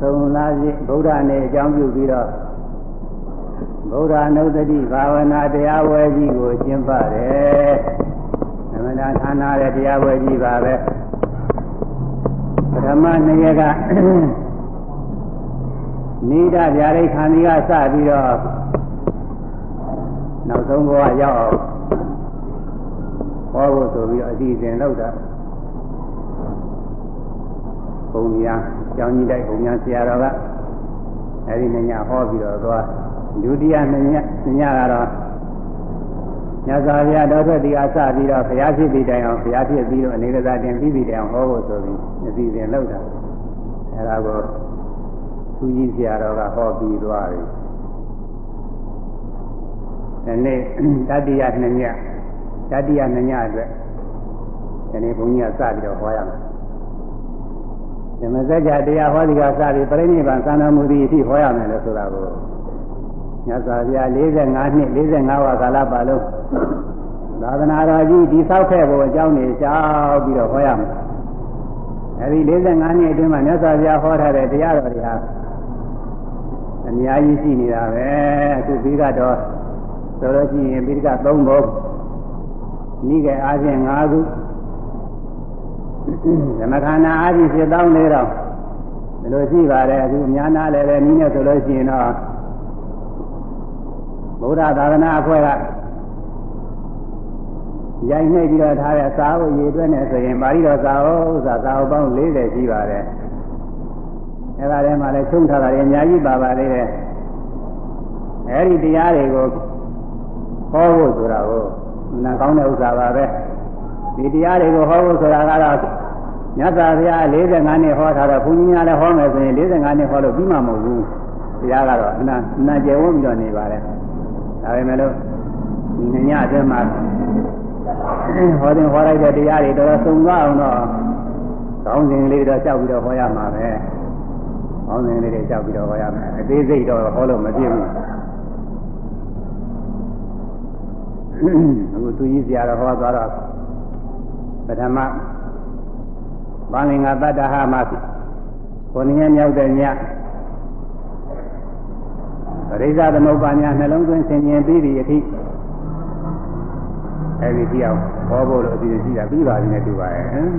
သုံးလားပြည့်ဗုဒ္ဓနဲ့အကြောင်းပြုပြီးတော့ဗုဒ္ဓနုဒတိဘာဝနာတရားဝဲကြီးကိုကျင့်ပါတယ်။သမဏဌာနရဲ့တရားဝဲကြီးပါပဲ။ပထမနှစ်ရက်ကနိဒဗျာဒိခန္ဒီကစပြီးတော့နောက်ဆုံးဘဝရောက်အောင်ဟောဖို့ဆိုပြီးတော့အစီအစဉ်လုပ်တာဘုံများ ကျောင်းကြီးတိုက်ဘုံများဆရာတော်ကအဲဒီနေ့ညဟောပြီးတော့သွားဒုတိယနေ့ညညကတော့ညဇာဗျာတော်ထွက်ဒီအစပြီးတော့ဘုရားဖြစ်ပြီးတိုင်အောင်ဘုရားဖြစ်ပြီးတော့အနေကစားတင်ပြီးပြီးတိုင်အောင်ဟောဖို့ဆိုပြီးအစီအစဉ်လုပ်တာအဲဒါကိုသူကြီးဆရာတော်ကဟောပြီးသွားပြီဒီနေ့တတိယနှစ်ညတတိယနှစ်ညအတွက်ဒီနေ့ဘုန်းကြီးကစပြီးတော့ဟောရမယ် ဓမ္မစကြာတရားဟောဒီကစပြီးပြိဋိဘံသံတော်မူသည်အထိဟောရမယ်လို့ဆိုတာကိုမြတ်စွာဘုရား45နှစ်45ဝါကာလပါလုံးသာသနာတော်ကြီးဒီဆောက်ခဲ့ဖို့အကြောင်းနေကြောက်ပြီးတော့ဟောရမယ်အဲဒီ45နှစ်အတွင်းမှာမြတ်စွာဘုရားဟောထားတဲ့တရားတော်တွေဟာအများကြီးရှိနေတာပဲအခုပြီးကတော့ဆိုလို့ရှိရင်ပြီးက3ဘုံနိကေအားဖြင့်5ခု ဓမ္မခန္ဓာအားဖြင့်7,000တော့ဒီလိုရှိပါတယ်အခုအများနာလည်းပဲနည်းနဲ့ဆိုလို့ရှိရင်တော့ဗုဒ္ဓသာသနာအဖွဲ့ကရိုက်နှိပ်ပြီးတော့ထားတဲ့စာအုပ်ရည်တွဲနေဆိုရင်ပါဠိတော်စာအုပ်စာစာအုပ်ပေါင်း40ရှိပါတယ်အဲဒါထဲမှာလည်းချုံထားတာတွေအများကြီးပါပါသေးတယ်အဲဒီတရားတွေကိုဟောဖို့ဆိုတာကိုနာကောင်းတဲ့ဥစ္စာပါပဲ ဒီတရားတွေကိုဟောဖို့ဆိုတာကတော့မြတ်စွာဘုရား45နှစ်ဟောထားတော့ဘုန်းကြီးများလည်းဟောမယ်ဆိုရင်45နှစ်ဟောလို့ပြီးမှမဟုတ်ဘူးတရားကတော့အနာနာကျယ်ဝန်းပြီးတော့နေပါတယ်ဒါပေမဲ့လို့ဒီညအတွင်းမှာဟောတဲ့ဟောလိုက်တဲ့တရားတွေတော့သုံးသွားအောင်တော့ကောင်းစဉ်လေးတော့ကြောက်ပြီးတော့ဟောရမှာပဲကောင်းစဉ်လေးတွေကြောက်ပြီးတော့ဟောရမယ်အသေးစိတ်တော့ဟောလို့မပြည့်ဘူးအခုသူကြီးဆရာတော်ဟောသွားတော့ ပထမဘာလင်္ဂတတ္တဟမှာကိုနည်းမြောက်တဲ့ညပရိသသမုပ္ပါညာနှလုံးသွင်းဆင်ញင်ပြီးဒီအထိအဲဒီကြည့်အောင်ဟောဖို့လို့အစီအစဉ်ရှိတာပြီးပါပြီနဲ့တူပါရဲ့ဟမ်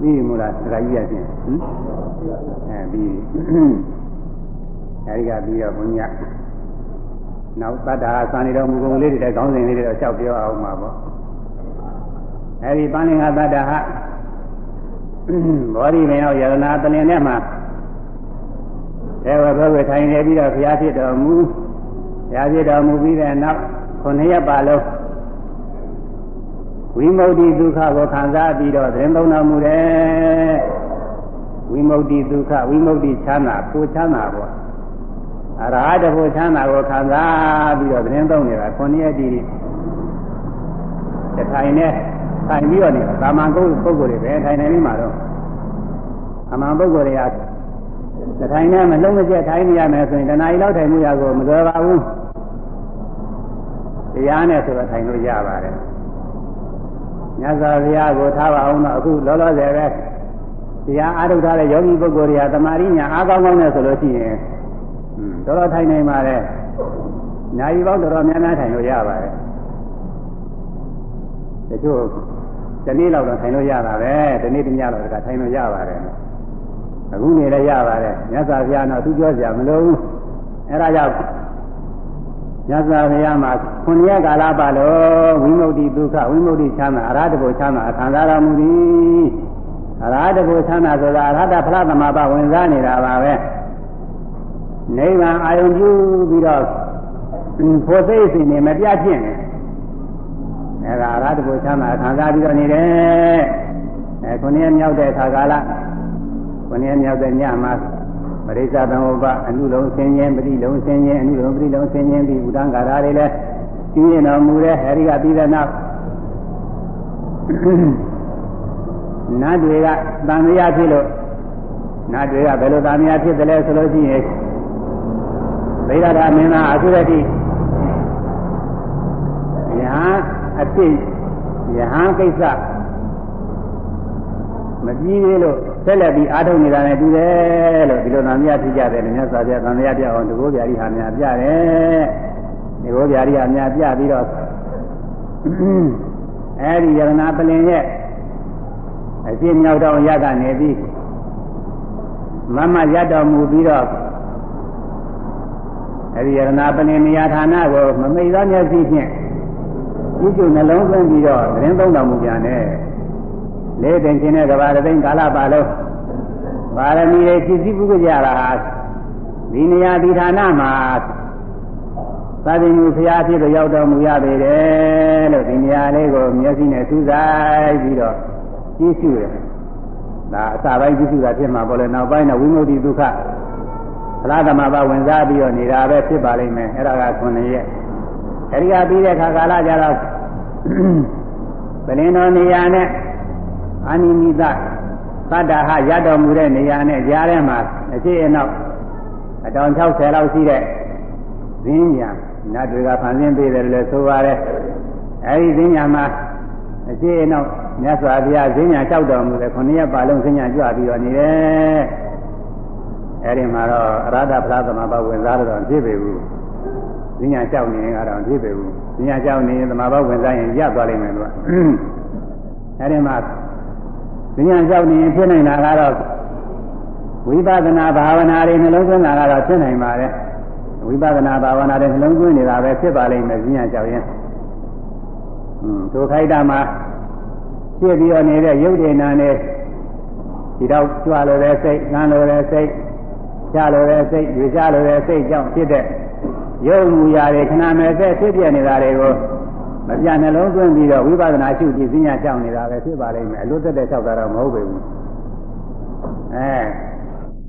ပြီးပြီမို့လားစကားကြီးရချင်းဟမ်အဲပြီးအဲဒီကပြီးတော့ဘုညာနောက်တတ္တာသံနေတော်မူကုန်လေးတွေတဲ့ခေါင်းစဉ်လေးတွေတော့ကြောက်ပြောအောင်မှာပေါ့ အဲဒီပန်းလင်္ကာတတ္တာဟဘောဓိမယောယရနာတလင်ထဲမှာအဲဝဘဝထိုင်နေပြီးတော့ဘုရားဖြစ်တော်မူဘုရားဖြစ်တော်မူပြီးတဲ့နောက်ခုနှစ်ရက်ပါလုံးဝိမု ക്തി ဒုက္ခကိုခံစားပြီးတော့သတင်းသုံးတော်မူတယ်ဝိမု ക്തി ဒုက္ခဝိမု ക്തി ချမ်းသာကိုချမ်းသာပေါ့အရဟတဖို့ချမ်းသာကိုခံစားပြီးတော့သတင်းသုံးနေတာခုနှစ်ရက်တည်းတထိုင်နဲ့ ထိုင်ပြီးတော့နေတာသာမန်ပုဂ္ဂိုလ်တွေပဲထိုင်နေနေမှာတော့အမှန်ပုဂ္ဂိုလ်တွေကတထိုင်နဲ့မလုံးမကျက်ထိုင်နေရမယ်ဆိုရင်တဏှာကြီးလောက်ထိုင်မှုရကိုမလွယ်ပါဘူးတရားနဲ့ဆိုတော့ထိုင်လို့ရပါတယ်မြတ်စွာဘုရားကိုထားပါအောင်တော့အခုလောလောဆယ်ပဲတရားအားထုတ်ထားတဲ့ယောဂီပုဂ္ဂိုလ်တွေကတမာရီညာအားကောင်းကောင်းနဲ့ဆိုလို့ရှိရင်တော်တော်ထိုင်နိုင်ပါတယ်ညာကြီးပေါင်းတော်တော်များများထိုင်လို့ရပါတယ်တချို့ ဒီနေ့လောက်တော့ထိုင်လို့ရတာပဲဒီနေ့တညတော့တခါထိုင်လို့ရပါတယ်အခုနေလည်းရပါတယ်မြတ်စွာဘုရားတော့သူပြောစရာမလိုဘူးအဲဒါကြောင့်မြတ်စွာဘုရားမှာခုနှစ်ရက်ကာလပတ်လုံးဝိမု ക്തി ဒုက္ခဝိမု ക്തി ချမ်းသာအရဟတဘုချမ်းသာခံစားတော်မူသည်အရဟတဘုချမ်းသာဆိုတာအရဟတဖလားသမဘာဝင်စားနေတာပါပဲနိဗ္ဗာန်အာယုံပြုပြီးတော့ဖို့သိစိနေမပြတ်ဖြစ်နေ အဲဒါအရဟတဘုချမ်းသာခံစားပြီးတော့နေတယ်အဲခုနှစ်ရက်မြောက်တဲ့အခါကာလခုနှစ်ရက်မြောက်တဲ့ညမှာပရိစ္ဆသမုပ္ပါအနုလုံးဆင်းခြင်းပရိလုံးဆင်းခြင်းအနုလုံးပရိလုံးဆင်းခြင်းပြီးဥဒ္ဒံကာရတွေလည်းကျင်းတော်မူတဲ့အဲဒီကပြီးတဲ့နောက်နတ်တွေကတန်မြာဖြစ်လို့နတ်တွေကဘယ်လိုတန်မြာဖြစ်တယ်လဲဆိုလို့ရှိရင်ဗိရဒမင်းသားအသုရတိ အဖြစ်ယဟန်ကိစ္စမကြည့်သေးလို့တဆက်လက်ပြီးအားထုတ်နေတာနဲ့တူတယ်လို့ဒီလိုနာမည်ဖြစ်ကြတယ်လို့မြတ်စွာဘုရားသံဃာပြအောင်တကောဗျာတိဟာများပြတယ်ဒီကောဗျာတိဟာများပြပြီးတော့အဲဒီယရနာပလင်ရဲ့အပြည့်မြောက်တော့ရကနေပြီးမမရတော်မူပြီးတော့အဲဒီယရနာပလင်နေရာဌာနကိုမမိတ်သောမျက်စိဖြင့် ကြည့်ကြနှလုံးသွင်းပြီးတော့သတင်းသုံးတော်မူကြတယ်လေးတင်ခြင်းတဲ့ကဘာသိန်းကာလပါလုံးပါရမီတွေဖြစ်စီပုဂ္ဂကြတာဒီနေရာဒီဌာနမှာသာသနာ့ဘုရားဖြစ်လို့ရောက်တော်မူရပေတယ်လို့ဒီနေရာလေးကိုမျက်စိနဲ့စူးစိုက်ပြီးတော့ကြည့်ရှုတယ်ဒါအစာပိုင်းကြည့်ရှုတာဖြစ်မှာပေါ့လေနောက်ပိုင်းတော့ဝိမု ക്തി ဒုက္ခသလားသမဘာဝင်စားပြီးတော့နေတာပဲဖြစ်ပါလိမ့်မယ်အဲ့ဒါက9ရက် အဲဒီကပြီးတဲ့ခါကာလကြတော့ပလင်တော်နေရာနဲ့အာနိမိတသတ္တဟရတော်မူတဲ့နေရာနဲ့ကြားထဲမှာအခြေအနောက်အတောင်60လောက်ရှိတဲ့ဈဉ္ညာနတ်တွေကဖန်ဆင်းပေးတယ်လို့ဆိုပါတယ်အဲဒီဈဉ္ညာမှာအခြေအနောက်မြတ်စွာဘုရားဈဉ္ညာလျှောက်တော်မူတဲ့ခုနှစ်ရက်ပါလုံးဈဉ္ညာကြွပြီးတော့နေတယ်အဲဒီမှာတော့အရဟတဖလားသမဘာဝင်စားတော့ဖြစ်ပေဘူး ဈဉ္ညာလျှောက်နေရင်ကတော့ဖြစ်ပေဘူးဈဉ္ညာလျှောက်နေရင်သမဘာဝင်စားရင်ရသွားလိမ့်မယ်သူကအဲဒီမှာဉာဏ်လျှောက်နေရင်ဖြစ်နိုင်တာကတော့ဝိပဿနာဘာဝနာတွေနှလုံးသွင်းတာကတော့ဖြစ်နိုင်ပါတယ်ဝိပဿနာဘာဝနာတွေနှလုံးသွင်းနေတာပဲဖြစ်ပါလိမ့်မယ်ဉာဏ်လျှောက်ရင်อืมဒုခိုက်တာမှာဖြစ်ပြီးတော့နေတဲ့ရုပ်တည်နာနဲ့ဒီတော့ကြွလို့တဲ့စိတ်၊ငန်းလို့တဲ့စိတ်၊ချလို့တဲ့စိတ်၊ရွေချလို့တဲ့စိတ်ကြောင့်ဖြစ်တဲ့ ရုပ်မူရာတွေခဏမဲ့သက်ဖြစ်ပြနေတာတွေကိုမပြနှလုံးသွင်းပြီးတော့ဝိပဿနာရှုကြည့်သိညာကြောက်နေတာပဲဖြစ်ပါလိမ့်မယ်အလွတ်သက်တဲ့ကြောက်တာတော့မဟုတ်ပေဘူးအဲ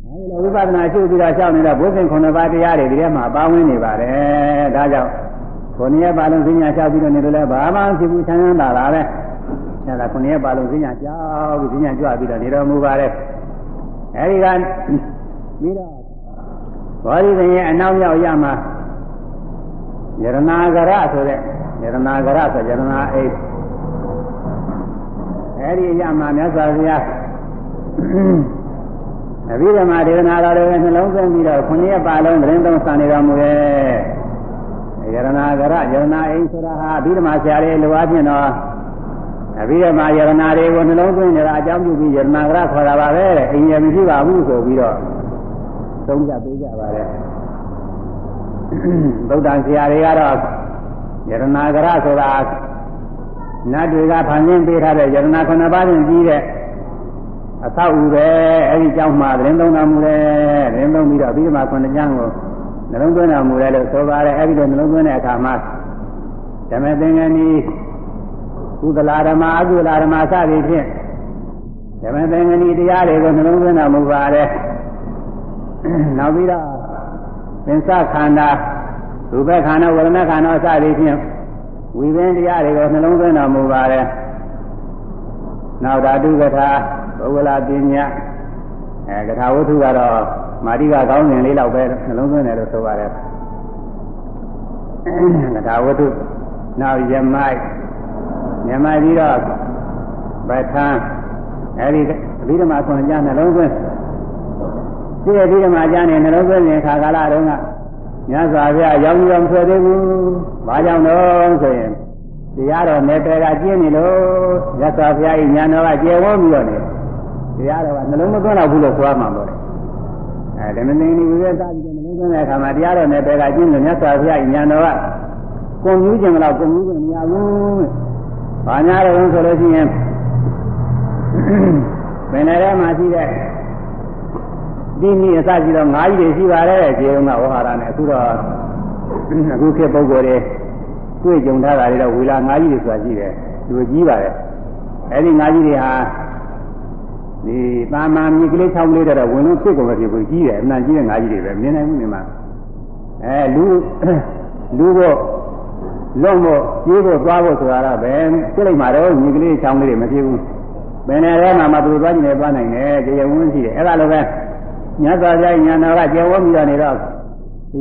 အဲဒီလိုဝိပဿနာရှုပြီးတော့ကြောက်နေတာဘုဇင်ခုနှစ်ပါးတရားတွေဒီထဲမှာပါဝင်နေပါတယ်ဒါကြောင့်ခုနှစ်ရက်ပါလုံးသိညာကြောက်ပြီးတော့နေလို့လည်းဘာမှဖြစ်ဘူးချမ်းသာလာပဲအဲဒါခုနှစ်ရက်ပါလုံးသိညာကြောက်ပြီးသိညာကြွပြီးတော့နေတော်မူပါတယ်အဲဒီကပြီးတော့ဘောဓိသင်ရဲ့အနောက်ရောက်ရမှာ ယရနာကရဆိုတဲ့ယရနာကရဆိုယရနာအိတ်အဲဒီအရာမှာမြတ်စွာဘုရားအဘိဓမ္မာဒေသနာတော်တွေနှလုံးသွင်းပြီးတော့ခုနှစ်ရက်ပါလုံးသတင်းသုံးစာနေတော်မူရဲ့ယရနာကရယရနာအိတ်ဆိုတာဟာအဘိဓမ္မာဆရာတွေလိုအပ်ပြင်တော့အဘိဓမ္မာယရနာတွေကိုနှလုံးသွင်းနေတာအကြောင်းပြုပြီးယရနာကရခေါ်တာပါပဲအိမ်ရမရှိပါဘူးဆိုပြီးတော့သုံးကြပေးကြပါတ ယ်ဗုဒ္ဓဆရာတွေကတော့ယရနာကရဆိုတာနတ်တွေကဖန်ဆင်းပေးထားတဲ့ယရနာခုနှစ်ပါးနဲ့ကြီးတဲ့အသောက်ဥပဲအဲဒီကြောင့်မှသတင်းသုံးတော်မူတယ်သတင်းသုံးပြီးတော့ပြီးမှခုနှစ်ကျမ်းကိုနှလုံးသွင်းတော်မူတယ်လို့ဆိုပါတယ်အဲဒီလိုနှလုံးသွင်းတဲ့အခါမှာဓမ္မသင်္ကနီကုသလာဓမ္မအကုသလာဓမ္မစသည်ဖြင့်ဓမ္မသင်္ကနီတရားတွေကိုနှလုံးသွင်းတော်မူပါတယ်နောက်ပြီးတော့ သင်္စခန္ဓာရူပခန္ဓာဝေဒနာခန္ဓာစသည်ဖြင့်ဝိပင်းတရားတွေကိုနှလုံးသွင်းတော်မူပါတယ်နောက်ဓာတုကထာဘဝလာပညာအဲကထာဝတ္ထုကတော့မာတိကကောင်းစဉ်လေးလောက်ပဲနှလုံးသွင်းတယ်လို့ဆိုပါတယ်ကထာဝတ္ထုနောက်ယမိုက်ယမိုက်ပြီးတော့ပဋ္ဌာန်းအဲဒီအဘိဓမ္မာခွန်ကြားနှလုံးသွင်း ဒီအဘိဓမ္မာကြားနေနှလုံးသွင်းရင်ခါကာလတုန်းကမြတ်စွာဘုရားရောက်ပြီးတော့မဆွဲသေးဘူး။ဘာကြောင့်တော့ဆိုရင်တရားတော်နယ်ပယ်ကကျင်းနေလို့မြတ်စွာဘုရား၏ဉာဏ်တော်ကကျေဝန်းပြီးတော့နေတရားတော်ကနှလုံးမသွင်းတော့ဘူးလို့ဆိုရမှာပေါ့လေ။အဲဒီမင်းကြီးဝိဝေသပြီးတော့နှလုံးသွင်းတဲ့အခါမှာတရားတော်နယ်ပယ်ကကျင်းလို့မြတ်စွာဘုရား၏ဉာဏ်တော်ကကွန်မြူးခြင်းမလားကွန်မြူးခြင်းမရဘူး။ဘာညာတော့ဆိုလို့ရှိရင်ပင်ထဲမှာရှိတဲ့ ဒီနည်းအစရှိတော့ငါးကြီးတွေရှိပါတယ်ခြေုံကဝဟာရနဲ့အခုတော့အခုခေတ်ပုဂ္ဂိုလ်တွေတွေ့ကြုံထားတာတွေတော့ဝေလာငါးကြီးတွေဆိုတာရှိတယ်သူကြီးပါတယ်အဲ့ဒီငါးကြီးတွေဟာဒီတာမန်မြေကလေးချောင်းလေးတော့ဝင်လို့ဖြစ်ကုန်မဖြစ်ဘူးကြီးတယ်အမှန်ကြီးတဲ့ငါးကြီးတွေပဲမြင်နိုင်ဘူးနေမှာအဲလူလူဖို့လွတ်ဖို့ကြီးဖို့သွားဖို့ဆိုတာတော့ပဲပြိလိုက်မှာတော့မြေကလေးချောင်းလေးတွေမဖြစ်ဘူးဘယ်နဲ့ထဲမှာမှသူသွားကြည့်နေသွားနိုင်တယ်ကြေရဝန်းရှိတယ်အဲ့ဒါလိုပဲ မြတ်စွာဘုရားဉာဏ်တော်ကကျေဝပြီးတော့နေတော့တ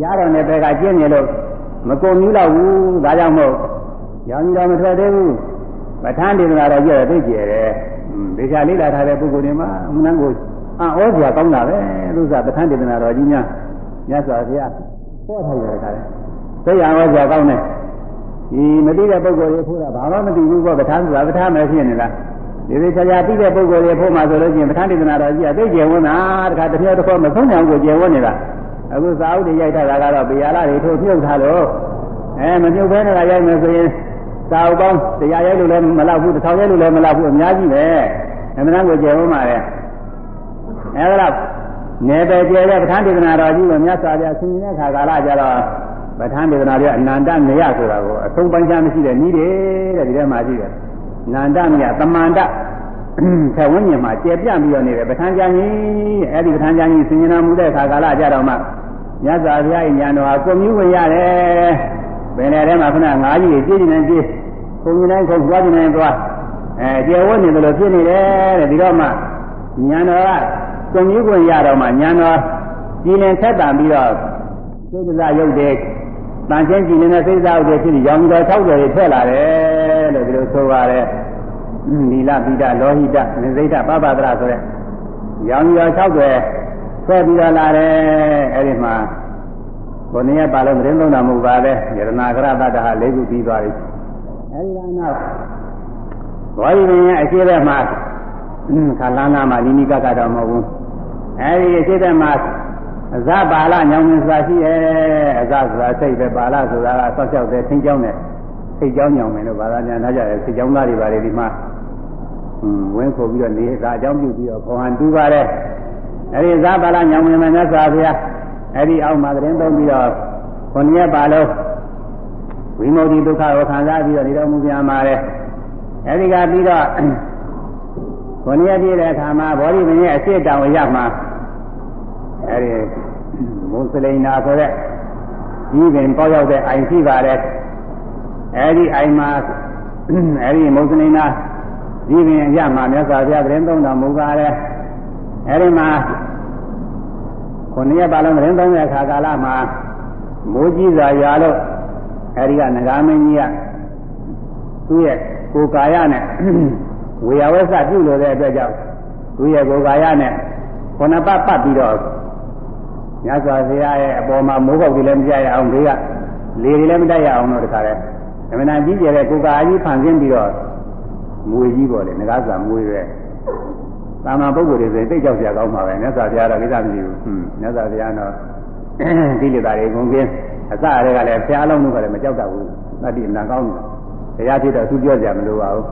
ရားတော်နဲ့ဘက်ကကျင့်နေလို့မကုန်ဘူးတော့ဘူးဒါကြောင့်မို့ရောင်ကြီးတော်မထွက်သေးဘူးပဋ္ဌာန်းဒေသနာတော်ကြည့်ရသိကျယ်တယ်ဒေချာလေးလာထားတဲ့ပုဂ္ဂိုလ်တွေမှာအမှန်ကိုအာဩစရာကောင်းတာပဲလို့ဆိုပဋ္ဌာန်းဒေသနာတော်ကြီးများမြတ်စွာဘုရားဟောထားရတဲ့ခါလဲသိရဩစရာကောင်းတယ်ဒီမသိတဲ့ပုဂ္ဂိုလ်တွေဖို့တာဘာမှမသိဘူးပေါ့ပဋ္ဌာန်းဆိုတာပဋ္ဌာန်းပဲဖြစ်နေလား ဒီလိုဆရာသိတဲ့ပုဂ္ဂိုလ်တွေဖို့မှာဆိုလို့ရှိရင်ပဋ္ဌာန်းဒေသနာတော်ကြီးကသိကျယ်ဝန်းတာတခါတစ်ပြောတစ်ခေါက်မဆုံးနိုင်ဘူးကျယ်ဝန်းနေတာအခုစာအုပ်တွေရိုက်ထားတာကတော့ဗျာလာတွေထိုးမြုပ်ထားလို့အဲမမြုပ်ဘဲနဲ့ကရိုက်မယ်ဆိုရင်စာအုပ်ပေါင်းတရားရိုက်လို့လည်းမလောက်ဘူးတစ်ထောင်ရိုက်လို့လည်းမလောက်ဘူးအများကြီးပဲအမှန်တမ်းကိုကျယ်ဝန်းပါလေအဲဒါနေပဲကျဲတဲ့ပဋ္ဌာန်းဒေသနာတော်ကြီးကိုမြတ်စွာဘုရားဆင်ញင်တဲ့ခါကာလကြတော့ပဋ္ဌာန်းဒေသနာပြအနန္တမယဆိုတာကိုအဆုံးပိုင်းခြားမရှိတဲ့နည်းတဲ့ဒီထဲမှာရှိတယ် နန္တမယတမန္တဆဝဉ္ဉ္မှာကျေပြန့်ပြီးတော့နေတယ်ပဋ္ဌာန်းကျမ်းကြီးအဲ့ဒီပဋ္ဌာန်းကျမ်းကြီးဆင်ញင်တော်မူတဲ့ခါကာလကြတော့မှမြတ်စွာဘုရားဉာဏ်တော်ဟာကိုမြူးဝင်ရတယ်ပင်လေထဲမှာခဏငါးကြီးကြီးကြည့်နေကြည့်ခုံကြီးတိုင်းခုံသွားကြည့်နေသွားအဲကျေဝတ်နေတယ်လို့ဖြစ်နေတယ်တဲ့ဒီတော့မှဉာဏ်တော်ကကိုမြူးဝင်ရတော့မှဉာဏ်တော်ကြည်လင်ဆက်တန်ပြီးတော့စိတ်ကစားရုပ်တဲ့တန်ချင်းကြည်နေတဲ့စိတ်စားဥတွေဖြစ်ပြီးရောင်တော်60တွေထွက်လာတယ်လို့ ဒီလိုဆိုပါတယ်နီလပိဒလောဟိတနိစိတပပဒရဆိုတဲ့ရောင်တော်60ထွက်ပြီးတော့လာတယ်အဲ့ဒီမှာဘုန်းကြီးပါလို့မင်းသုံးတာမဟုတ်ပါပဲယရနာကရတ္တဟာ၄ခုပြီးသွားပြီအဲ့ဒီကနောက်ဘောဓိပင်ရဲ့အရှိတဲ့မှာခါလန်းနာမှာနိမိကကတော့မဟုတ်ဘူးအဲ့ဒီအရှိတဲ့မှာအဇပါဠညောင်မြင်စွာရှိရဲ့အဇဆိုတာစိတ်ပဲပါဠဆိုတာကဆောက်ရှောက်တဲ့သင်္ကြောင်းနဲ့ စိတ်ကြောင်းညောင်မယ်လို့ဘာသာပြန်ထားကြတယ်စိတ်ကြောင်းသားတွေပါတယ်ဒီမှာဝင်းခုပြီးတော့နေသာအကြောင်းပြုပြီးတော့ခေါဟန်တူပါတယ်အဲဒီဇပါဠညောင်မြင်မယ်မြတ်စွာဘုရားအဲဒီအောက်မှာသတင်းသုံးပြီးတော့ခုနှစ်ရက်ပါလုံးဝိမု ക്തി ဒုက္ခကိုခံစားပြီးတော့နေတော်မူပြန်ပါတယ်အဲဒီကပြီးတော့ခုနှစ်ရက်ပြည့်တဲ့အခါမှာဘောဓိမင်းရဲ့အရှိတောင်ရမှာအဲဒီမုစလိန်နာဆိုတဲ့ကြီးပင်ပေါရောက်တဲ့အိုင်ရှိပါတယ် အဲဒီအိုင်မှာအဲဒီမုစလိန်နာကြီးပင်ရမှာမြတ်စွာဘုရားသတင်းသုံးတော်မူပါတယ်အဲဒီမှာခုနှစ်ရက်ပါလုံးသတင်းသုံးတဲ့အခါကာလမှာမိုးကြီးစွာရွာလို့အဲဒီကငကားမင်းကြီးကသူ့ရဲ့ကိုယ်ကာယနဲ့ဝေယဝဆပြုလို့တဲ့အတွက်ကြောင့်သူ့ရဲ့ကိုယ်ကာယနဲ့ခုနှစ်ပတ်ပတ်ပြီးတော့မြတ်စွာဘုရားရဲ့အပေါ်မှာမိုးပေါက်တွေလည်းမကြရအောင်ဘေးကလေတွေလည်းမတိုက်ရအောင်တော့တခါလဲ အမှန်တန်ကြီးကျယ်တဲ့ကိုယ်ကာအကြီးဖန်ဆင်းပြီးတော့မွေကြီးပေါ်တယ်ငကားစွာမွေပဲသာမန်ပုဂ္ဂိုလ်တွေဆိုရင်သိကြောက်ကြကောင်းမှာပဲမြတ်စွာဘုရားတော့ကိစ္စမရှိဘူးဟွန်းမြတ်စွာဘုရားတော့ဒီလေတာတွေကုန်ကင်းအစတွေကလည်းဖျားလုံးလို့ကလည်းမကြောက်တတ်ဘူးသတိအနာကောင်းတယ်တရားဖြစ်တော့သူပြောကြမလို့ပါဘူး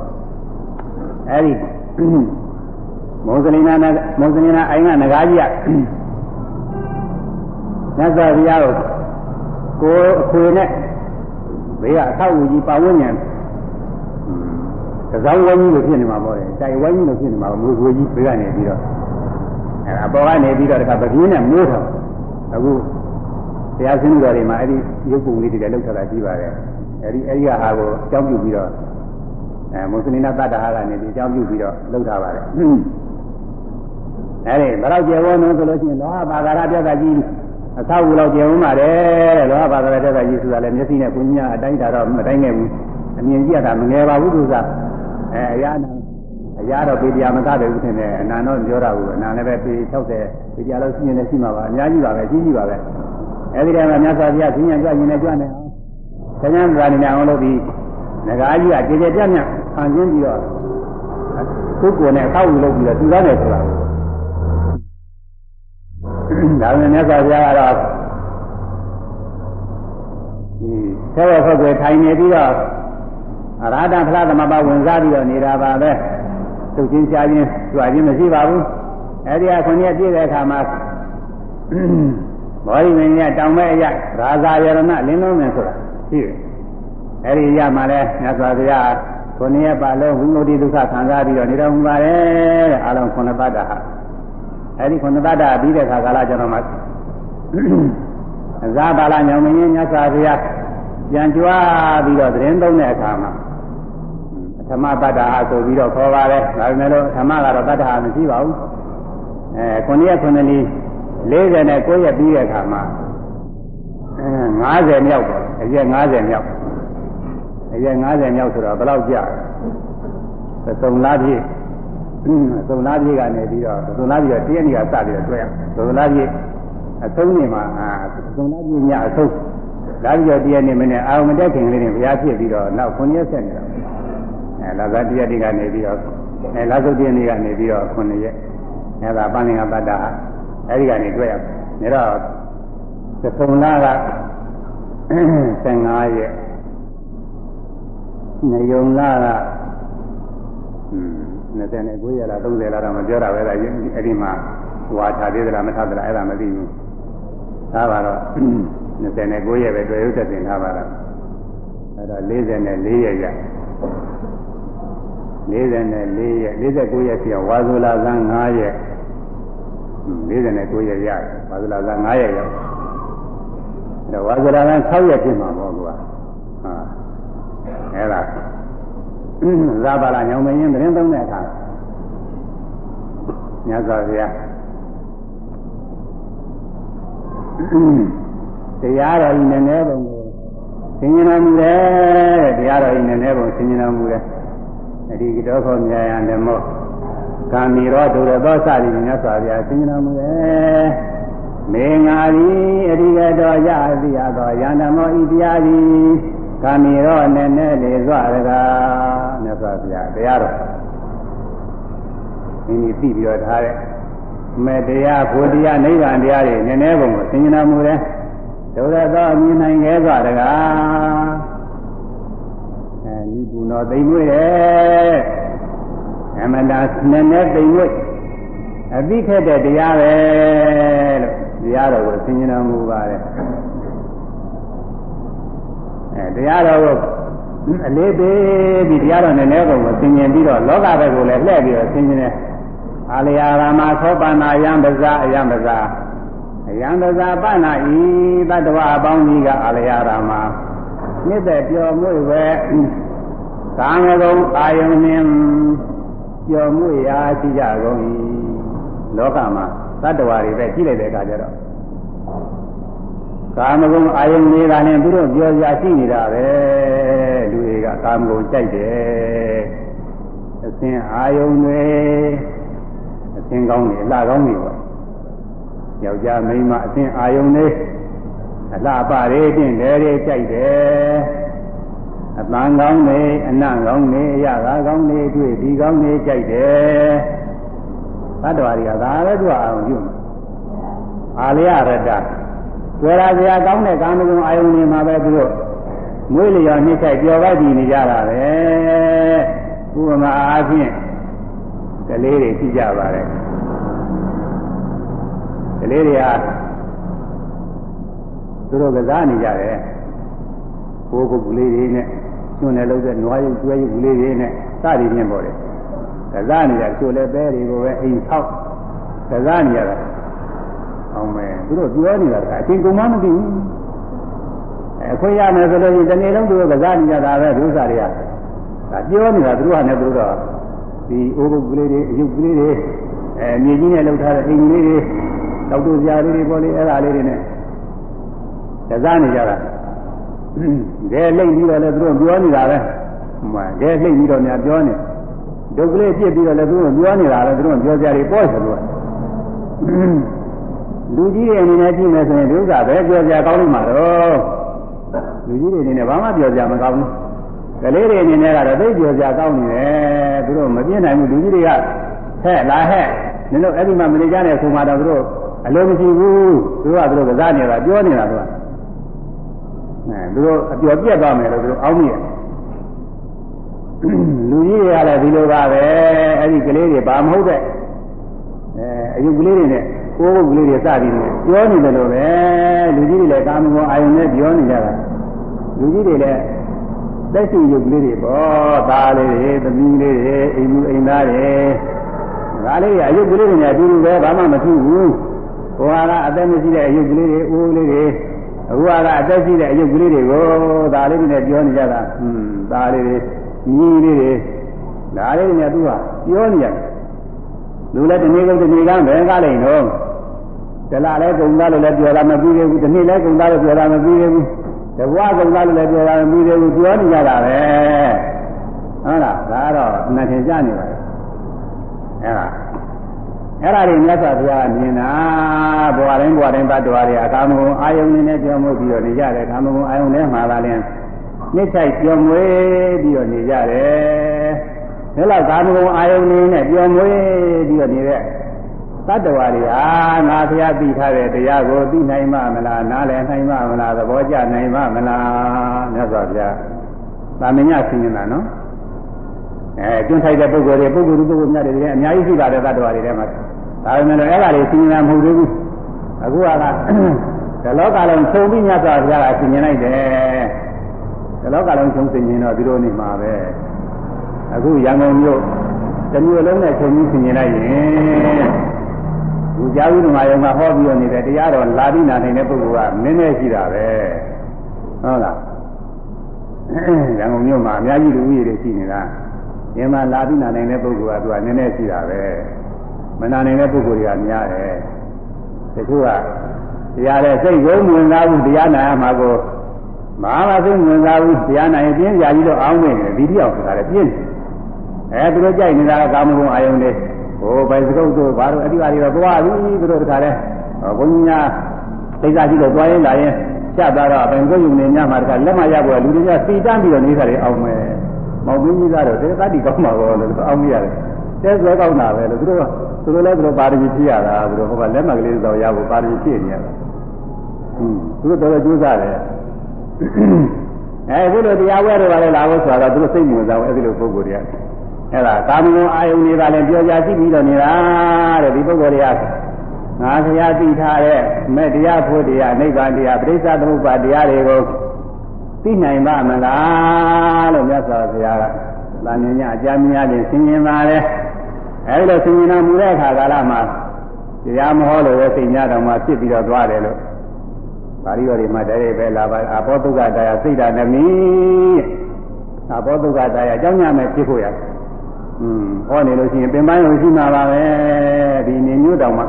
အဲဒီမောဇလိနာမောဇလိနာအိုင်ကငကားကြီးကမြတ်စွာဘုရားကိုကိုယ်အခွေနဲ့ ဘေးကအဆောက်အဦကြီးပါဝန်းကျင်ကစားဝိုင်းကြီးလိုဖြစ်နေမှာပေါ့လေတိုက်ဝိုင်းကြီးလိုဖြစ်နေမှာမွေခွေကြီးဘေးကနေပြီးတော့အဲအပေါ်ကနေပြီးတော့တခါပပြင်းနဲ့မိုးထားအခုတရားစင်းတော်တွေမှာအဲ့ဒီရုပ်ပုံလေးတွေလည်းလောက်ထားတာရှိပါတယ်အဲ့ဒီအဲ့ဒီဟာကိုအကြောင်းပြုပြီးတော့အဲမုစလင်နာတတ္တဟာကနေဒီအကြောင်းပြုပြီးတော့လောက်ထားပါတယ်အဲ့ဒီဘယ်တော့ကျေဝန်းလို့ဆိုလို့ရှိရင်လောဟပါကာရပြတ် တာကြီးအသောဝလောက်ကျေဝန်းပါတယ်တဲ့လောဟပါကာရပြတ်တာကြီးဆိုတာလည်းမျက်စိနဲ့ကိုညာအတိုင်းတာတော့မတိုင်းခဲ့ဘူးအမြင်ကြည့်ရတာမငယ်ပါဘူးသူစားအဲအရာနာအရာတော့ပေတရားမသားတယ်ဦးထင်တယ်အနန္တော့ပြောတာဘူးအနန္လည်းပဲပေ60ပေတရားလောက်ရှိရင်လည်းရှိမှာပါအများကြီးပါပဲကြီးကြီးပါပဲအဲဒီတည်းမှာမြတ်စွာဘုရားဆင်းရဲကြွရင်လည်းကြွနေအောင်ဆင်းရဲကြွနေအောင်လို့ဒီငကားကြီးကကြေကြေပြတ်ပြတ်ခံကျင်းပြီးတော့ကိုယ်ကိုယ်နဲ့အသောက်ယူလုပ်ပြီးတော့သူသားတယ်ဆိုတာ ဒါနဲ့မြတ်စွာဘုရားကတော့ဒီဆဲဝဖက်ွယ်ထိုင်နေပြီးတော့အရာဒဖလားသမဘာဝင်စားပြီးတော့နေတာပါပဲသူချင်းရှားချင်းကြွားချင်းမရှိပါဘူးအဲဒီကခုနှစ်ပြည့်တဲ့အခါမှာဘောဓိမင်းကြီးတောင်မဲ့အရရာဇာယရဏလင်းလုံးမယ်ဆိုတာရှိတယ်အဲဒီရမှာလဲမြတ်စွာဘုရားခုနှစ်ရက်ပါလုံးဝိမု ക്തി ဒုက္ခခံစားပြီးတော့နေတော်မူပါတယ်တဲ့အလုံးခုနှစ်ပတ်တာဟာ အဲဒီခုနှစ်ပတ်တာပြီးတဲ့အခါကာလကျွန်တော်မှာအဇာပါဠညောင်မင်းကြီးမြတ်စွာဘုရားပြန်ကြွားပြီးတော့သတင်းသုံးတဲ့အခါမှာဓမ္မတတ္တာဟာဆိုပြီးတော့ခေါ်ပါတယ်ဒါပေမဲ့လို့ဓမ္မကတော့တတ္တာဟာမရှိပါဘူးအဲခုနှစ်ရက်ခုနှစ်နည်း49ရက်ပြီးတဲ့အခါမှာအဲ90မြောက်ပေါ့အရက်90မြောက်အရက်90မြောက်ဆိုတော့ဘယ်လောက်ကြာသစုံလားပြည့်သ သုံးလားပြေကနေပြီးတော့သုံးလားပြေတော့တရက်နေကစပြီးတော့တွေ့ရသုံးလားပြေအဆုံးနေမှာအာသုံးလားပြေညအဆုံးလာပြီးတော့တရက်နေမနဲ့အာရုံမတက်ခင်လေးတွေဘုရားဖြစ်ပြီးတော့နောက်9ရက်ဆက်နေတော့အဲလာသာတရက်ဒီကနေပြီးတော့အဲလာသုတ်တရက်နေကနေပြီးတော့9ရက်အဲဒါပန်းငါပတ္တာအဲဒီကနေတွေ့ရနေတော့သုံးလားက15ရက်နေယုံလားက 29ရက်လား30လားတော့မပြောတာပဲအဲ့ဒီမှာဟွာထားသေးသလားမထားသလားအဲ့ဒါမသိဘူးဒါပါတော့29ရက်ပဲတွေ့ရုပ်သက်တင်ထားပါတော့အဲ့တော့44ရက်ရ44ရက်49ရက်ပြောဝါဇူလာဇန်9ရက်49ရက်ရဝါဇူလာဇန်9ရက်ရောက်တော့ဝါဇူလာဇန်6ရက်ဖြစ်မှာပေါ့ကွာဟာအဲ့ဒါ ဇာပါလာညောင်မင်းရင်သတင်းသုံးတဲ့အခါမြတ်စွာဘုရားတရားတော်ဤနည်းနည်းပုံကိုသင်္ကြန်မူတယ်တရားတော်ဤနည်းနည်းပုံသင်္ကြန်မူတယ်အဒီကတော့ခေါ်မြာယံဓမ္မောကာမီရောဒုရသောစသည်မြတ်စွာဘုရားသင်္ကြန်မူတယ်မေငါသည်အဒီကတော်ရသည်ရသောယန္တမောဤတရားသည် ကာမီရောနည်းနည်းလေစွာရကားမြတ်စွာဘုရားတရားတော်ဒီနည်းသိပြီးတော့ထားတဲ့မေတရားဘုရားနိဗ္ဗာန်တရားတွေနည်းနည်းပုံကိုသင်္ကြန်မူတယ်ဒုရသောမြင်နိုင်ခဲ့စွာတကားအဲဒီကုနောသိမ့်မွေ့ရဲ့အမတာနည်းနည်းသိမ့်မွေ့အသိခက်တဲ့တရားပဲလို့တရားတော်ကိုသင်္ကြန်မူပါတယ် အဲတရားတော်ကိုအလေးပေးပြီးတရားတော်နဲ့လည်းကိုဆင်ញင်ပြီးတော့လောကဘက်ကိုလည်းလှည့်ပြီးတော့ဆင်ញင်တယ်အာလယာရာမသောပန္နာယံပဇာအယံပဇာအယံပဇာပန္နာဤတတ္တဝအပေါင်းကြီးကအာလယာရာမနှစ်သက်ပျော်မွေ့ပဲကာမဂုဏ်အာယုန်နှင့်ပျော်မွေ့ရာရှိကြကုန်၏လောကမှာတတ္တဝါတွေပဲကြည့်လိုက်တဲ့အခါကျတော့ ကာမဂုဏ်အာယုန်တွေကလည်းသူတို့ပြောကြရှိနေတာပဲလူတွေကကာမဂုဏ်ကြိုက်တယ်အစဉ်အာယုန်တွေအစဉ်ကောင်းတွေအလှကောင်းတွေပေါ့ယောက်ျားမိန်းမအစဉ်အာယုန်တွေအလှပတွေတင့်တယ်တွေကြိုက်တယ်အပန်းကောင်းတွေအနံ့ကောင်းတွေအရသာကောင်းတွေတွေ့ဒီကောင်းတွေကြိုက်တယ်သတ္တဝါတွေကဒါပဲသူအောင်ပြုအာလယရတ္တ ကြွယ်လာစရာကောင်းတဲ့ကာမဂုဏ်အာယုန်တွေမှာပဲသူတို့မွေးလျော်နှစ်ဆိုင်ပျော်ပိုက်ပြီးနေကြတာပဲဥပမာအားဖြင့်ကလေးတွေရှိကြပါတယ်ကလေးတွေကသူတို့ကစားနေကြတယ်ကိုယ်ကိုယ်ကလေးတွေနဲ့ကျွန်းနယ်လုံးတဲ့နွားရုပ်ကျွဲရုပ်ကလေးတွေနဲ့စသည်ဖြင့်ပေါ်တယ်ကစားနေတာချိုလည်းပဲတွေကိုပဲအိမ်ဆောက်ကစားနေရတာ အောင်မယ်သူတို့ပြောနေတာကအချိန်ကုန်မှမသိဘူးအခွင့်ရမယ်ဆိုလို့ရှိရင်တနေ့လုံးသူတို့ကစားနေကြတာပဲဒုစရတွေကဒါပြောနေတာသူတို့ကလည်းသူတို့တော့ဒီအိုးကုတ်ကလေးတွေအယုတ်ကလေးတွေအဲမြေကြီးနဲ့လှုပ်ထားတဲ့အိမ်လေးတွေတောက်တူစရာလေးတွေပေါ်လေအဲ့ဒါလေးတွေနဲ့ကစားနေကြတာဒဲလိမ့်ပြီးတော့လည်းသူတို့ပြောနေတာပဲမှန်ဒဲလိမ့်ပြီးတော့များပြောနေဒုက္ခလေးပြစ်ပြီးတော့လည်းသူတို့ပြောနေတာပဲသူတို့ပြောကြတယ်ပေါ့ဆိုလို့ လူကြီးတွေအနေနဲ့ကြည့်မယ်ဆိုရင်ဒီဥစ္စာပဲပြောကြကောင်းလို့မှာတော့လူကြီးတွေအနေနဲ့ဘာမှပြောကြမကောင်းဘူးကလေးတွေအနေနဲ့ကတော့သိပြောကြကောင်းနေတယ်သူတို့မပြင်းနိုင်ဘူးလူကြီးတွေကဟဲ့လာဟဲ့နင်တို့အဲ့ဒီမှာမနေကြနဲ့ဆိုမှတော့သူတို့အလိုမရှိဘူးသူတို့ကသူတို့ကစားနေတာပြောနေတာသူကအဲသူတို့အပြောပြက်သွားမယ်လို့သူတို့အောင်းမိတယ်လူကြီးတွေကလည်းဒီလိုပါပဲအဲ့ဒီကလေးတွေဘာမဟုတ်တဲ့အဲအယုတ်ကလေးတွေနဲ့ ကိုယ်ပုတ်ကလေးတွေစပြီးနေပြောနေတယ်လို့ပဲလူကြီးတွေလည်းကာမဂုဏ်အာယုန်နဲ့ပြောနေကြတာလူကြီးတွေလည်းသက်ရှိရုပ်ကလေးတွေပေါ့သားလေးတွေသမီးလေးတွေအိမ်မူအိမ်သားတွေဒါလေးတွေအယုတ်ကလေးတွေနဲ့အတူတူပဲဘာမှမထူးဘူးဟိုဟာကအသက်မရှိတဲ့အယုတ်ကလေးတွေအိုးလေးတွေအခုကအသက်ရှိတဲ့အယုတ်ကလေးတွေကိုဒါလေးတွေနဲ့ပြောနေကြတာဟွန်းသားလေးတွေမြည်လေးတွေဒါလေးတွေနဲ့သူကပြောနေရတယ်လူလည်းဒီနေ့ကုန်ဒီနေ့ကဘယ်ကားလိမ့်တော့ တလားလဲကုန်သားလို့လည်းပြောတာမပြီးသေးဘူးဒီနေ့လဲကုန်သားလို့ပြောတာမပြီးသေးဘူးတဘွားကုန်သားလို့လည်းပြောတာမပြီးသေးဘူးပြောနေကြတာပဲဟုတ်လားဒါကတော့အမှန်ထင်ကြနေပါလေအဲ့ဒါအဲ့ဒါတွေမြတ်စွာဘုရားမြင်တာဘဝတိုင်းဘဝတိုင်းတ attva တွေအကာမဂုဏ်အာယုန်နဲ့ပြောမှုပြီးတော့နေကြတယ်ကာမဂုဏ်အာယုန်ထဲမှာသာလင်းနှိမ့်ဆိုင်ပြောမွေးပြီးတော့နေကြတယ်ဒါလောက်ကာမဂုဏ်အာယုန်နဲ့ပြောမွေးပြီးတော့နေတဲ့ တ attva တွေဟာငါဘုရားသိထားတဲ့တရားကိုသိနိုင်မှမလားနားလည်နိုင်မှမလားသဘောကျနိုင်မှမလားမြတ်စွာဘုရားသာမညဆင်းနေတာနော်အဲကျွန်းဆိုင်တဲ့ပုဂ္ဂိုလ်တွေပုဂ္ဂိုလ်ပုဂ္ဂိုလ်များတွေလည်းအများကြီးရှိပါတယ်တ attva တွေထဲမှာဒါပေမဲ့လည်းအဲ့ဒါတွေသိနေတာမဟုတ်သေးဘူးအခုကဒီလောကလုံးခြုံပြီးမြတ်စွာဘုရားကသိမြင်လိုက်တယ်ဒီလောကလုံးခြုံသိမြင်တော့ဒီလိုနေမှာပဲအခုရန်ကုန်မြို့တစ်မြို့လုံးနဲ့ခြုံပြီးသိမြင်လိုက်ရင် ဘူဇာဝိဓမ္မယုံကဟောပြီးနေတဲ့တရားတော်လာပြီးနာနိုင်တဲ့ပုဂ္ဂိုလ်ကနည်းနည်းရှိတာပဲဟုတ်လားရန်ကုန်မြို့မှာအများကြီးလူကြီးတွေရှိနေတာဒီမှာလာပြီးနာနိုင်တဲ့ပုဂ္ဂိုလ်ကသူကနည်းနည်းရှိတာပဲမနာနိုင်တဲ့ပုဂ္ဂိုလ်တွေကများတယ်တချို့ကတရားတဲ့စိတ်ကိုဝင်စားဘူးတရားနာရမှာကိုမဟာမသိဝင်စားဘူးတရားနာရင်ပြင်းပြကြီးတော့အောင်းနေတယ်ဒီတိအောင်ဆိုတာလည်းပြင်းတယ်အဲသူတို့ကြိုက်နေတာကကာမဂုဏ်အာယုန်တွေ ဟိုဘိုင်စကုတ်တို့ဘာလို့အတိအကျတော့သွားပြီသူတို့တခါလဲဘုန်းကြီးများစိတ်စားကြည့်တော့သွားရင်လာရင်ချက်သွားတော့ဘယ်ကိုယုံနေညမှာတခါလက်မရဘူးလူတွေကစီတန်းပြီးတော့နေကြတယ်အောင်မယ်မောင်မင်းကြီးကတော့သေသတ္တိကောင်းမှာပေါ့လို့အောင်းမိရတယ်တဲဆွဲကောင်းတာပဲလို့သူတို့ကသူတို့လည်းသူတို့ပါရမီဖြည့်ရတာသူတို့ဟိုကလက်မှတ်ကလေးတော့ရဖို့ပါရမီဖြည့်နေရတာဟင်းသူတို့တော်တော်ကြိုးစားတယ်အဲဒီလိုတရားဝဲတွေပါလေလာဖို့ဆိုတော့သူတို့စိတ်ညွန်စားဘူးအဲဒီလိုပုဂ္ဂိုလ်တွေက အဲ့ဒါကာမဂုဏ်အာယုန်တွေကလည်းပြောကြကြည့်ပြီးတော့နေတာတဲ့ဒီပုဂ္ဂိုလ်တွေကငါဆရာသိထားတဲ့မဲ့တရားဖို့တရားနိဗ္ဗာန်တရားပရိစ္ဆသမုပ္ပါတရားတွေကိုသိနိုင်ပါမလားလို့မြတ်စွာဘုရားကသာမြင်ညအကြမ်းများခြင်းဆင်ញင်ပါလေအဲဒီလိုဆင်ញင်တော်မူတဲ့အခါကာလမှာတရားမဟောလို့ပဲစိတ်များတော်မှာဖြစ်ပြီးတော့သွားတယ်လို့ပါဠိတော်တွေမှာတည်းပဲလာပါအဘောတုကတရားစိတ်ဓာတ်နမီအဘောတုကတရားအကြောင်းညမဲ့ဖြစ်ဖို့ရ อืมဟောနေလို့ရှိရင်ပင်ပန်းလို့ရှိမှာပါပဲဒီနေမျိုးတောင်မှ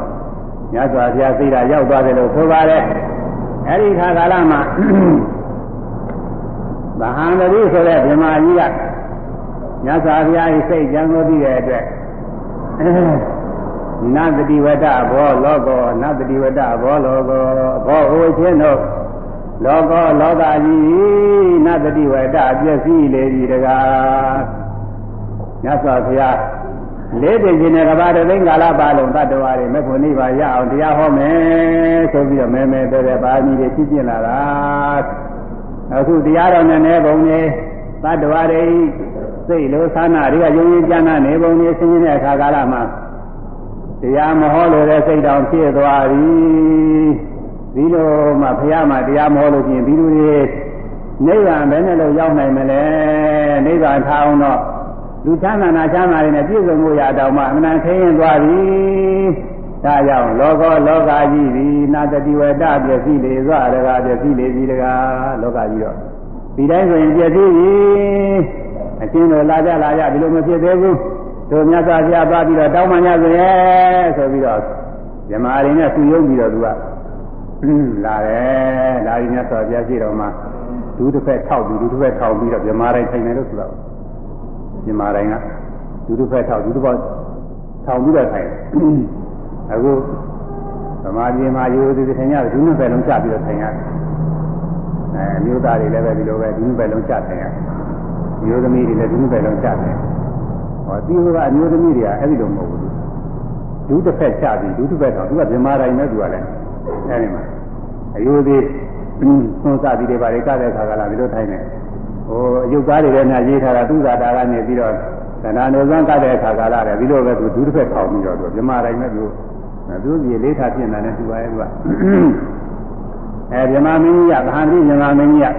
မြတ်စွာဘုရားစိတ်ဓာတ်ရောက်သွားတယ်လို့ဆိုပါတယ်အဲဒီခါကာလမှာဗဟန္တတိဆိုတဲ့ဗြဟ္မာကြီးကမြတ်စွာဘုရား၏စိတ်ကြံကိုသိတဲ့အတွက်နတတိဝတ္တဘောလောကောနတတိဝတ္တဘောလောကောဘောဟိုချင်းတို့လောကောလောကကြီးနတတိဝတ္တပြည့်စည်လေပြီတကား မြတ်စွာဘုရားလေးတင်ခြင်းနဲ့ကဘာတသိန်းကာလပါလုံးတတ္တဝါတွေမဖို့နိဗ္ဗာန်ရအောင်တရားဟောမယ်ဆိုပြီးတော့မဲမဲတဲ့တဲ့ပါမီတွေဖြစ်ကျင်လာတာအခုတရားတော်နဲ့နေပုံနေတတ္တဝါတွေစိတ်လိုသာနာတွေကယုံကြည်ကြနာနေပုံနေဆင်းရဲတဲ့အခါကာလမှာတရားမဟောလို့တဲ့စိတ်တောင်ဖြစ်သွားပြီဒီလိုမှဘုရားမှာတရားမဟောလို့ပြင်ဒီလိုတွေနိဗ္ဗာန်ဘယ်နဲ့လို့ရောက်နိုင်မလဲနိဗ္ဗာန်ထားအောင်တော့ လူချမ်းသာနာချမ်းသာတွေနဲ့ပြည့်စုံမှုရတော့မှအမှန်ခင်းရင်သွားပြီဒါကြောင့်လောကောလောကကြီးသည်နာတတိဝတ္တပစ္စည်းလေသွားတကားပစ္စည်းလေပြီးတကားလောကကြီးတော့ဒီတိုင်းဆိုရင်ပစ္စည်းကြီးအချင်းတို့လာကြလာကြဒီလိုမဖြစ်သေးဘူးတို့မြတ်စွာဘုရားပါပြီးတော့တောင်းပန်ကြစေဆိုပြီးတော့ဇမားရင်းနဲ့သူယုံပြီးတော့သူကလာတယ်လာပြီးမြတ်စွာဘုရားရှိတော်မှာဒုတစ်ဖက်ထောက်ပြီးဒုတစ်ဖက်ထောက်ပြီးတော့ဇမားတိုင်းထိုင်တယ်လို့ဆိုတော့ ဇမားတိုင်းကဒုတစ်ဖက်ထောက်ဒုတစ်ဖက်ထောင်ပြီးတော့ထိုင်အခုသမာဓိမှာရိုးသေးသေးထိုင်ရတယ်ဒုနှစ်ဖက်လုံးချပြီးတော့ထိုင်ရတယ်အဲမျိုးသားတွေလည်းပဲဒီလိုပဲဒုနှစ်ဖက်လုံးချထိုင်ရတယ်မျိုးသမီးတွေလည်းဒုနှစ်ဖက်လုံးချထိုင်ရတယ်ဟောဒီလိုကအမျိုးသမီးတွေကအဲ့ဒီလိုမဟုတ်ဘူးဒုတစ်ဖက်ချပြီးဒုတစ်ဖက်တော့သူကဗမာတိုင်းနဲ့သူကလည်းအဲ့ဒီမှာအယိုးသေးသွန်စသည်တွေပါလေကတဲ့ခါကလာဒီလိုထိုင်နေ ဟိုအယုတ်သားတွေလည်းများရေးထားတာသူသာတာကနေပြီးတော့သဏ္ဍာန်တော်စမ်းကတဲ့ခါကလာတယ်ဒီလိုပဲသူဒုတစ်ဖက်ထောင်ပြီးတော့သူဗမာတိုင်းနဲ့သူသူကြီးလေးထားပြင်တာနဲ့သူပါရဲ့သူကအဲဗမာမင်းကြီးကဗဟာတိဗမာမင်းကြီးက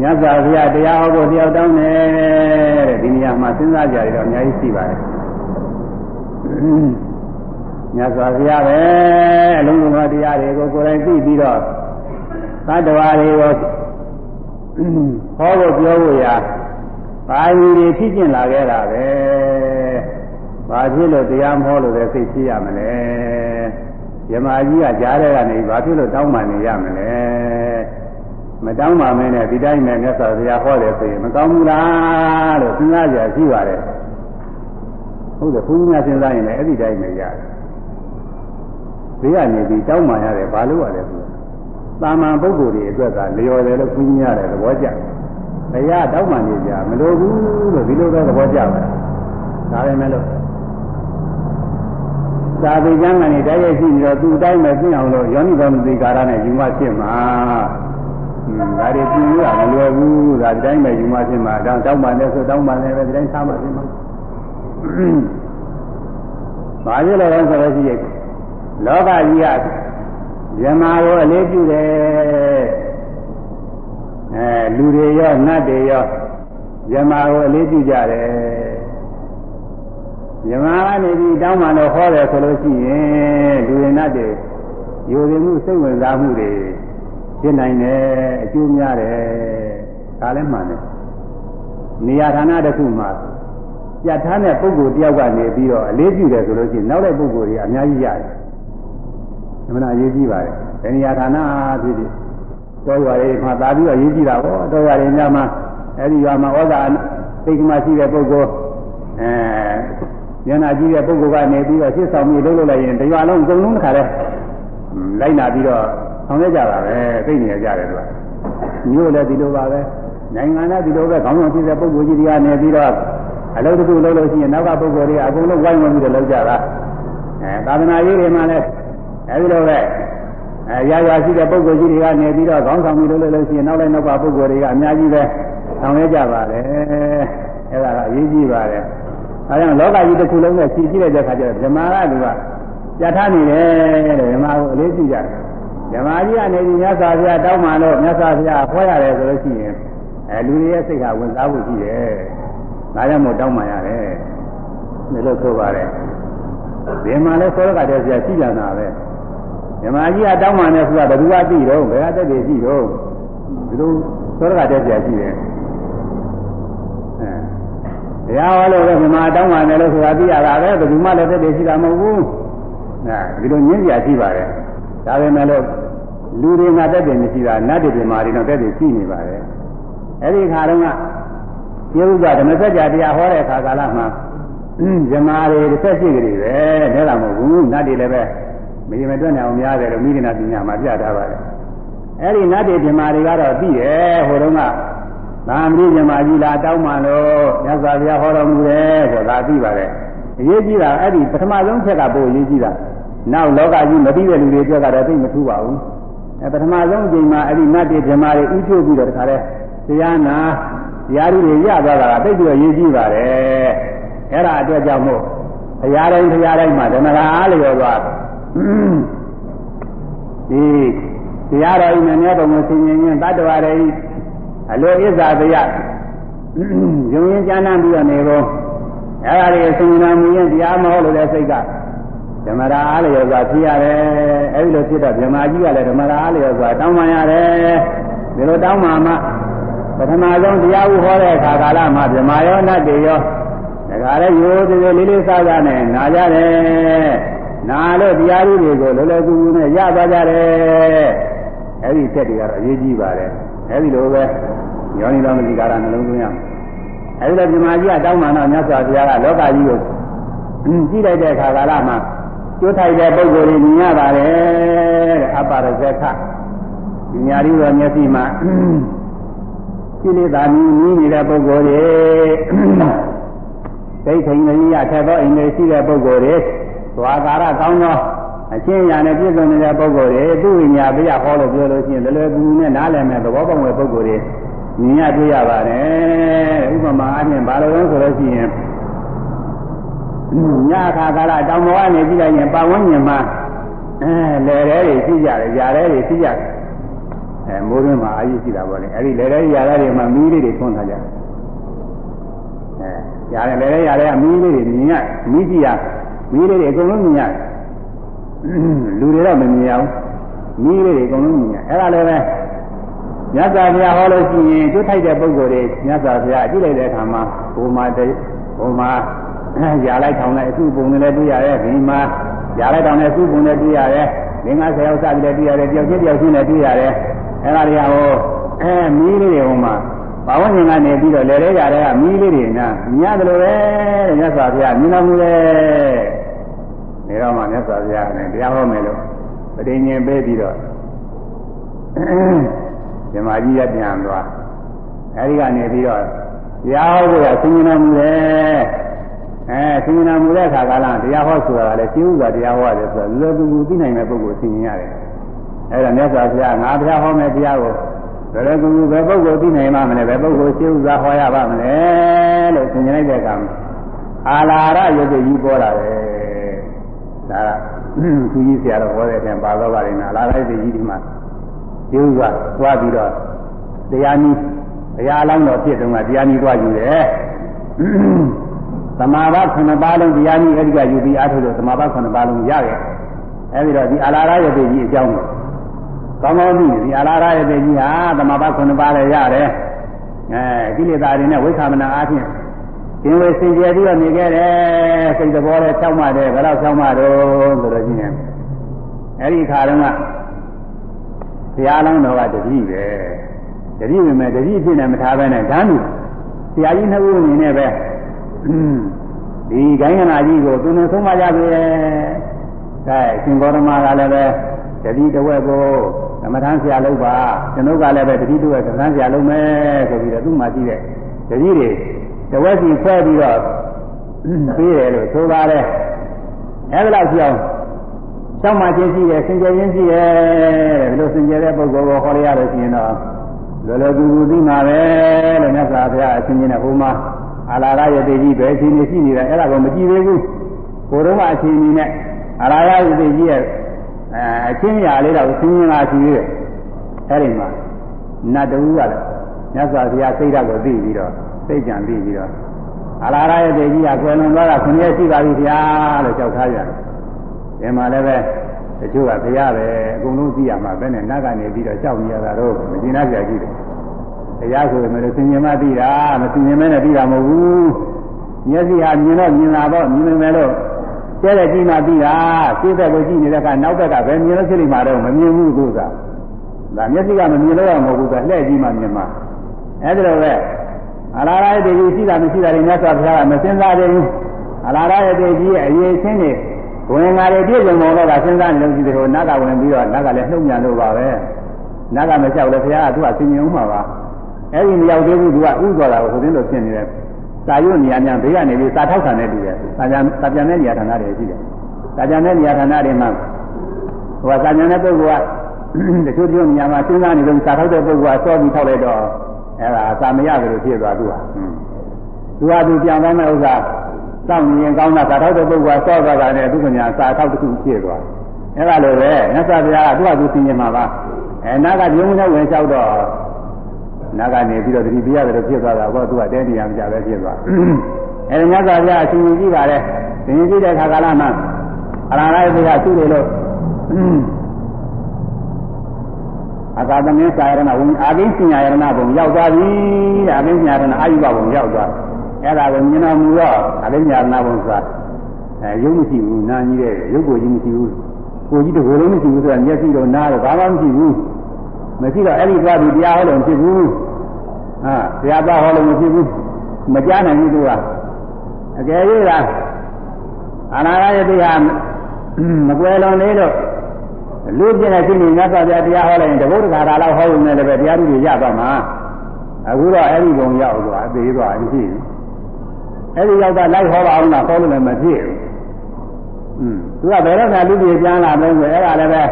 မြတ်စွာဘုရားတရားဟောဖို့တယောက်တောင်းတယ်တဲ့ဒီနေရာမှာစဉ်းစားကြရတော့အများကြီးရှိပါတယ်မြတ်စွာဘုရားပဲအလုံးစုံသောတရားတွေကိုကိုယ်တိုင်သိပြီးတော့သတ္တဝါတွေကို ဟောဖို့ပြောဖို့ရာပါဠိတွေဖြစ်ကျင်လာခဲ့တာပဲဘာဖြစ်လို့တရားမဟောလို့လဲသိရှိရမလဲယမကြီးကကြားတဲ့ကနေဘာဖြစ်လို့တောင်းပန်နေရမလဲမတောင်းပါမဲနဲ့ဒီတိုင်းနဲ့မြတ်စွာဘုရားဟောတယ်ဆိုရင်မကောင်းဘူးလားလို့စဉ်းစားကြရှိပါတယ်ဟုတ်တယ်ဘုန်းကြီးများစဉ်းစားရင်လည်းအဲ့ဒီတိုင်းပဲရတယ်ဘေးကနေပြီးတောင်းမှရတယ်ဘာလို့ရလဲဆို တော့တာမန်ပုဂ္ဂိုလ်တွေအတွက်ကလျော်တယ်လို့ဘုန်းကြီးများတယ်သဘောကျတယ်တရားတောင်းမှနေကြမလိုဘူးလို့ဒီလိုပဲသဘောကျပါတယ်ဒါပဲမဲ့လို့သာဝေကျမ်းကနေတိုက်ရိုက်ရှိပြီးတော့သူ့အတိုင်းပဲသိအောင်လို့ယောနိဘောမသိကာရနဲ့ယူမဖြစ်မှာဒါတွေပြင်းရမလွယ်ဘူးဒါဒီတိုင်းပဲယူမဖြစ်မှာတောင်းတောင်းပါနဲ့ဆိုတောင်းပါနဲ့ပဲဒီတိုင်းသားမှဖြစ်မှာဘာဖြစ်လဲဆိုတော့ရှိရဲ့လောကကြီးက ဇမာကိုအလေးပြုတယ်အဲလူတွေရောနတ်တွေရောဇမာကိုအလေးပြုကြတယ်ဇမာကနေပြီးတောင်းမှတော့ဟောတယ်ဆိုလို့ရှိရင်လူတွေနတ်တွေယူရမှုစိတ်ဝင်စားမှုတွေဖြစ်နိုင်တယ်အကျိုးများတယ်ဒါလည်းမှန်တယ်နေရာဌာနတစ်ခုမှာပြတ်ထားတဲ့ပုဂ္ဂိုလ်တယောက်ကနေပြီးတော့အလေးပြုတယ်ဆိုလို့ရှိရင်နောက်တဲ့ပုဂ္ဂိုလ်တွေအများကြီးရတယ်။ အမှန်အရေးကြီးပါတယ်။ဒီနေရာဌာနဖြစ်ဖြစ်တော်ရွာတွေမှာသာပြီးတော့ရေးကြည့်တာပေါ့တော်ရွာတွေများမှာအဲဒီရွာမှာဩဇာသိက္ခာရှိတဲ့ပုဂ္ဂိုလ်အဲဉာဏ်ကြီးတဲ့ပုဂ္ဂိုလ်ကနေပြီးတော့ရှင်းဆောင်ပြီးလုပ်လို့လိုက်ရင်တရွာလုံးအကုန်လုံးတစ်ခါလဲလိုက်နာပြီးတော့ဆောင်ရကြတာပဲသိနေကြတယ်သူကမျိုးလည်းဒီလိုပါပဲနိုင်ငံလည်းဒီလိုပဲခေါင်းဆောင်ရှိတဲ့ပုဂ္ဂိုလ်ကြီးတွေကနေပြီးတော့အလုပ်တစ်ခုလုပ်လို့ရှိရင်နောက်ကပုဂ္ဂိုလ်တွေအကုန်လုံးဝိုင်းဝန်းပြီးတော့လုပ်ကြတာအဲသာသနာရေးတွေမှာလည်း အဲဒီလိုပဲအဲရာရာရှိတဲ့ပုဂ္ဂိုလ်ကြီးတွေကနေပြီးတော့ခေါင်းဆောင်ပြီးလုပ်လို့ရှိရင်နောက်လည်းနောက်ကပုဂ္ဂိုလ်တွေကအများကြီးပဲဆောင်ရကြပါတယ်အဲဒါကအရေးကြီးပါတယ်အဲဒါကြောင့်လောကကြီးတစ်ခုလုံးနဲ့ရှင်းကြည့်တဲ့အခါကျတော့ဓမ္မကသူကပြဋ္ဌာန်းနေတယ်တဲ့ဓမ္မကိုအလေးပြုကြတယ်ဓမ္မကြီးကနေပြီးမြတ်စွာဘုရားတောင်းမှလို့မြတ်စွာဘုရားဟောရတယ်ဆိုလို့ရှိရင်အဲလူတွေရဲ့စိတ်ဟာဝင်စားဖို့ရှိတယ်ဒါကြောင့်မို့တောင်းမှရတယ်ဒီလိုဆိုပါတယ်ဒီမှာလဲသောရကတည်းကရှိကြတာပဲဓ မ္မကြီးကတောင်းမှနေဆိုတာဘယ်သူကသိတော့ဘယ်ကတက်တယ်ရှိတော့ဒီလိုသောရကတည်းကရှိတယ်အဲတရားဟောလို့ဓမ္မတောင်းမှနေလို့ဆိုတာသိရတာပဲဘယ်သူမှလည်းတက်တယ်ရှိတာမဟုတ်ဘူးအဲဒီလိုညင်းပြရှိပါတယ်ဒါပေမဲ့လို့လူတွေငါတက်တယ်မရှိတာနတ်တွေပြမာတွေတော့တက်တယ်ရှိနေပါတယ်အဲ့ဒီခါတုန်းကကျေဥစ္စာဓမ္မစကြာတရားဟောတဲ့အခါကာလမှာဇမားတွေတစ်ဆက်ရှိကြတယ်ပဲဒါတော့မဟုတ်ဘူးနတ်တွေလည်းပဲ မရင်မတွက်နိုင်အောင်များတယ်လို့မိဂနာပညာမှာပြထားပါတယ်အဲ့ဒီနတ်တွေပြမာတွေကတော့သိတယ်ဟိုတုန်းကသာမဏေဇမားကြီးလာတောင်းမှလို့မြတ်စွာဘုရားဟောတော်မူတယ်ဆိုတာသိပါတယ်အရေးကြီးတာအဲ့ဒီပထမဆုံးချက်ကပို့အရေးကြီးတာနောက်လောကကြီးမသိတဲ့လူတွေအတွက်ကတော့သိမထူပါဘူးအဲပထမဆုံးအချိန်မှာအဲ့ဒီနတ်တွေဇမားတွေဥချိုးပြီးတော့တခါလဲတရားနာတရားတွေရသွားတာကသိပြီးတော့ရေးကြည့်ပါတယ်အဲ့ဒါအတွက်ကြောင့်မို့ဘုရားတိုင်းဘုရားတိုင်းမှာဓမ္မရာအားလျော်သွား ဒီတရားတော်ဤနည်းနည်းပုံကိုဆင်ញင်ရင်တတ္တဝါတွေအလိုဣဇာတရားယုံရင်ကျမ်းမ်းပြီးတော့နေကုန်အဲ့ဒါတွေဆင်ញင်မှုရင်တရားမဟုတ်လို့လည်းစိတ်ကဓမ္မရာအားလျော်စွာဖြစ်ရတယ်အဲဒီလိုဖြစ်တော့ဓမ္မကြီးကလည်းဓမ္မရာအားလျော်စွာတောင်းပန်ရတယ်ဒီလိုတောင်းပန်မှပထမဆုံးတရားဥဟောတဲ့အခါကာလမှာဗြဟ္မာယောနတ်တွေရောဒါကြတဲ့ရိုးသေးသေးလေးလေးစားစားနဲ့နာကြတယ် နာလို့တရားဥတွေကိုလောလောကူကူနဲ့ရသွားကြတယ်အဲဒီတက်တွေကတော့အရေးကြီးပါတယ်အဲဒီလိုပဲယောနိတော်မတိကာရနှလုံးသွင်းရမယ်အဲဒီတော့ဗြဟ္မာကြီးကတောင်းပန်တော့မြတ်စွာဘုရားကလောကကြီးကိုကြည့်လိုက်တဲ့အခါကာလမှာကျွတ်ထိုက်တဲ့ပုဂ္ဂိုလ်တွေမြင်ရပါတယ်တဲ့အပ္ပရဇက္ခဒီညာရီတော်မျက်စိမှာကိလေသာမြင်နေတဲ့ပုဂ္ဂိုလ်တွေသိထိန်လေးရထက်သောအိမ်တွေရှိတဲ့ပုဂ္ဂိုလ်တွေ သွားကာရကောင်းသောအချင်းညာနဲ့ပြည့်စုံနေတဲ့ပုဂ္ဂိုလ်တွေသူ့ဝိညာဉ်ပြရဟောလို့ပြောလို့ရှိရင်လွယ်လွယ်ကူကူနဲ့နားလည်မဲ့သဘောပေါက်တဲ့ပုဂ္ဂိုလ်တွေမြင်ရတွေ့ရပါတယ်ဥပမာအားဖြင့်ဘာလို့လဲဆိုလို့ရှိရင်ညခါကာလတောင်ပေါ်ကနေကြည့်လိုက်ရင်ပတ်ဝန်းကျင်မှာအဲလေရဲတွေရှိကြတယ်ຢာရဲတွေရှိကြတယ်အဲမိုးရင်းမှာအာရုံရှိတာပေါ့လေအဲဒီလေရဲຢာရဲတွေမှာမီးလေးတွေထွန်းထားကြတယ်အဲຢာရဲလေရဲຢာရဲကမီးလေးတွေမြင်ရမီးကြည့်ရ မီးလေးတွေအကုန်လုံးမြင်ရတယ်လူတွေတော့မမြင်ရဘူးမီးလေးတွေအကုန်လုံးမြင်ရအဲ့ဒါလည်းပဲမြတ်စွာဘုရားဟောလို့ရှိရင်ကျွတ်ထိုက်တဲ့ပုဂ္ဂိုလ်တွေမြတ်စွာဘုရားကြည့်လိုက်တဲ့အခါမှာဘုမာတေဘုမာရာလိုက်ထောင်လိုက်အစုပုံနဲ့လည်းတွေ့ရတယ်ဒီမှာရာလိုက်ထောင်နဲ့အစုပုံနဲ့တွေ့ရတယ်ငင်း90ယောက်စပြီးလည်းတွေ့ရတယ်တယောက်ချင်းတယောက်ချင်းလည်းတွေ့ရတယ်အဲ့ဒါတွေကဟိုအဲမီးလေးတွေဟိုမှာဘာဝဉာဏ်ကနေပြီးတော့လေရဲကြတဲ့ကမီးလေးတွေနာမြင်ရတယ်လို့ပဲတဲ့မြတ်စွာဘုရားမြင်တော်မူတယ် နေတော့မှမြတ်စွာဘုရားနဲ့တရားဟောမယ်လို့ပဋိညာဉ်ပေးပြီးတော့ဇမကြီးရပြန်သွားအဲဒီကနေပြီးတော့တရားဟောဖို့ကဆင်ခြင်တော်မူတယ်အဲဆင်ခြင်တော်မူတဲ့အခါကလည်းတရားဟောဆိုတာကလည်းရှင်းဥစွာတရားဟောရတယ်ဆိုတော့လွယ်ကူကူသိနိုင်တဲ့ပုဂ္ဂိုလ်ဆင်ခြင်ရတယ်အဲဒါမြတ်စွာဘုရားငါတရားဟောမယ်တရားကိုဘယ်လိုကူဘယ်ပုဂ္ဂိုလ်သိနိုင်မှမလဲဘယ်ပုဂ္ဂိုလ်ရှင်းဥစွာဟောရပါမလဲလို့ဆင်ခြင်လိုက်တဲ့အခါမှာအာလာရယုတ်ကြီးပေါ်လာတယ် ဒါကသူကြီးဆရာတော်ဟောတဲ့အချိန်ပါတော့ပါလိမ့်မယ်အာလာရရုပ်ကြီးဒီမှာရှင်းဥစွာသွားပြီးတော့တရားနည်းတရားအလောင်းတော်ဖြစ်တုန်းကတရားနည်းသွားယူတယ်သမာဘခုနှစ်ပါးလုံးတရားနည်းအဲဒီကယူပြီးအားထုတ်လို့သမာဘခုနှစ်ပါးလုံးရခဲ့အဲဒီတော့ဒီအာလာရယတိကြီးအကြောင်းကိုကောင်းကောင်းသိဒီအာလာရယတိကြီးဟာသမာဘခုနှစ်ပါးလည်းရတယ်အဲကိလေသာတွေနဲ့ဝိသမနာအားဖြင့် သင်ဝေစင်ကြယ်ပြီးတော့နေခဲ့တယ်စိတ်သဘောနဲ့ဖြောင်းမှတယ်ဘယ်တော့ဖြောင်းမှတော့ဆိုတော့ကြီးနေအဲဒီခါတုန်းကဘုရားလောင်းတော်ကတတိပဲတတိဝင်မဲ့တတိဖြစ်နေမထားပဲနဲ့ဓာမှုဆရာကြီးနှစ်ဦးအနေနဲ့ပဲဒီဂိုင်းကနာကြီးကိုသူနဲ့ဆုံးမကြပြီ။အဲရှင်ဂေါရမကလည်းပဲတတိတဝက်ကိုသမထမ်းဆရာလုပ်ပါကျွန်ုပ်ကလည်းပဲတတိတဝက်သမထမ်းဆရာလုပ်မယ်ဆိုပြီးတော့သူ့မှာရှိတဲ့တတိတွေ တဝက်စီဆွဲပြီးတော့ပြီးတယ်လို့ဆိုပါတယ်။အဲဒါလောက်ကြောင်းကျောင်းမှာချင်းရှိတယ်စင်ကြယ်ချင်းရှိတယ်တဲ့ဒီလိုစင်ကြယ်တဲ့ပုဂ္ဂိုလ်ကိုဟောရရလို့ရှိရင်တော့လောလောကူကူသိမှာပဲလို့မြတ်စွာဘုရားအရှင်ကြီးနဲ့ဟိုမှာအာလာရယတိကြီးပဲအရှင်ကြီးရှိနေတာအဲ့ဒါကိုမကြည့်သေးဘူးကိုတော့အရှင်ကြီးနဲ့အာလာရယတိကြီးရဲ့အဲအချင်းရာလေးတော့ဆင်းရဲလာရှိသေးတယ်အဲ့ဒီမှာနတ်တူကလည်းမြတ်စွာဘုရားစိတ်ဓာတ်ကိုသိပြီးတော့ စိတ်ကြံသိပြီးတော့အာလာရယတိကြီးကကွယ်လွန်သွားတာခုနှစ်ရှိပါပြီဗျာလို့ကြောက်ထားကြတယ်ဒီမှာလည်းပဲတချို့ကတရားပဲအကုန်လုံးသိရမှာပဲနဲ့နတ်ကနေပြီးတော့ကြောက်နေရတာတော့မကျင်နာကြကြည့်တယ်တရားဆိုရင်လည်းသင်ញင်မှသိတာမသင်ញင်မဲနဲ့သိတာမဟုတ်ဘူးမျက်စိဟာမြင်တော့မြင်လာတော့မြင်နေမယ်လို့ကျဲတဲ့ကြည့်မှသိတာသိတဲ့ကိုကြည့်နေတဲ့ကနောက်ဘက်ကပဲမြင်လို့ဖြစ်နေမှာတော့မမြင်ဘူးသူကဒါမျက်စိကမမြင်လို့ရမဟုတ်ဘူးကလှည့်ကြည့်မှမြင်မှာအဲဒီလိုပဲ အလားရတဲ့ကြီးရှိတာမရှိတာတွေမြတ်စွာဘုရားကမစင်စားသေးဘူးအလားရတဲ့ကြီးရဲ့အရေးချင်းတွေဝင်ငါတွေပြည့်စုံတော့ကစဉ်းစားနေလို့ရှိတယ်ဟိုနတ်ကဝင်ပြီးတော့နတ်ကလည်းနှုတ်ညံလို့ပါပဲနတ်ကမလျှောက်လဲဘုရားကသူကဆင်ញင်ဥမှာပါအဲ့ဒီမရောက်သေးဘူးသူကဥသွားတာကိုဆိုတဲ့လိုဖြစ်နေတယ်စာရွတ်နေရာများဘေးကနေပြီးစာထောက်ခံနေတူတယ်စာပြန်စာပြန်တဲ့နေရာဌာနတွေရှိတယ်စာပြန်တဲ့နေရာဌာနတွေမှာဟိုကစာပြန်တဲ့ပုဂ္ဂိုလ်ကတချို့တချို့နေရာမှာစဉ်းစားနေလို့စာထောက်တဲ့ပုဂ္ဂိုလ်ကစောပြီးထောက်လိုက်တော့ အဲ့ဒါစာမရတယ်လို့ဖြစ်သွားသူကသူကသူပြန်သွားတဲ့ဥစ္စာစောင့်မြင်ကောင်းတာသာထောက်တဲ့ပုဂ္ဂိုလ်ကစောသွားတာနဲ့သူကညာစာထောက်တစ်ခုဖြစ်သွားအဲ့ဒါလိုပဲမြတ်စွာဘုရားကသူ့ဟာသူသိမြင်မှာပါအဲနာကပြုံးနဲ့ဝင်လျှောက်တော့နာကနေပြီးတော့တတိပြရတယ်လို့ဖြစ်သွားတာကောသူကတဲတရားမကြပဲဖြစ်သွားအဲဒီမြတ်စွာဘုရားအရှင်ကြီးကြည့်ပါလေသင်ကြည့်တဲ့ခါကာလမှာအရဟံရိကသူ့လေလို့ အကာသမင်းစာရဏဝင်အာကိဉ္စညာရဏဘုံရောက်သွားပြီတဲ့အာကိဉ္စညာရဏအာယုဘဘုံရောက်သွားအဲ့ဒါကိုမြင်တော်မူတော့အာကိဉ္စညာရဏဘုံဆိုတာအဲရုပ်မရှိဘူးနာကြီးတဲ့ရုပ်ကိုကြီးမရှိဘူးကိုကြီးတကိုယ်လုံးမရှိဘူးဆိုတာမျက်စိတော့နားတော့ဘာမှမရှိဘူးမရှိတော့အဲ့ဒီသွားပြီးတရားဟောလို့ဖြစ်ဘူးဟာတရားသွားဟောလို့မဖြစ်ဘူးမကြားနိုင်ဘူးသူကအကယ်၍လားအနာဂတ်ယတိဟာမကွယ်လွန်သေးလို့ လူပြည့်တဲ့ရှိနေမြတ်စွာဘုရားတရားဟောလိုက်ရင်တဘုဒ္ဓဂါထာလောက်ဟောရုံနဲ့လည်းပဲတရားတွေရသွားမှာအခုတော့အဲ့ဒီဘုံရောက်သွားအသေးသွားမရှိဘူးအဲ့ဒီရောက်တာလိုက်ဟောပါအောင်လားဟောလို့လည်းမဖြစ်ဘူးอืมသူကဘယ်တော့မှလူပြည့်ပြန်လာမလို့ဆိုအဲ့ဒါလည်းပဲ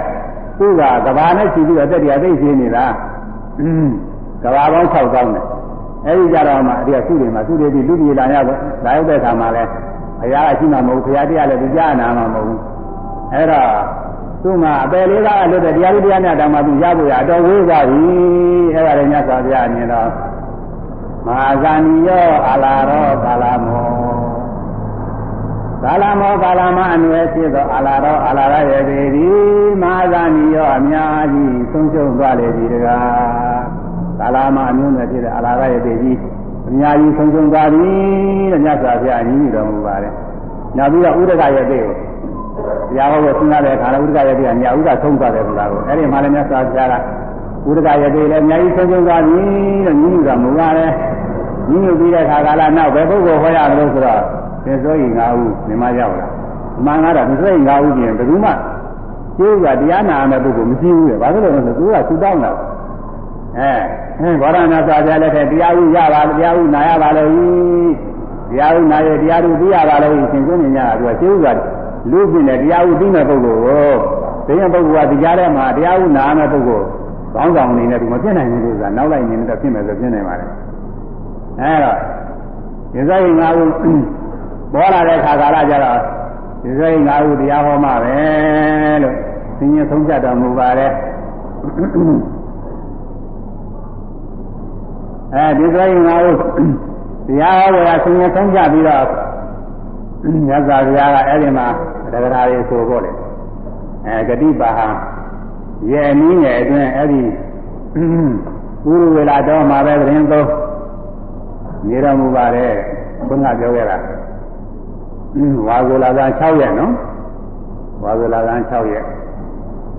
သူကကဘာနဲ့ရှိပြီးတော့တက်တရားသိရှိနေတာอืมကဘာပေါင်း6000နဲ့အဲ့ဒီကြတော့မှအဲ့ဒီကသူ့တွေမှာသူ့တွေဒီလူပြည့်လာရတော့လာရောက်တဲ့အခါမှာလဲဘုရားကရှိမှမဟုတ်ဘုရားတရားလည်းသူကြားနာမှာမဟုတ်ဘူးအဲ့တော့ သူ့မှာအပယ်လေးကအလွတ်တဲ့တရားလူတရားနဲ့တောင်မှသူရဖို့ရအတော်ဝေးသွားပြီအဲ့ဒါလည်းမြတ်စွာဘုရားအမြင်တော့မဟာဇာနီယောအာလာရောကာလမောကာလမောကာလမအနွယ်ဖြစ်သောအာလာရောအာလာရရဲ့ပေဒီမဟာဇာနီယောအများကြီးဆုံးရှုံးသွားလေပြီတကားကာလမအမျိုးနဲ့ဖြစ်တဲ့အာလာရရဲ့ပေဒီအများကြီးဆုံးရှုံးသွားပြီတဲ့မြတ်စွာဘုရားအညီတော်မူပါတယ်နောက်ပြီးတော့ဥဒကရဲ့ပေကို တရားဟောကိုစဉ်းစားတဲ့အခါလည်းဥဒကရဲ့ပေကညာဥဒဆုံးသွားတယ်ဆိုတာကိုအဲ့ဒီမှာလည်းမြတ်စွာဘုရားကဥဒကရသေးလည်းအများကြီးဆုံးဆုံးသွားပြီလို့ညှိညူတာမူပါတယ်ညှိညူပြီးတဲ့အခါကလာနောက်ဘယ်ပုဂ္ဂိုလ်ဟောရမလို့ဆိုတော့သင်္ဆိုရင်၅ဦးမြင်မရောက်လာအမှန်ကတော့သင်္ဆိုရင်၅ဦးပြင်ဘယ်သူမှကျိုးကတရားနာမယ့်ပုဂ္ဂိုလ်မရှိဘူးလေဘာလို့လဲဆိုတော့သူကသူတောင်းတာအဲဘောရဏသာပြလည်းတဲ့တရားဥရပါတရားဥနာရပါလို့တရားဥနာရတရားဥသိရပါလို့ရှင်ကိုနေညာကသူကကျိုးက လူပြင်းတဲ့တရားဥသိမဲ့ပုဂ္ဂိုလ်ကိုသိရင်ပုဂ္ဂိုလ်ကတရားထဲမှာတရားဥနာမဲ့ပုဂ္ဂိုလ်ကောင်းဆောင်အနေနဲ့သူမဖြစ်နိုင်ဘူးလို့ဆိုတာနောက်လိုက်နေတော့ဖြစ်မယ်ဆိုဖြစ်နိုင်ပါလေအဲတော့ဒီစိတ်ငါးခုပေါ်လာတဲ့ခါကာလကျတော့ဒီစိတ်ငါးခုတရားဟောမှပဲလို့သင်ញဆုံးဖြတ်တော်မူပါတယ်အဲဒီစိတ်ငါးခုတရားဟောဝယ်ဆင်ញဆုံးဖြတ်ပြီးတော့မြတ်စွာဘုရားကအဲ့ဒီမှာ တရားတွေဆိုဖို့လေအဲဂတိပါဟရဲ့အနည်းငယ်အတွင်းအဲ့ဒီဥရဝေလာတော်မှာပဲသတင်းသုံးနေတော်မူပါတယ်ဘုန်းကပြောခဲ့တာဝါဇူလာက6ရက်နော်ဝါဇူလာက6ရက်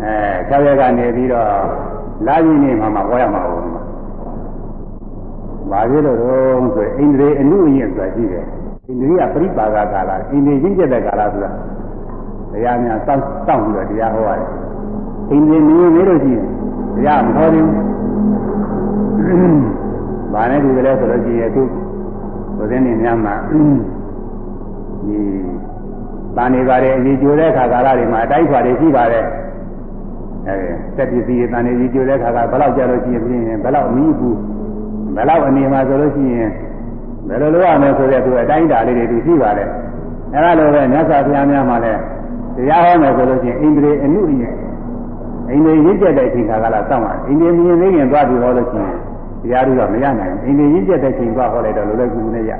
အဲ6ရက်ကနေပြီးတော့လာကြီးနေမှာမှာဟောရမှာဟုတ်မှာဘာဖြစ်လို့တော့ဆိုအိန္ဒြေအနုအယင်ဆိုတာရှိတယ်အိန္ဒြေကပြိပါကကာလအိန္ဒြေရင့်ကျက်တဲ့ကာလဆိုတာ တရားများစောင့်စောင့်ပြီးတော့တရားဟောရတယ်အိန္ဒြေမင်းမေးလို့ရှိရင်တရားမဟောသေးဘူး။ဘာနဲ့ဒီကလေးဆိုလို့ရှိရင်အခုဘုရင်နေများမှာဒီတန်နေပါတယ်အကြီးကျိုးတဲ့ခါကာလတွေမှာအတိုက်ခွာတွေရှိပါတယ်။အဲတက်ပစ္စည်းတန်နေကြီးကျိုးတဲ့ခါကဘယ်လောက်ကြာလို့ရှိရင်ပြင်းရင်ဘယ်လောက်အမီးဘူးဘယ်လောက်အနေမှာဆိုလို့ရှိရင်ဘယ်လိုလုပ်ရမလဲဆိုတဲ့သူအတိုင်းတာလေးတွေသူရှိပါတယ်။အဲလိုပဲမြတ်စွာဘုရားများမှာလည်း တရားဟောမယ်ဆိုလို့ရှိရင်ဣန္ဒြေအနုအယအိန္ဒိရင့်ကျက်တဲ့အချိန်ခါကလာစောင့်ပါအိန္ဒိမြင်နေရင်သွားပြီးဟောလို့ရှိရင်တရားဓုတော့မရနိုင်ဘူးအိန္ဒိရင့်ကျက်တဲ့အချိန်သွားဟောလိုက်တော့လိုလိုကူကူနဲ့ရ။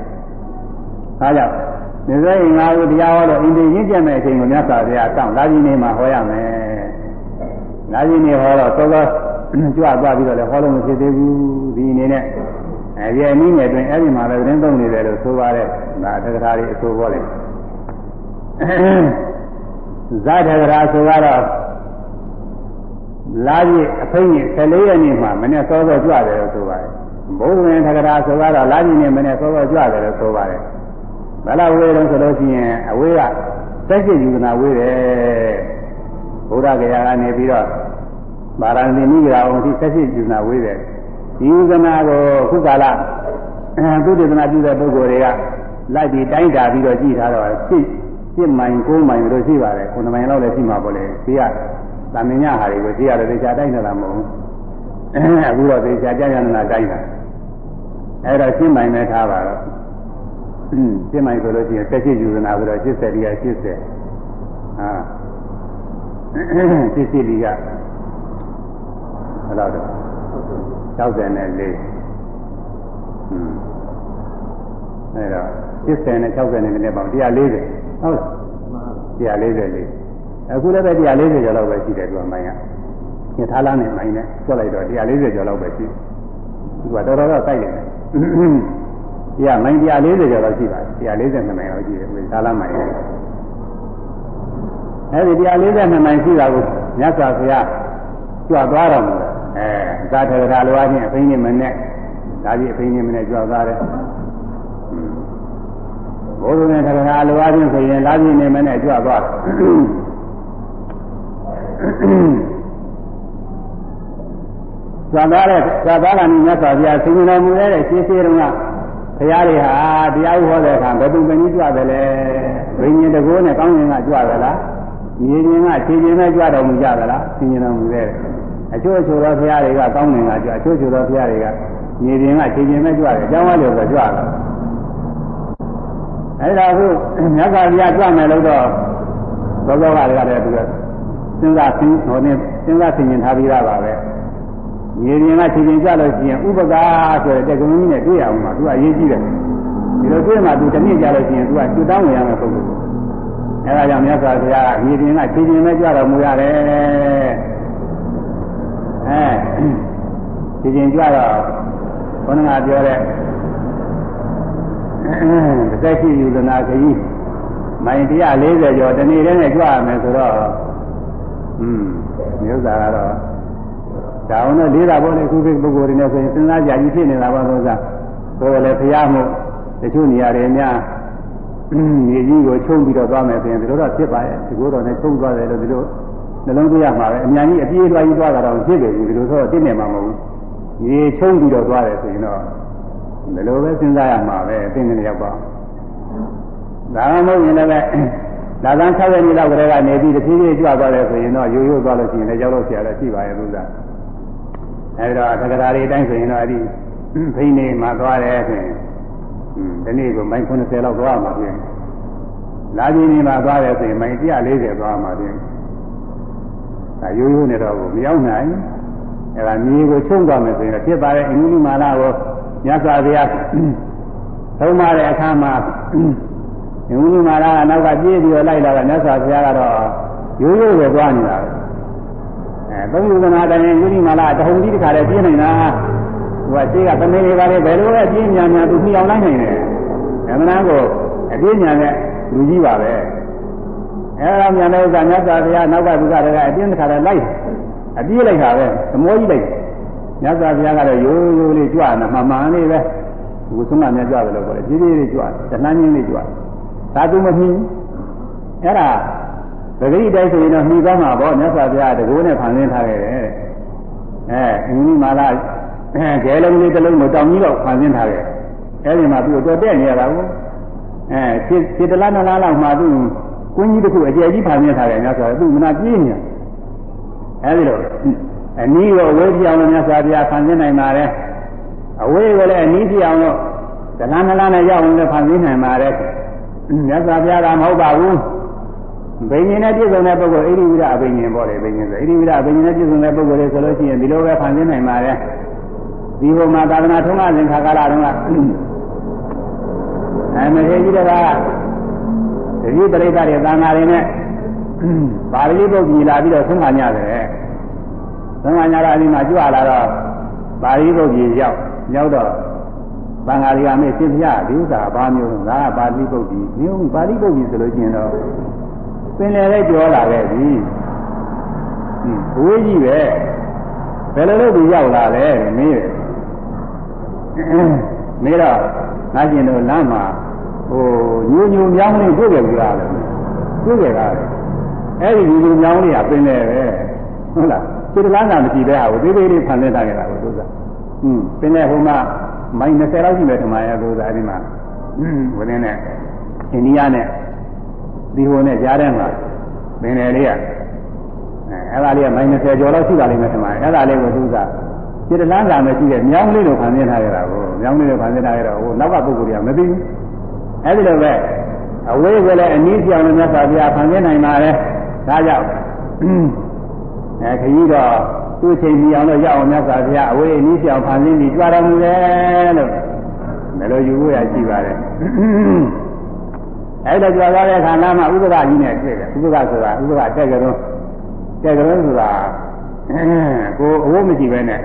ဒါကြောင့်နေစေရင်ငါတို့တရားဟောတော့အိန္ဒိရင့်ကျက်မဲ့အချိန်ကိုမြတ်စွာဘုရားစောင့်လာကြီးနေမှာဟောရမယ်။လာကြီးနေဟောတော့သောသောကြွသွားပြီးတော့လည်းဟောလို့မဖြစ်သေးဘူးဒီအနေနဲ့အဲဒီအနည်းငယ်တွင်အဲ့ဒီမှာလည်းသတင်းသုံးနေတယ်လို့ဆိုပါတယ်။ဒါတက္ကရာတွေအဆိုပေါ်တယ်။ ဇာတက္ကရာဆိုတော့လာပြည့်အဖိည14ရက်နေ့မှာမနေ့စောစောကြွတယ်လို့ဆိုပါတယ်ဘုရင်ထကရာဆိုတော့လာပြည့်နေ့မနေ့စောစောကြွတယ်လို့ဆိုပါတယ်ဘယ်လောက်ဝေးတော့ဆိုလို့ရှိရင်အဝေးကသက်ရှိယူနာဝေးတယ်ဘုရားကြရာကနေပြီးတော့ဗာရာဏသီမိဂရာအောင်ဒီသက်ရှိယူနာဝေးတယ်ဒီယူနာကိုခုကာလသုတေသနာပြုတဲ့ပုဂ္ဂိုလ်တွေကလိုက်ပြီးတိုင်းတာပြီးတော့ကြည့်ထားတော့ရှစ် ရှစ်မိုင်9မိုင်လို့ရှိပါတယ်9မိုင်လောက်လည်းရှိမှာပေါ့လေဒီကသာမညဟာတွေကိုသိရတယ်သေချာတိုင်းနေတာမဟုတ်ဘူးအခုတော့သေချာကြကြနာတိုင်းတာအဲ့တော့ရှင်းမိုင်နဲ့ထားပါတော့ရှင်းမိုင်ဆိုလို့ရှိရင်တက်ရှိယူနာဆိုတော့80ဒီက80ဟာ80ဒီကဘယ်လောက်တော့64နဲ့4အဲ့တော့80နဲ့60နဲ့လည်းပေါင်း140 ဟုတ်လား144အခုလည်းပဲ140ကျော်လောက်ပဲရှိတယ်သူကမိုင်းကညထားလားနဲ့မိုင်းနဲ့ဆွတ်လိုက်တော့140ကျော်လောက်ပဲရှိသူကတော်တော်တော့စိုက်တယ်တရားမိုင်း140ကျော်လောက်ရှိပါတယ်140မိုင်လောက်ရှိတယ်ဝိထားလားမိုင်းအဲဒီ140မိုင်ရှိတာကိုမြတ်စွာဘုရားကြွသွားတော်မူတယ်အဲသာထေရလိုအချင်းအဖိနေမနဲ့ဒါကြီးအဖိနေမနဲ့ကြွသွားတယ် ဘုရားနဲ့ထေရလိုအချင်းဆိုရင်လာပြင်းနေမနဲ့ကြွသွားတယ်သာသားတဲ့သာသားကနိမြတ်စွာဘုရားဆင်ញတော်မူတဲ့ရှင်းရှင်းတုန်းကဘုရားတွေဟာတရားဟောတဲ့အခါဘယ်သူပဲကြီးကြွတယ်လဲဝိညာဉ်တကောနဲ့ကောင်းရင်ကကြွတယ်လားမြေပြင်ကခြေပြင်နဲ့ကြွတော်မူကြသလားဆင်ញတော်မူတဲ့အချို့အချို့သောဘုရားတွေကကောင်းရင်ကကြွအချို့အချို့သောဘုရားတွေကမြေပြင်ကခြေပြင်နဲ့ကြွတယ်အကြောင်းအလို့ဆိုကြွတယ် အဲ့ဒါခုမြတ်စွာဘုရားကြွမယ်လို့တော့သောသောကလည်းတည်းကသူကစဉ်းစားသိဟောနေစဉ်းစားသိရင်ထားပြီးသားပါပဲမြေပြင်ကခြေပြင်ကြလို့ရှိရင်ဥပကာဆိုတဲ့တက္ကမကြီးနဲ့တွေ့ရအောင်မှာသူကအရေးကြီးတယ်ဒီလိုတွေ့မှသူတစ်နှစ်ကြလို့ရှိရင်သူကကျွတ်တောင်းဝင်ရမယ်ပုဂ္ဂိုလ်အဲဒါကြောင့်မြတ်စွာဘုရားမြေပြင်ကခြေပြင်နဲ့ကြတော်မူရတယ်အဲခြေပြင်ကြတော့ဘုန်းကပြောတဲ့ သက်ရှိယူသနာခကြီးမိုင်140ကျော်တနေ့တည်းနဲ့ကြွရမယ်ဆိုတော့อืมမျိုးသားကတော့ဒါအောင်တော့လေးတာပေါ့လေခုခေတ်ပုဂ္ဂိုလ်တွေနဲ့ဆိုရင်စဉ်းစားကြကြီးဖြစ်နေတာပါသောစားဆိုတော့လေဖရာမို့တချို့နေရာတွေများမြေကြီးကိုချုံပြီးတော့သွားမယ်ဆိုရင်ဒီလိုတော့ဖြစ်ပါရဲ့ဒီကိုယ်တော်နဲ့ချုံသွားတယ်လို့ဒီလိုနှလုံးသွင်းရမှာပဲအများကြီးအပြေးသွားကြီးသွားတာတော့ဖြစ်တယ်ဘူးဒီလိုဆိုတော့တင်းနေမှာမဟုတ်ဘူးမြေချုံပြီးတော့သွားတယ်ဆိုရင်တော့ ဒီလိုပဲစဉ်းစားရမှာပဲအသိဉာဏ်ရောက်ပါဒါမှမဟုတ်ရင်လည်းလာသန်း6ရက်နေ့လောက်ကလေးကနေပြီးတဖြည်းဖြည်းကြွသွားတယ်ဆိုရင်တော့ရိုးရိုးသွားလို့ရှိရင်လည်းကြောက်လို့ဆရာလည်းရှိပါရဲ့လို့သာအဲဒီတော့သက္ကရာတွေအတိုင်းဆိုရင်တော့အဲ့ဒီဖိနေမှာသွားတယ်ဆိုရင်ဒီနေ့ကမိုင်90လောက်သွားမှာပြင်လာပြည်နေမှာသွားတယ်ဆိုရင်မိုင်140သွားမှာပြင်ဒါရိုးရိုးနေတော့မရောက်နိုင်အဲ့ဒါမြေကိုချုံသွားမယ်ဆိုရင်ဖြစ်ပါတဲ့အင်္ဂလိမာလာကို မြတ်စွာဘုရားသုံးပါတဲ့အခါမှာအင်္ဂလိမာလာကနောက်ကပြေးပြီးတော့လိုက်လာတာမြတ်စွာဘုရားကတော့ရိုးရိုးပဲသွားနေတာပဲအဲသုံးယူကနာတိုင်းအင်္ဂလိမာလာတဟုန်ကြီးတစ်ခါတည်းပြေးနေတာသူကရှေ့ကသမင်းလေးပါလေဘယ်လိုလဲအပြင်းညာညာသူမြှောင်လိုက်နိုင်တယ်အမှန်တမ်းကိုအပြင်းညာနဲ့လူကြီးပါပဲအဲဒါမြန်တဲ့ဥစ္စာမြတ်စွာဘုရားနောက်ကသူကတည်းကအပြင်းတစ်ခါတည်းလိုက်အပြေးလိုက်တာပဲသမောကြီးလိုက် မြတ်စွာဘုရားကတော့ရိုးရိုးလေးကြွနေမှမှန်လေးပဲဘုဆုံးမမြတ်ကြွတယ်လို့ပြောတယ်ကြီးကြီးလေးကြွတနှမ်းချင်းလေးကြွသာသူမမှီအဲ့ဒါပဂရိတိုက်ဆိုရင်တော့မှီသွားမှာပေါ့မြတ်စွာဘုရားတကိုးနဲ့ဖန်ဆင်းထားခဲ့တယ်တဲ့အဲအင်းကြီးမာလာအဲကျဲလုံးလေးတစ်လုံးကိုတောင်ကြီးတော့ဖန်ဆင်းထားခဲ့အဲဒီမှာသူတော့တက်နေရတာကိုအဲခြေခြေတလားနလားလောက်မှာသူကွင်းကြီးတစ်ခုအကျယ်ကြီးဖန်ဆင်းထားတယ်မြတ်စွာဘုရားသူမနာပြေးနေအဲဒီလို အနည်းကိုအဝေးပြောင်းလို့မြတ်စွာဘုရားဖန်ဆင်းနိုင်ပါတယ်အဝေးကိုလည်းအနည်းပြောင်းလို့တလားနလားနဲ့ရောက်အောင်လည်းဖန်ဆင်းနိုင်ပါတယ်မြတ်စွာဘုရားကမဟုတ်ပါဘူးဘိညာဉ်နဲ့ပြည့်စုံတဲ့ပုဂ္ဂိုလ်ဣရိဝိဒအဘိညာဉ်ပေါ့လေဘိညာဉ်ဆိုဣရိဝိဒအဘိညာဉ်နဲ့ပြည့်စုံတဲ့ပုဂ္ဂိုလ်တွေဆိုလို့ရှိရင်ဒီလိုပဲဖန်ဆင်းနိုင်ပါတယ်ဒီဘုံမှာသာသနာထုံးကသင်္ခါကာလတုန်းကအဲမထေကြီးတကတတိပရိသတ်တွေသံဃာတွေနဲ့ပါဠိပုဒ်ကြီးလာပြီးတော့သုံးခါညတယ် သုံးခါညတော့အဒီမှာကြွလာတော့ပါဠိပုဒ်ကြီးရောက်ရောက်တော့သံဃာတွေကမေးသင်ပြဒီဥစ္စာဘာမျိုးလဲဒါကပါဠိပုဒ်ကြီးမျိုးပါဠိပုဒ်ကြီးဆိုလို့ရှိရင်တော့ပင်လယ်လေးပြောလာခဲ့ပြီဟွန်းဘိုးကြီးပဲဘယ်လိုလုပ်ပြီးရောက်လာလဲမေးတယ်မေးတော့ငါကျင်တို့လမ်းမှာဟိုညိုညိုမြောင်းလေးတွေ့ကြဘူးလားလဲတွေ့ကြတာလေအဲ့ဒီညိုညိုမြောင်းလေးကပင်လေပဲဟုတ်လား စိတ္တလန်းကမရှိတဲ့ဟာကိုသေးသေးလေးဖန်ဆင်းထားကြတာကိုသူကอืมပင်လေဟိုမှာမိုင်20လောက်ရှိမယ်ထင်ပါရဲ့သူကအဲ့ဒီမှာဝင်းနဲ့အိန္ဒိယနဲ့ဒီဟိုနဲ့ကြားထဲမှာပင်လေလေးကအဲအဲ့ဒါလေးကမိုင်20ကျော်လောက်ရှိတာလိမ့်မယ်ထင်ပါရဲ့အဲ့ဒါလေးကိုသူကစေတလန်းကမရှိတဲ့မြောင်းလေးလိုဖန်ဆင်းထားရတာကိုမြောင်းလေးလိုဖန်ဆင်းထားရတော့ဟိုနောက်ကပုဂ္ဂိုလ်တွေကမသိဘူးအဲဒီလိုပဲအဝေးကလည်းအနည်းပြောင်းလို့မြတ်စွာဘုရားဖန်ဆင်းနိုင်ပါလေဒါကြောင့် အဲခကြီးတော့သူ့ချိန်ကြီးအောင်လို့ရအောင်မြတ်စွာဘုရားအဝေးအနည်းပြောင်းဖန်ဆင်းပြီးကြွားတော်မူတယ်လို့မလို့ယူဖို့ရရှိပါတယ်အဲဒါကြွားသွားတဲ့ခါနာမှာဥပဒကြီးနဲ့တွေ့တယ်ဥပဒဆိုတာဥပဒတက်ကြတော့တက်ကြတော့ဆိုတာကိုအဝတ်မရှိပဲနဲ့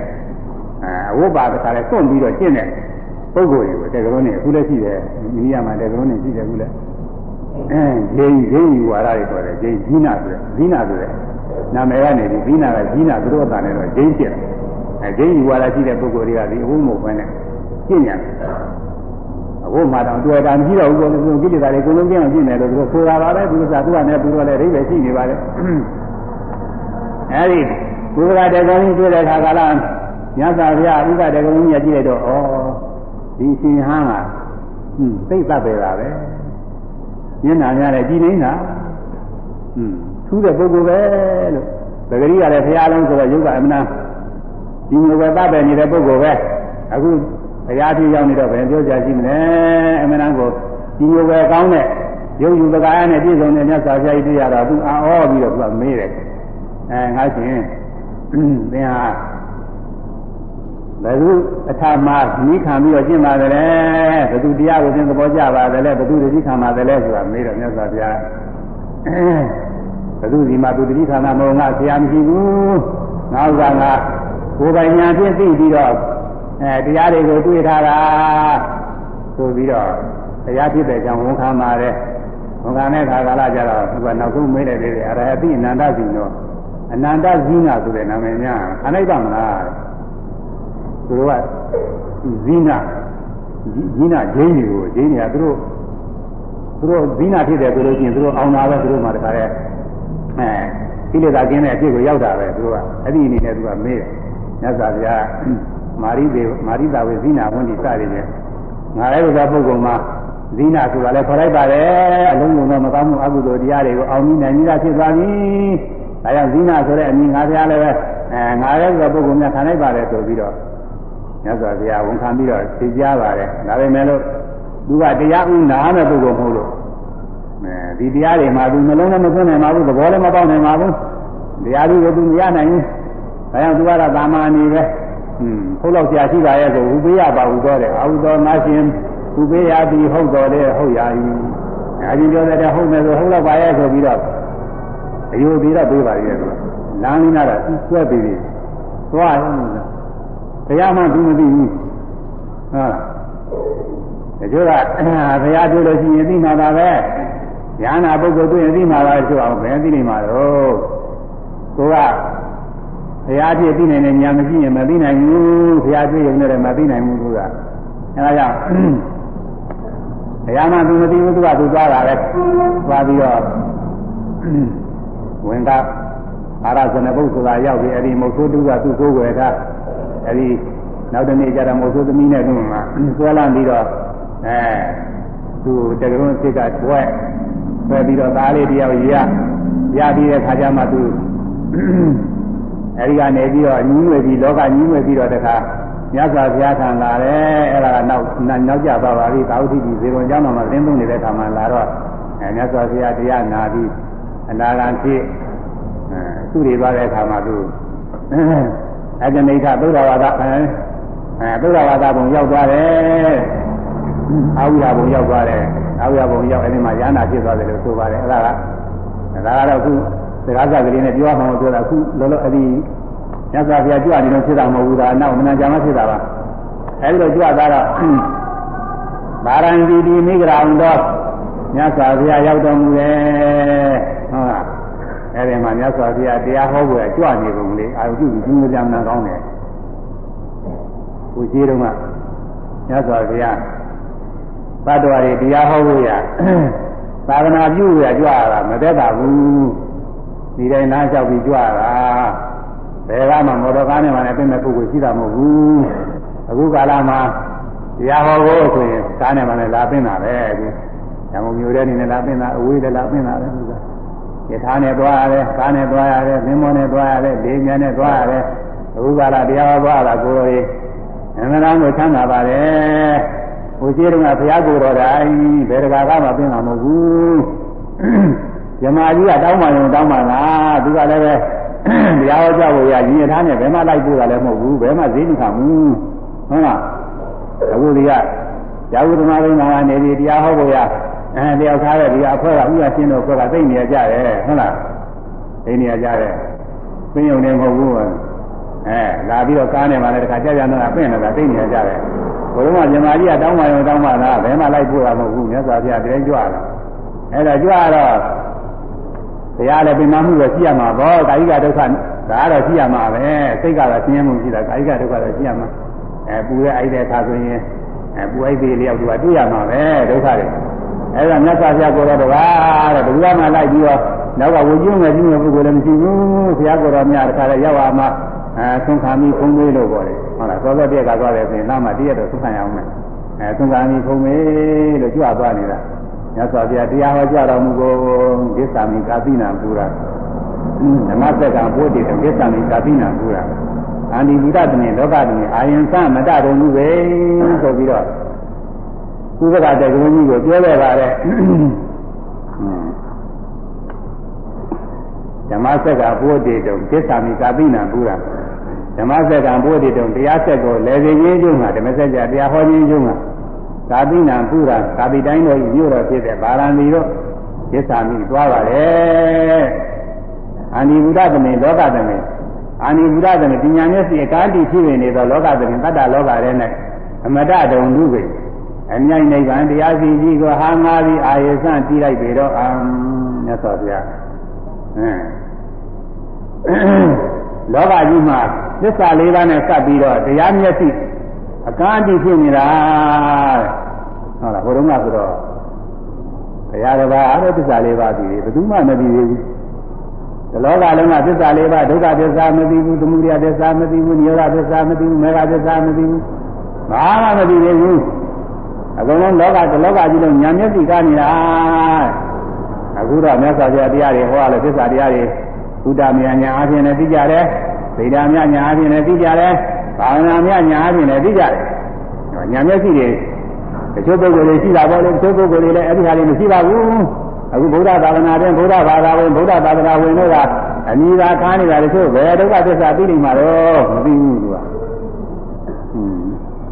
အဝတ်ပါတခါလဲစွန့်ပြီးတော့ကျင့်တဲ့ပုဂ္ဂိုလ်တွေကိုတက်ကလုံးနဲ့အခုလည်းရှိတယ်မိရမှာတက်ကလုံးနဲ့ရှိတယ်အခုလည်းအဲ ဂျိန်းဂျိန်းယူဝါဒတွေခေါ်တယ်ဂျိန်းဇီနာဆိုတဲ့ဇီနာဆိုတဲ့နာမည်ကနေပြီးဇီနာကဇီနာသူတို့အတန်နဲ့တော့ဂျိန်းဖြစ်တယ်အဲဂျိန်းယူဝါဒရှိတဲ့ပုဂ္ဂိုလ်တွေကဒီအဝတ်မဟုတ်ဘဲနဲ့ကျင့်ရတယ်အဝတ်မှာတော့တွေ့တာမရှိတော့ဘူးလို့ကိလေသာတွေကိုလုံးကျင်းအောင်ကျင့်တယ်လို့သူတို့ဆိုတာပါပဲသူတို့ကသူကလည်းသူတို့လည်းအိဗယ်ရှိနေပါလေအဲဒီဘုရားတက္ကသိုလ်တွေ့တဲ့အခါကလည်းမြတ်စွာဘုရားဥပဒေကလုံးကြီးကြည့်လိုက်တော့ဩဒီရှင်ဟန်းကဟွန်းသိတတ်ပဲတာပဲ မျက်နှာများလည်းကြည်နေတာဟွန်းထူးတဲ့ပုဂ္ဂိုလ်ပဲလို့ပဂရိကလည်းဘုရားလုံးဆိုတော့ယုတ်ကအမနာဒီမျိုးပဲတတ်ပဲနေတဲ့ပုဂ္ဂိုလ်ပဲအခုဘုရားကြီးရောက်နေတော့ဘယ်ပြောကြရှိမလဲအမနာကိုဒီမျိုးပဲကောင်းတဲ့ရုပ်ယူပကားနဲ့ပြည့်စုံတဲ့မြတ်စွာဘုရားကြီးတွေ့ရတော့သူအာဩပြီးတော့သူကမေးတယ်အဲငါရှင်သင်ဟာ ဘယ်သူအထာမှာနိခံပြီးတော့ကျင့်ပါတယ်လဲဘယ်သူတရားကိုသင်သဘောကျပါတယ်လဲဘယ်သူတတိခံပါတယ်လဲဆိုတာမေးတော့မြတ်စွာဘုရားဘယ်သူဒီမှာသူတတိခံတာမဟုတ်ငါဆရာမရှိဘူးငါဥစ္စာကကိုယ်ပိုင်ညာဖြင့်သိပြီးတော့အဲတရားတွေကိုတွေ့ထားတာဆိုပြီးတော့တရားဖြစ်တဲ့ကြောင့်ဝန်ခံပါတယ်ဝန်ခံတဲ့ခါကာလကျတော့သူကနောက်ဆုံးမေးတယ်လေအရဟတိအနန္တစီတော့အနန္တဇိနာဆိုတဲ့နာမည်များခဏိုက်ပါမလား သူတို့ကဇိနာဇိနာဂျင်းတွေကိုဂျင်းတွေကသူတို့သူတို့ဇိနာဖြစ်တယ်ဆိုလို့ရှိရင်သူတို့အောင်တာပဲသူတို့မှတခါတည်းအဲကိလေသာကင်းတဲ့အဖြစ်ကိုရောက်တာပဲသူတို့ကအဲ့ဒီအနေနဲ့သူကမေးတယ်မြတ်စွာဘုရားမာရိဒေမာရိတာဝေဇိနာဝန်ဒီစရည်တဲ့ငါလည်းဒီပုဂ္ဂိုလ်မှာဇိနာဆိုတာလည်းခေါ်လိုက်ပါတယ်အလုံးစုံသောမကောင်းမှုအကုသိုလ်တရားတွေကိုအောင်မြင်နိုင်တာဖြစ်သွားပြီဒါကြောင့်ဇိနာဆိုတဲ့အမည်ငါဘုရားလည်းပဲအဲငါလည်းဒီပုဂ္ဂိုလ်များခံလိုက်ပါတယ်ဆိုပြီးတော့ မြတ်စွာဘုရားဝန်ခံပြီးတော့သိကြပါတယ်ဒါပေမဲ့လို့သူကတရားဥနာမဲ့ပုဂ္ဂိုလ်မဟုတ်လို့အဲဒီတရားတွေမှာသူနှလုံးနဲ့မသွင်းနိုင်ပါဘူးသဘောလည်းမပေါက်နိုင်ပါဘူးတရားတွေကိုသူမရနိုင်ဘူးဒါကြောင့်သူကတော့သာမာနေပဲอืมဟုတ်တော့ကြာရှိပါရဲ့ဆိုဥပေးရပါဘူးတော့တယ်အာဟုသောငါရှင်ဥပေးရသည်ဟုတ်တော်တယ်ဟုတ်ရ၏အဲဒီပြောတဲ့ဟုတ်မယ်ဆိုဟုတ်တော့ပါရဲ့ဆိုပြီးတော့အယုသေးတော့ပေးပါရဲ့ဆိုလမ်းလေးနာတော့ဆွဲပြီးပြီသွားရင် တရားမှသူမသိဘူးဟာတချို့ကဘုရားတွေ့လို့ရှိရင်သိမှာပါပဲဉာဏပုဂ္ဂိုလ်တွေ့ရင်သိမှာပါဆိုအောင်ဘယ်သိနေမှာတော့ကိုကဘုရားပြည့်သိနိုင်တဲ့ဉာဏ်မရှိရင်မသိနိုင်ဘူးဘုရားတွေ့ရုံနဲ့လည်းမသိနိုင်ဘူးသူကအဲဒါကြောင့်ဘုရားမှသူမသိဘူးသူကသူသွားတာပဲသွားပြီးတော့ဝင်ကအာရဇနဘုဆိုတာရောက်ပြီးအဲဒီမုတ်ဆိုးတူကသူ့ကိုယ်ွယ်ထား အဲဒီနောက်တနေ့ကျတော့မုတ်ဆိုးသမီးနဲ့သူ့မှာဆွဲလန်းပြီးတော့အဲသူတကယ်လို့စိတ်ကတွဲဆွဲပြီးတော့သားလေးတယောက်ရရပြီးတဲ့ခါကျမှသူအဲဒီကနေပြီးတော့ညီးငွေပြီးလောကညီးငွေပြီးတော့တခါမြတ်စွာဘုရားခံလာတယ်အဲ့ဒါကနောက်နောက်ကျသွားပါပြီသာဝတိဒီဇေရွန်ကျောင်းတော်မှာသင်သုံးနေတဲ့ခါမှာလာတော့အဲမြတ်စွာဘုရားတရားနာပြီးအနာဂံဖြစ်အဲသူ့တွေသွားတဲ့အခါမှာသူ အကနိဋ္ဌသုဒ္ဓဝါဒအဲအဲသုဒ္ဓဝါဒဘုံရောက်သွားတယ်အာဝိဟာဘုံရောက်သွားတယ်အာဝိဟာဘုံရောက်အဲဒီမှာရဟနာဖြစ်သွားတယ်လို့ဆိုပါတယ်အဲ့ဒါကဒါကတော့ခုစကားစကလေးနဲ့ပြောမှမပြောတာခုလောလောအဲ့ဒီမြတ်စွာဘုရားကြွနေလို့ဖြစ်တာမဟုတ်ဘူးဒါနောက်မနာကြမ်းဖြစ်တာပါအဲဒီလိုကြွသွားတော့ဗာရဏသီတိမိဂရာံတော်မြတ်စွာဘုရားရောက်တော်မူတယ်ဟုတ်လား အဲဒီမှာမြတ်စွာဘုရားတရားဟောဖို့ကြွနေကုန်လေအာရုံပြုပြီးကျင်းကြမ်းနာကောင်းတယ်ကိုရှိတော့ကမြတ်စွာဘုရားသတ္တဝါတွေတရားဟောဖို့ရသာသနာပြုရကြွတာမသက်တာဘူးဒီတိုင်းနားလျှောက်ပြီးကြွတာဘယ်ကမှမော်တော်ကားနဲ့မှလည်းပြင်မဲ့ပုဂ္ဂိုလ်ရှိတာမဟုတ်ဘူးအခုကာလမှာတရားဟောဖို့ဆိုရင်ကားနဲ့မှလည်းလာပင်တာပဲအခုဓမ္မမျိုးတဲ့အနေနဲ့လာပင်တာအဝေးလည်းလာပင်တာပဲသူက ယထာနဲ့သွားရတယ်ကားနဲ့သွားရတယ်သင်္ဘောနဲ့သွားရတယ်လေမြန်နဲ့သွားရတယ်အခုကာလတရားဟောသွားတာကိုယ်တော်အမှန်တမ်းကိုချမ်းသာပါတယ်ဟိုရှိတုန်းကဘုရားကိုယ်တော်တိုင်းဘယ်တကာကမှပြင်တာမဟုတ်ဘူးဇမာကြီးကတောင်းမှရင်တောင်းမှလားသူကလည်းပဲတရားဟောကြဖို့ရညီထားနဲ့ဘယ်မှလိုက်ပို့တာလည်းမဟုတ်ဘူးဘယ်မှဈေးမခံဘူးဟုတ်လားအခုဒီကဇာဝုသမဘိမာကနေပြီးတရားဟောဖို့ရ အဲတယောက်ထားတဲ့ဒီအဖွဲ့ကဥရရှင်းတို့ကသိနေကြတယ်ဟုတ်လားသိနေကြတယ်ပြင်းုံနေမဟုတ်ဘူးအဲလာပြီးတော့ကားနဲ့မှလည်းတခါကြာကြာတော့ပြင်းနေတာသိနေကြတယ်ဘုရားမြမကြီးကတောင်းမှရင်တောင်းမှလားဘယ်မှလိုက်ပို့တာမဟုတ်ဘူးမြတ်စွာဘုရားတကယ်ကြွလာအဲ့ဒါကြွတော့တရားလည်းပြင်မှုပဲရှိရမှာပေါ့ကာယကဒုက္ခဒါကတော့ရှိရမှာပဲစိတ်ကတော့ဆင်းရဲမှုရှိတာကာယကဒုက္ခတော့ရှိရမှာအဲပူတဲ့အိုက်တဲ့အခါဆိုရင်အဲပူအိုက်သေးလျောက်သူကတွေ့ရမှာပဲဒုက္ခတွေ အဲဒါမြတ်စွာဘုရားကိုယ်တော်တကားတဲ့ဘုရားမှလိုက်ပြီးတော့နောက်ကဝူကျင်းငယ်ကြီးငယ်ပုဂ္ဂိုလ်လည်းမရှိဘူးဘုရားကိုယ်တော်များတခါလည်းရောက်လာမှအဲသုံးခါမိဖုံးမေးလို့ပေါ့လေဟုတ်လားသောသောတည့်ကသွားတယ်ဆိုရင်နောက်မှတည့်ရတော့သုံးခါရအောင်မယ်အဲသုံးခါမိဖုံးမေးလို့ကြွသွားနေတာမြတ်စွာဘုရားတရားဟောကြားတော်မူကုန်ဒိသမိကာတိနာပူရာဓမ္မစက္ကဘုဒ္ဓေဒိသမိကာတိနာပူရာအာနိဝိဒတမေလောကတမေအာယံသမတတော်မူပဲဆိုပြီးတော့ ကုသကတဲ့ကလေးကြီးကိုပြောခဲ့ပါတယ်ဓမ္မစက္ကဘုဒ္ဓေတုံဒိသမိကာတိနာပူရာဓမ္မစက္ကဘုဒ္ဓေတုံတရားဆက်ကိုလည်းစီရင်းကျုံမှာဓမ္မစက္ကတရားဟောခြင်းကျုံမှာကာတိနာပုရာကာတိတိုင်းတော်မြို့တော်ဖြစ်တဲ့ဗာရာဏီတို့သစ္စာမိသွားပါတယ်အာနိဗုဒ္ဓသမေလောကသမေအာနိဗုဒ္ဓသမေပညာမျက်စိအကားတိဖြစ်နေသောလောကသမေတတ္တလောကထဲ၌အမတတုံလူပေ အမြိုင်နိဗ္ဗာန်တရားစီကြီးကိုဟာငါပြီးအာယေစံတီးလိုက်ပေတော့အာမြတ်စွာဘုရားအင်းလောကကြီးမှာသစ္စာလေးပါးနဲ့စပ်ပြီးတော့တရားမျက်စိအကားအတိဖြစ်နေတာဟုတ်လားဟိုတုန်းကဆိုတော့တရားတစ်ပါးအဲ့ဒါသစ္စာလေးပါးပြီးဘယ်သူမှမသိသေးဘူးဒီလောကလုံးကသစ္စာလေးပါးဒုက္ခသစ္စာမသိဘူးသမုဒယသစ္စာမသိဘူးနိရောဓသစ္စာမသိဘူးမေဃသစ္စာမသိဘူးဘာမှမသိသေးဘူး အကုန်လုံးလောကတလောကကြီးလုံးညာမျက်စိကားနေတာအခုတော့မြတ်စွာဘုရားတရားတွေဟောရလို့သစ္စာတရားတွေဘုဒ္ဓမြညာအပြင်နဲ့သိကြတယ်ဗိဓာမြညာအပြင်နဲ့သိကြတယ်ဘာဝနာမြညာအပြင်နဲ့သိကြတယ်ညာမျက်စိတွေတချို့ပုဂ္ဂိုလ်တွေရှိတာပေါ့လေတချို့ပုဂ္ဂိုလ်တွေလည်းအဲ့ဒီဟာတွေမရှိပါဘူးအခုဗုဒ္ဓသာသနာတွင်ဗုဒ္ဓဘာသာဝင်ဗုဒ္ဓသာသနာဝင်တို့ကအနိဒာကားနေတာတချို့ဘယ်ဒုက္ခသစ္စာသိနေမှာတော့မသိဘူးသူက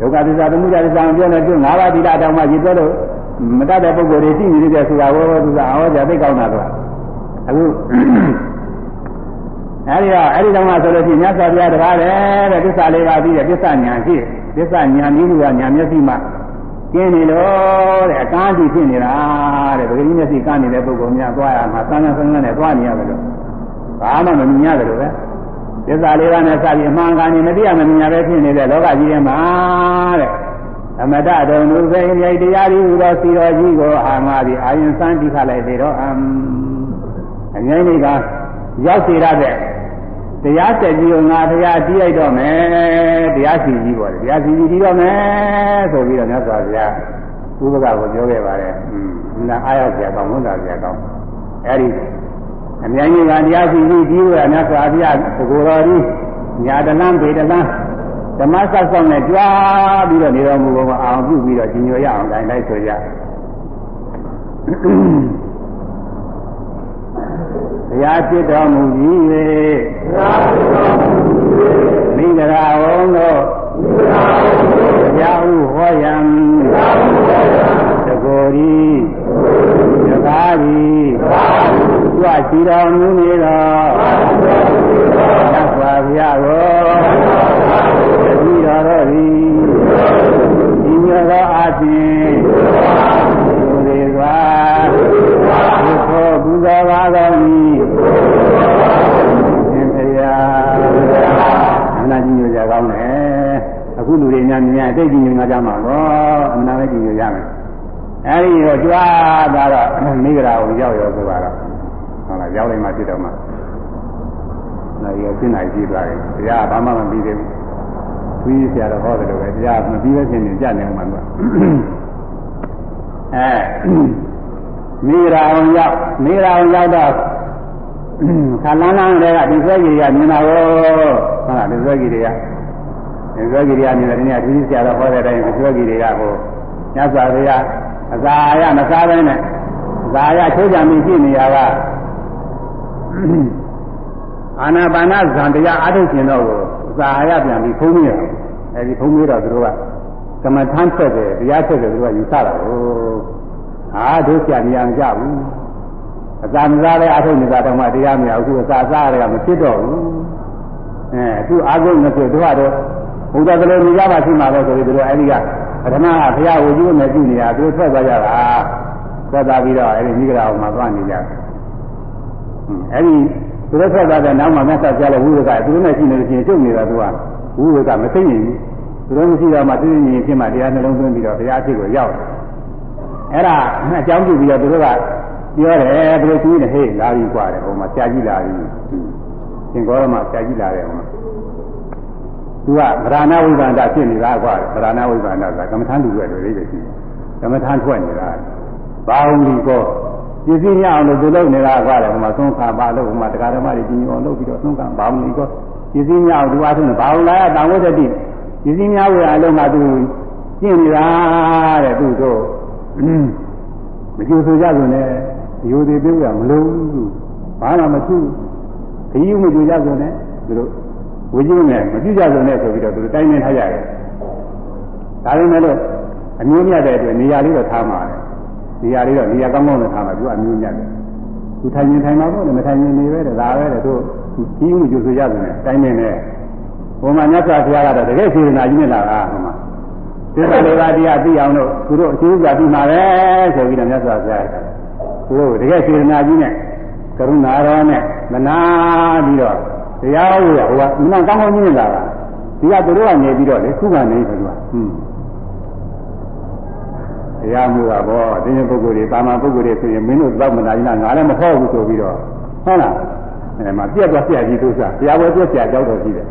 ဒုက္ခသစ္စာသမုဒယသစ္စာပြောနေသူ၅ပါးသီလတောင်မှရည်သွဲလို့မတတ်တဲ့ပုဂ္ဂိုလ်တွေရှိနေတယ်ဆိုတာဘောသူကအောကြသိကောင်းတာကအခုအဲဒီတော့အဲဒီတော့မှဆိုလို့ရှိရင်မြတ်စွာဘုရားတကားတယ်တဲ့သစ္စာလေးပါးပြီးတဲ့သစ္စာဉာဏ်ရှိသစ္စာဉာဏ်ပြီးလို့ကဉာဏ်မျက်စိမှကျင်းနေလို့တဲ့အကားကြီးဖြစ်နေတာတဲ့ပဂတိမျက်စိကနေတဲ့ပုဂ္ဂိုလ်များသွားရမှာသံဃာဆန်းဆန်းနဲ့သွားနေရတယ်လို့ဘာမှမမြင်ရတယ်လို့ပဲ သစ္စာလေးပါးနဲ့စပြီးအမှန်ကန်နေမသိရမမြင်ရပဲဖြစ်နေတဲ့လောကကြီးထဲမှာတဲ့သမတတုံလူစိန်မြိတ်တရားဤဟူသောစီတော်ကြီးကိုအာငါသည်အာယင်စမ်းတိခလိုက်သေးတော့အမ်အငိမ့်လေးကရောက်စေရတဲ့တရားဆက်ကြီးကိုငါတရားတီးလိုက်တော့မယ်တရားစီကြီးပေါ့တရားစီကြီးတီးတော့မယ်ဆိုပြီးတော့မြတ်စွာဘုရားဥပကကိုပြောခဲ့ပါတယ်อืมနာအားရစရာကောင်းဝန်တာစရာကောင်းအဲဒီ အများကြီးကတရားစီကြီးတီးလို့ရမြတ်စွာဘုရားဘုကိုယ်တော်ကြီးညာတလန်းပေတလန်းဓမ္မဆောက်ဆောင်နဲ့ကြွားပြီးတော့နေတော်မူပုံမှာအောင်ပြုပြီးတော့ကြီးညိုရအောင်တိုင်းလိုက်ဆိုကြဘုရားဖြစ်တော်မူကြီး၍မိဂရာဝံတို့ဘုရားဟုဟောယံတကိုယ်ရီတကားရီ ကြွရှိတော်မူနေတော်သစ္စာဘုရားကိုတတိတော်တို့သည်ဒီမျိုးသောအခြင်းသူတွေစွာဒီသောပူဇော်ပါတော်မူရှင်ဖရာအနာကြီးညိုကြကောင်းတယ်အခုလူတွေများများအတိတ်ကြီးညိုကြမှာတော့အနာပဲကြီးညိုရမယ်အဲဒီတော့ကြွားသွားတော့မိဂရာကိုရောက်ရောဆိုတော့ဟုတ်လား ရောက်လိုက်မှဖြစ်တော့မှနောက်ရပြင်းနိုင်ကြည့်သွားတယ်တရားဘာမှမပြီးသေးဘူးပြီးဆရာတော်ဟောတယ်လို့ပဲတရားမပြီးပဲဖြစ်နေကြနေမှာကအဲမိဂရာအောင်ရောက်မိဂရာအောင်ရောက်တော့ခါလန်းလန်းတွေကဒီဆွဲကြီးကမြင်တာရောဟုတ်လားဒီဆွဲကြီးတွေကဒီဆွဲကြီးတွေကမြင်တယ်ဒီနေ့အကြီးဆရာတော်ဟောတဲ့အတိုင်းဒီဆွဲကြီးတွေကဟိုညစွာဘုရားအစာရမစားဘဲနဲ့ဇာရချိုးချံပြီးရှိနေရက အာနာပါနဇံတရားအထုတ်ခြင်းတော့ကိုဇာရပြန်ပြီးဖုံးမိရအဲဒီဖုံးမိတော့သူတို့ကကမ္မထမ်းဆက်တယ်တရားဆက်တယ်သူတို့ကယူဆတာကိုအာတို့ဆရာနေရာမကြဘူးအစာမစားလည်းအထုတ်နေတာတော့မှတရားမရဘူးအခုအစာစားရတာမဖြစ်တော့ဘူးအဲအခုအာဂုဏ်နဲ့ဆိုတို့ကတော့ဘုရားကလေးနေကြပါရှိမှာပဲဆိုပြီးတို့အဲဒီကပထမကဘုရားဝေကျိုးနဲ့ကြည့်နေတာသူထွက်သွားကြတာထွက်သွားပြီးတော့အဲဒီမိဂရာအောင်မှာသွားနေကြတယ် အဲဒီသူတို့ထွက်သွားတဲ့နောက်မှာမြတ်စွာဘုရားလည်းဝိဝကသူတို့နဲ့ရှိနေလို့ရှိရင်ကျုပ်နေတာသူကဝိဝကမသိရင်ဘူးသူတို့မရှိတော့မှသိရင်ရင်ဖြစ်မှတရားနှလုံးသွင်းပြီးတော့ဘုရားအဖြစ်ကိုရောက်တယ်အဲ့ဒါအကြောင်းပြုပြီးတော့သူတို့ကပြောတယ်သူတို့ကြီးနေဟေးလာပြီးกว่าတယ်ဟိုမှာဆရာကြီးလာပြီးသင်္ကောရမှာဆရာကြီးလာတယ်ဟိုမှာသူကဗราဏဝိဗန္ဒဖြစ်နေတာကွာဗราဏဝိဗန္ဒကကမ္မထမ်းလူရွယ်တွေလေးပဲရှိတယ်ကမ္မထမ်းထွက်နေတာဘာဝလီကော ပစ္စည်းညအောင်လို့သူလုပ်နေတာကွာတယ်ဟိုမှာသုံးခါပါလို့ဟိုမှာတရားဓမ္မတွေကြီးညောလုပ်ပြီးတော့သုံးခါဘာဝလီကောပစ္စည်းညအောင်သူအားထုတ်နေဘာဝလာရတောင်ဝတ္တိပစ္စည်းများဝယ်အလုံးကသူကျင့်နေတာတဲ့သူတို့မကြိုဆိုကြဆိုနဲ့ရိုသေပြုရမလို့ဘူးဘာမှမသူခရီးမကြိုကြဆိုနဲ့သူတို့ဝိကျုံနဲ့မပြုကြစုံနဲ့ဆိုပြီးတော့သူတိုင်းနေထားရတယ်။ဒါပေမဲ့လို့အမျိုးမြတ်တဲ့အတွက်နေရာလေးတော့ထားမှာတယ်။ နေရာလေးတော့နေရာကောင်းကောင်းနဲ့ထားမှာသူအမျိုးမြတ်တယ်။သူထိုင်ရင်ထိုင်မှာပေါ့လေမထိုင်ရင်နေပဲတဲ့ဒါပဲတဲ့သူကြီးမှုကျိုးဆိုရစုံနဲ့တိုင်းနေနဲ့ဘုံမှာမြတ်စွာဘုရားကတော့တကယ်စေတနာကြီးနဲ့လာတာဟိုမှာသစ္စာလေးပါးတရားသိအောင်လို့သူတို့အကျိုးစွာပြီးမှာပဲဆိုပြီးတော့မြတ်စွာဘုရားကသူတို့တကယ်စေတနာကြီးနဲ့ကရုဏာတော်နဲ့မနာပြီးတော့တရားဟောရဟိုကမနာကောင်းကောင်းကြီးနေတာကဒီကသူတို့ကနေပြီးတော့လေခုကနေဆိုတော့ဟွန်း တရားမှုကဘောတင်းပုဂ္ဂိုလ်တွေတာမန်ပုဂ္ဂိုလ်တွေဆိုရင်မင်းတို့သောက်မနာကြီးလားငါလည်းမဟောဘူးဆိုပြီးတော့ဟုတ်လားအဲမှာပြက်သွားပြက်ကြီးသူစားတရားဝဲပြက်ပြက်ကြောက်တော်ရှိတယ်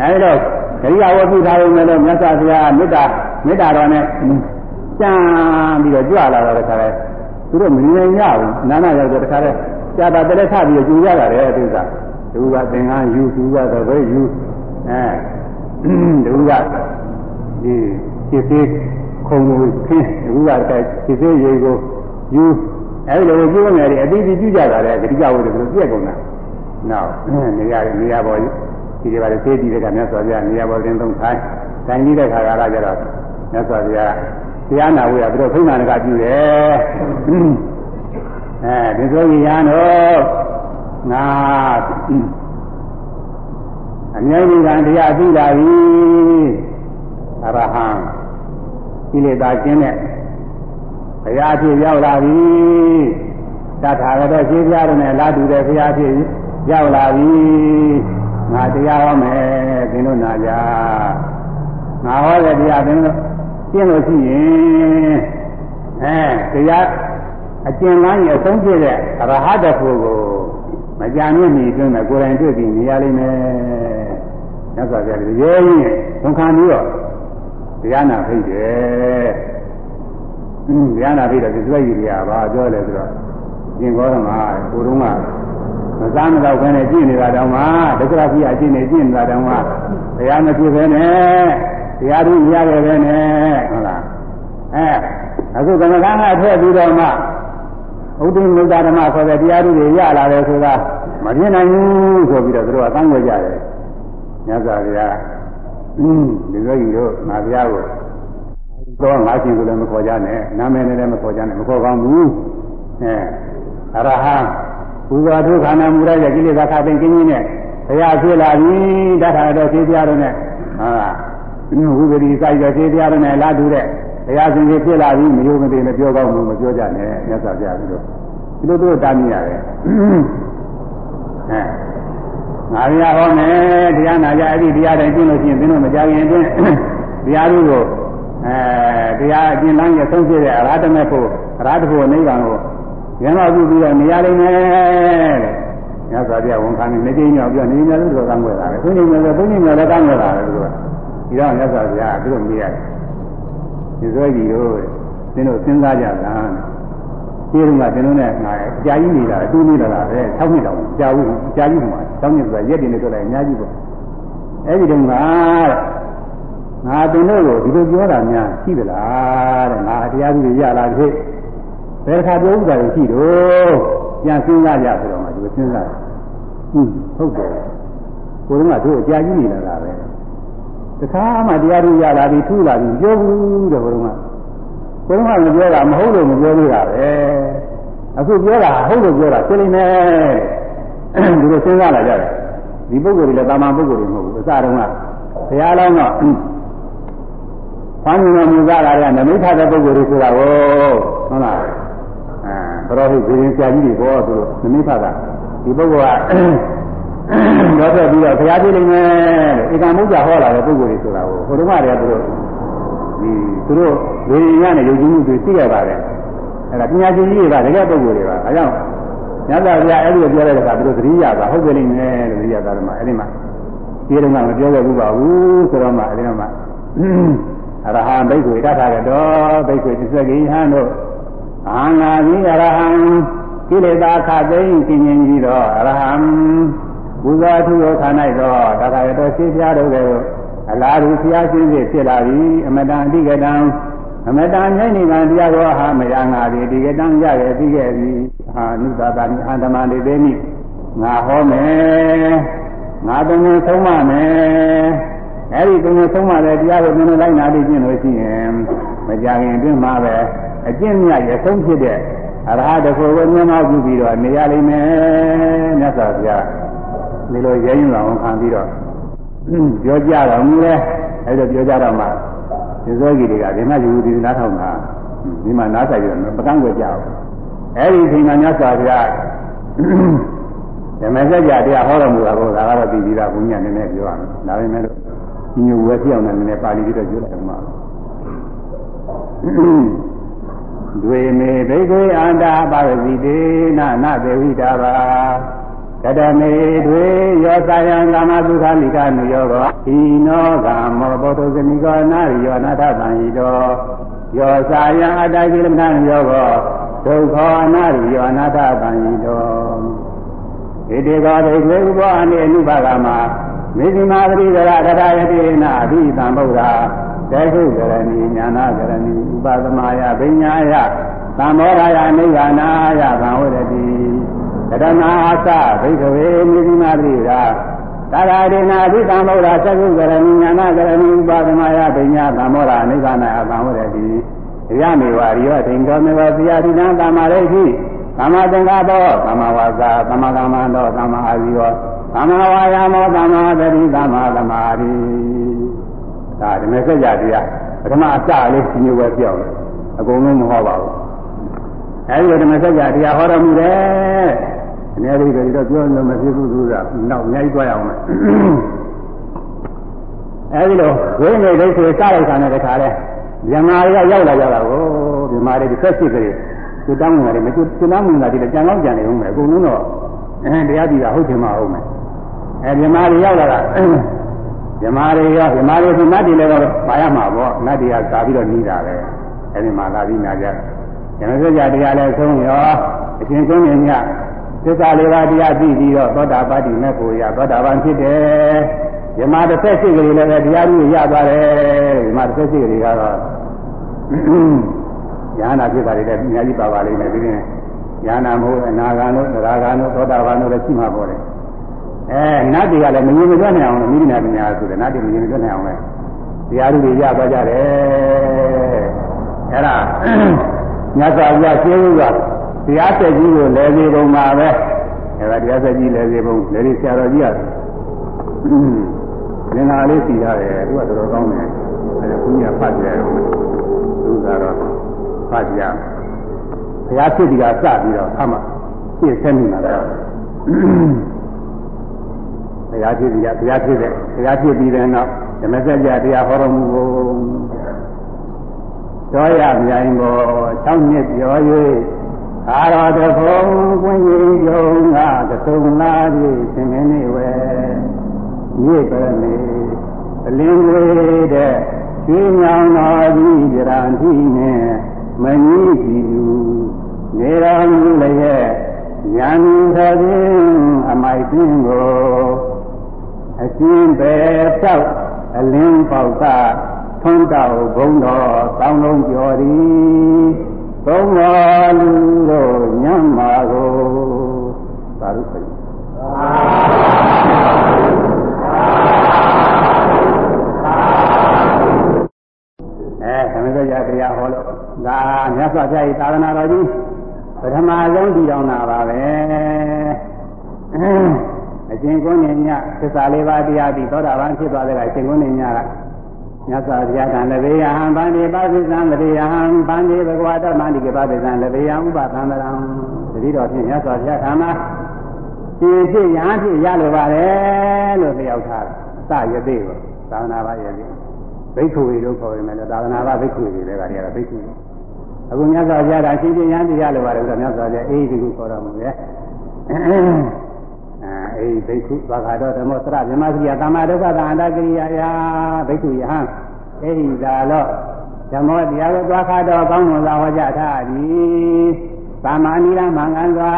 အဲဒီတော့ခရိယာဝတ်ပြုထားလို့လည်းမြတ်စွာဘုရားမေတ္တာမေတ္တာတော်နဲ့ကြံပြီးတော့ကြွလာတော့တခါလဲသူတို့မမြင်ရဘူးနာနာရောက်တော့တခါလဲကြာတာတည်းထပြီးကြူရတာလေသူကသူကသင်္ကန်းယူသူကသဘဲယူအဲသူကဒီ ဖြစ်သေးခုံလို့ခင်းသူကတည်းဖြစ်သေးရေကိုယူအဲဒီလိုပြုနေတယ်အတိအကျပြုကြတာလေဂတိကဝတ်တွေပြည့်ကုန်တာနောက်နေရာနေရာပေါ်ဒီတွေပါလေသိပြီးတဲ့ကမြတ်စွာဘုရားနေရာပေါ်တင်သုံးထိုင်တိုင်ပြီးတဲ့ခါကလာကြတော့မြတ်စွာဘုရားတရားနာဝေးကသူတို့ဖိမှန်တကပြုတယ်အဲဒီဆိုရင်ရန်တော့ငါအမြဲတမ်းတရားသိလာပြီအရဟံ ကိလေသာကျင်းတဲ့ဘုရားဖြစ်ရောက်လာပြီတထာဂတောရှင်းပြရတဲ့လာတူတဲ့ဘုရားဖြစ်ရောက်လာပြီငါတရားဟောမယ်သင်တို့နာကြငါဟောတဲ့တရားသင်တို့ကျင့်လို့ရှိရင်အဲတရားအကျဉ်းလမ်းရဲ့အဆုံးဖြစ်တဲ့ရဟတဖို့ကိုမကြံမြင့်မီအတွင်းမှာကိုယ်တိုင်တွေ့ပြီးနေရလိမ့်မယ်။ညစွာပြတယ်ရဲကြီးဝန်ခံပြီးတော့ တရားနာဖိတ်တယ်။အင်းတရားနာဖိတ်တော့ဒီစွဲကြီးတွေကဘာပြောလဲဆိုတော့ရှင်ကောဓမာကိုတုံးကမစားမတော့ဘဲနဲ့ကြည့်နေတာတောင်မှဒုက္ခ ፊ အကြည့်နေကြည့်နေတာတောင်မှတရားမဖြစ်ပဲနဲ့တရားသူရရတယ်ပဲနဲ့ဟုတ်လားအဲအခုကမ္မထာကထည့်ပြီးတော့မှဥဒိမုဒ္ဒဓမ္မဆိုတဲ့တရားတွေရလာတယ်ဆိုတာမပြင်းနိုင်ဘူးဆိုပြီးတော့သူတို့အသံွယ်ကြတယ်မြတ်စွာဘုရား အင်းဒီလိုကြီးတို့ငါဘုရားကိုတော့ငါရှင်ကိုလည်းမခေါ်ကြနဲ့နာမည်နဲ့လည်းမခေါ်ကြနဲ့မခေါ်ကောင်းဘူးအဲအရဟံဘုရားဒုက္ခနာမူရရဲ့ကိလေသာခသိင်ကင်းကြီးနဲ့ဘုရားဖြစ်လာပြီတထာတော်သိတရားတော်နဲ့ဟုတ်လားဝိပရိစိုက်တဲ့သိတရားတော်နဲ့လာတူတဲ့တရားရှင်ကြီးဖြစ်လာပြီမယုံမသိနဲ့ပြောကောင်းဘူးမပြောကြနဲ့မြတ်စွာဘုရားပြီးတော့ဒီလိုတို့တားမြင်ရတယ်အဲ ငါရဟောမယ်တရားနာကြအဲ့ဒီတရားတိုင်းကျင့်လို့ရှိရင်သင်တို့မကြခင်အတွင်းတရားတို့ကိုအဲတရားအကျဉ်းလမ်းရဲ့ဆုံးဖြတ်တဲ့အရာတမေဖို့အရာတဖို့နိဗ္ဗာန်ကိုရဟန်းပြုပြီးတော့နေရလိမ့်မယ်တဲ့မြတ်စွာဘုရားဝန်ခံနေနေညောပြောနေနေလို့တော့ကမ်းွယ်တာလေဘုန်းကြီးမျိုးလည်းဘုန်းကြီးမျိုးလည်းကမ်းွယ်တာလေသူကဒီတော့မြတ်စွာဘုရားသူတို့မြင်ရတယ်ဒီစွဲကြီးတို့သင်တို့စဉ်းစားကြလား ဒီလိုမှသင်တို့နဲ့ငါအကြာကြီးနေတာအတူနေတာပဲ6နှစ်တောင်ကြာဘူးအကြာကြီးမှာ6နှစ်ဆိုတာရက်တင်နေတော့လည်းအများကြီးပေါ့အဲ့ဒီတော့ငါငါသင်တို့ကိုဒီလိုပြောတာများရှိသလားတဲ့ငါတရားသူတွေရလာဖြစ်ဘယ်ခါပြောဥစ္စာတွေရှိတော့ပြန်စဉ်းစားကြဆိုတော့မှဒီစဉ်းစားဟုတ်ဟုတ်တယ်ကိုယ်ကတို့အကြာကြီးနေလာတာပဲတခါမှတရားသူရလာပြီးထူလာပြီးပြောဘူးတဲ့ဘုရား ဘုရားမပြောတာမဟုတ်လို့မပြောသေးတာပဲအခုပြောတာဟုတ်လို့ပြောတာသိလိမ့်မယ်ဒီလိုစဉ်းစားလာကြတယ်ဒီပုဂ္ဂိုလ်တွေလည်းတာမန်ပုဂ္ဂိုလ်တွေမဟုတ်ဘူးအစတုန်းကဘုရားလောင်းတော့ဖမ်းနေမြင်ကြလာတဲ့နမိတ်ထတဲ့ပုဂ္ဂိုလ်တွေဆိုတာကိုဟုတ်လားအဲဘရောဟိတ်ဇေရင်ဆရာကြီးတွေဘောသူတို့နမိတ်ထတာဒီပုဂ္ဂိုလ်ကတော့ဆက်ပြီးတော့ဘုရားပြလိမ့်မယ်တဲ့ဧကမုဒ္ဒဟောလာတဲ့ပုဂ္ဂိုလ်တွေဆိုတာကိုဟိုတုန်းကတည်းကသူတို့ဒီ သူတို့ဝိညာဉ်နဲ့ယုံကြည်မှုတွေသိရပါတယ်အဲ့ဒါပညာရှင်ကြီးတွေကတကယ်ပုဂ္ဂိုလ်တွေပါအဲကြောင့်ညသာဗျာအဲ့ဒီပြောတဲ့အခါသူတို့သတိရပါဟုတ်ကြလိမ့်မယ်လို့သတိရတာမှအဲ့ဒီမှာဒီတော့ကမပြောခဲ့ဘူးပါဘူးဆိုတော့မှအဲ့ဒီတော့မှအရဟံဘိက္ခုတထာကတောဘိက္ခုသစ္စကိဟံတို့အာငါသည်အရဟံကိလေသာခသိမ့်ကျင်ကျင်ကြီးတော့အရဟံဘုရားသူရောခန္ဓာ၌တော့တထာကတောရှိပြတို့က အလားတူဆရာရှင်ဖြစ်ဖြစ်လာပြီအမတန်အတိကတံအမတန်ဉာဏ်နိဗ္ဗာန်တရားတော်ဟာမရငါသည်ဒီကတံရရဲ့ပြီးခဲ့ပြီဟာနုသတာနိအန္တမလေးသေးမိငါဟောမယ်ငါတုံနဲ့ဆုံးမမယ်အဲ့ဒီတုံနဲ့ဆုံးမတဲ့တရားကိုနည်းနည်းလိုက်နာပြီးကျင့်လို့ရှိရင်မကြခင်အတွင်းမှာပဲအကျင့်မြတ်ရဆုံးဖြစ်တဲ့အရဟတကိုကိုမြတ်မပြုပြီးတော့နေရလိမ့်မယ်မြတ်စွာဘုရားဒီလိုရဲရင်အောင်ခံပြီးတော့ ပြောကြတော့မူလဲအဲ့ဒါပြောကြတော့မှဒီဇောကြီးတွေကဒီမှာယူဒီနားထောင်တာဒီမှာနားဆိုင်ရပကန်းွယ်ကြအောင်အဲ့ဒီအချိန်မှာမြတ်စွာဘုရားဓမ္မစကြာတရားဟောတော်မူတာကိုဒါကတော့ပြီးပြီးသားဘုညာနည်းနည်းပြောရမယ်ဒါပေမဲ့လို့ညိုဝဲပြောင်းနေနည်းနည်းပါဠိပြီးတော့ပြောလိုက်အောင်ပါဒွေမေဘိကွေအန္တာပါရစီတေနနသေဝိတာပါ ကတမေတွေယောသာယံကာမသုခလိကနုယောဂဤနောကာမောဘောဓဇမိကောနာရိယောနာထတံဤတောယောသာယံအတ္တကိလမဏယောဂဒုက္ခအနာရိယောအနာထတံဤတောဣတိကောဒိကွေဥပောအနိအနုပါကမှာမေဇိမာပရိဒရတရယတိနာအဘိသံဗုဒ္ဓတေခုကရဏီညာနာကရဏီဥပသမယပညာယသံမောရာယနိဗ္ဗာနာယသံဝရတိ ကရဏာသဘိကဝေမေဇိမာပရိဒရသာရဒေနာအဘိသံဗုဒ္ဓသေခုကရဏီညာနာကရဏီဥပသမယပညာသံမောရာနိဗ္ဗာနာယသံဝရတိရမေဝရိယောတိန်တော်မေဝသီယာတိနံသမ္မာရိဋ္ဌိသမ္မာသင်္ကပ္ပောသမ္မာဝါစာသမ္မာကမ္မန္တောသမ္မာအာဇီဝသမ္မာဝါယာမောသမ္မာသတိသမ္မာသမာဓိဒါဓမ္မစကြာတရားပထမအစလေးညိုပဲပြောင်းတယ်အကုန်လုံးမဟောပါဘူးအဲဒီဓမ္မစကြာတရားဟောတော်မူတယ် အနေလေးတွေတော့ပြောလို့မဖြစ်ဘူးသူကနောက်အများကြီးကြွရအောင်မယ်အဲဒီလိုဝိနေဒိဋ္ဌိစလိုက်တာနဲ့တခါလဲမြမာတွေကရောက်လာကြတာကိုမြမာတွေတစ်ဆက်ရှိကြတယ်သူတောင်းဝင်တယ်မသူသူတောင်းဝင်တာဒီလည်းကြံကောင်းကြံနေဦးမယ်အကုန်လုံးတော့အဲတရားကြည့်တာဟုတ်တယ်မဟုတ်မယ်အဲမြမာတွေရောက်လာတာမြမာတွေရောမြမာတွေဆိုနတ်တွေလည်းတော့ပါရမှာပေါ့နတ်တွေကသာပြီးတော့နီးတာပဲအဲဒီမှာလာပြီးနာကြတယ်ဉာဏ်စကြာတရားလည်းဆုံးရောအရှင်ဆုံးမြင်ည သစ္စာလေးပါးတရားသိပြီးတော့သောတာပတ္တိမေဖို့ရသောတာပန်ဖြစ်တယ်မြမာတစ်ဆက်ရှိကြလေလည်းတရားကြီးရသွားတယ်မြမာတစ်ဆက်ရှိကြလေကတော့ဉာဏ်နာဖြစ်တာတွေလည်းအများကြီးပါပါလိမ့်မယ်ဒီနေ့ဉာဏ်နာမဟုတ်အနာဂါနုသရဂါနုသောတာပန်တို့လည်းရှိမှာပေါ့လေအဲနတ်တွေကလည်းမမြင်မတွေ့နိုင်အောင်လို့မိဒိနာပညာဆိုတယ်နတ်တွေမမြင်မတွေ့နိုင်အောင်လဲတရားတွေရသွားကြတယ်အဲ့ဒါမြတ်စွာဘုရားရှင်းဥက တရားဆက်ကြီးကိုလဲစေပုံမှာပဲအဲ့ဒါတရားဆက်ကြီးလဲစေပုံလဲဒီဆရာတော်ကြီးကငင်္ဂါလေးစီရတယ်သူကတော်တော်ကောင်းတယ်အဲ့ဒါဘုရားဖတ်ကြတယ်သူကတော့ဖတ်ကြဘုရားဖြစ်ဒီကစပြီးတော့အမှပြည့်စက်နေတာတော့ဘုရားဖြစ်ဒီကဘုရားဖြစ်တဲ့ဘုရားဖြစ်ပြီးတဲ့နောက်ဓမ္မစကြာတရားဟောတော်မူဖို့တော်ရမြိုင်ပေါ်၆နှစ်ပြော၍ အာရတဖုံကွင်းကြီးယုံကသစုံလာပြီသင်္ကန်းနေဝဲမြေပဲနေအလင်းဝေးတဲ့ရွှေညောင်တော်သည်ကြရန်တိနဲ့မနည်းကြည့်သူနေတော်မူလည်းညာမင်းသဖြင့်အမိုက်ပင်ကိုအရှင်ပဲတောက်အလင်းပေါက်ကထွန်းတောက်ဘုံတော်ကောင်းလုံးကျော်သည် သုံးတော်လူတို့ညံ့မာကိုသာရုပ်အဲသမဂကြတရားဟောလို့ဒါမြတ်စွာဘုရား၏သာသနာတော်ကြီးပထမဆုံးတည်တော်နာပါပဲအရှင်ကုန်းညညသစ္စာလေးပါးတရားပြီးသောတာပန်ဖြစ်သွားတဲ့ကအရှင်ကုန်းညညက မြတ်စွာဘုရားကလည်းဘေယဟံဗန္တိပါသိသံလေယဟံဗန္တိဘဂဝတမန္တိကပါသိသံလေယံဥပသံတရံတတိတော်ဖြင့်မြတ်စွာဘုရားထာမရှင်ဖြစ်ရဟန်းဖြစ်ရလိုပါတယ်လို့ပြောက်ထားတာအစရသေးကိုသာသနာ့ဘာရသေးဘိက္ခုတွေလို့ခေါ်ရမယ်လို့သာသနာ့ဘာဘိက္ခုတွေလည်းကတည်းကဘိက္ခုတွေအခုမြတ်စွာဘုရားကရှင်ဖြစ်ရဟန်းဖြစ်ရလိုပါတယ်ဆိုတော့မြတ်စွာဘုရားအေးဒီကိုခေါ်တော်မူရဲ့ အေးဘိက္ခုဘာဂတော်ဓမ္မစရမြမစရိယသမ္မာဒုက္ခသန္တာကိရိယာယဘိက္ခုယဟံအဲ့ဒီသာတော့ဓမ္မတရားကိုသွားခါတော့ကောင်းမွန်စွာဟောကြားထားသည်သမ္မာနိရမင်္ဂန်စွာ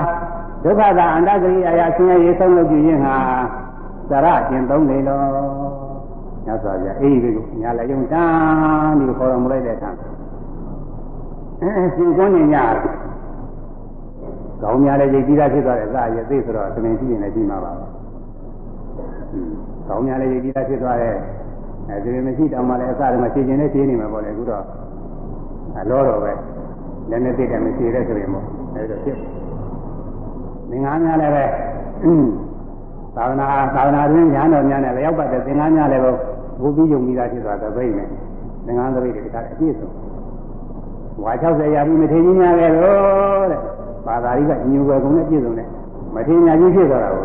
ဒုက္ခသာအန္တကိရိယာယဆင်းရဲရေးဆုံးလုပ်ကြည့်ခြင်းဟာသရကျင်သုံးလေတော့ညဆိုပြအေးဒီကိုညာလည်းယုံတန်းဒီခေါ်တော်မူလိုက်တဲ့အခါအဲရှင်ကွန်းညည ကောင်းများလည်းရိပ်ပြီးသားဖြစ်သွားတယ်သာရသိဆိုတော့သမင်ရှိရင်လည်းရှိမှာပါပဲကောင်းများလည်းရိပ်ပြီးသားဖြစ်သွားတယ်အဲဒီမရှိတောင်မှလည်းအစတည်းမှာရှင်းရှင်းနဲ့ရှင်းနေမှာပေါ့လေအခုတော့အလောတော့ပဲလည်းနဲ့သိတယ်မရှိတဲ့ဆိုရင်ပေါ့အဲဒါဖြစ်သင်္ကန်းများလည်းပဲသာသနာသာသနာတွင်ညာတော်များနဲ့လျောက်ပတ်တဲ့သင်္ကန်းများလည်းပဲဘုပြီးယုံပြီးသားဖြစ်သွားတဲ့ဘိနဲ့သင်္ကန်းသပိတ်တွေတခါအပြည့်စုံဝါ60ရာပြီးမထေရကြီးများပဲလို့တဲ့ ဘာသာကြီးကညူွယ်ကုန်နဲ့ပြည့်စုံတယ်မထေညာကြီးဖြစ်သွားတာကို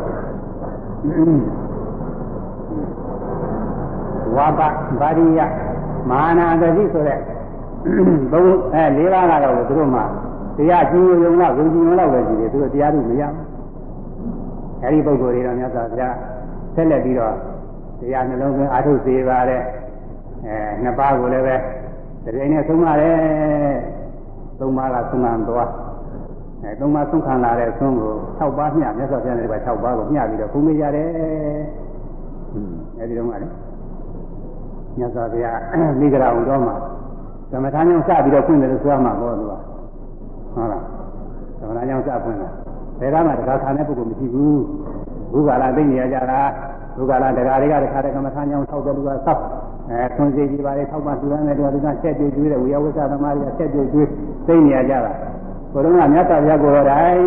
ဝါပဗာရိယမာနာတတိဆိုတဲ့ဘုံအဲလေးပါးကတော့သူတို့မှတရားကျင်းရုံလောက်ယုံကြည်ရုံလောက်ပဲရှိတယ်သူတို့တရားထုမရဘူးအဲဒီပုဂ္ဂိုလ်တွေတော့မြတ်စွာဘုရားဆက်လက်ပြီးတော့တရားနှလုံးသွင်းအာထုစေပါတဲ့အဲနှစ်ပါးကိုလည်းပဲတရင်နဲ့သုံးပါတယ်သုံးပါးကသုံးမှန်သွား အဲသုံးပါးသုံးခံလာတဲ့သုံးကို6ပါးမျှမြတ်စွာဘုရားနဲ့က6ပါးကိုမျှပြီးတော့ဘုံမေးရတယ်အဲဒီတော့ကလည်းမြတ်စွာဘုရားမိဂရာအောင်တော်မှာသမထမ်းကြောင့်စပြီးတော့ဖွင့်တယ်လို့ဆိုရမှာပေါ့သူကဟုတ်လားသမထမ်းကြောင့်စဖွင့်တာဘယ်ကမှတခါခံတဲ့ပုဂ္ဂိုလ်မရှိဘူးဘုရားလာသိနေရကြတာဘုရားလာတရားတွေကတခါတည်းကမထမ်းကြောင့်ဆောက်တဲ့လူကဆောက်အဲဆွန်စီကြီးပါလေထောက်ပါသူရမ်းတဲ့လူကချက်တွေ့ကျွေးတဲ့ဝိယဝိသသမားတွေကချက်တွေ့ကျွေးသိနေရကြတာ ဘုရားကမြတ်စွာဘုရားကိုယ်တော်တိုင်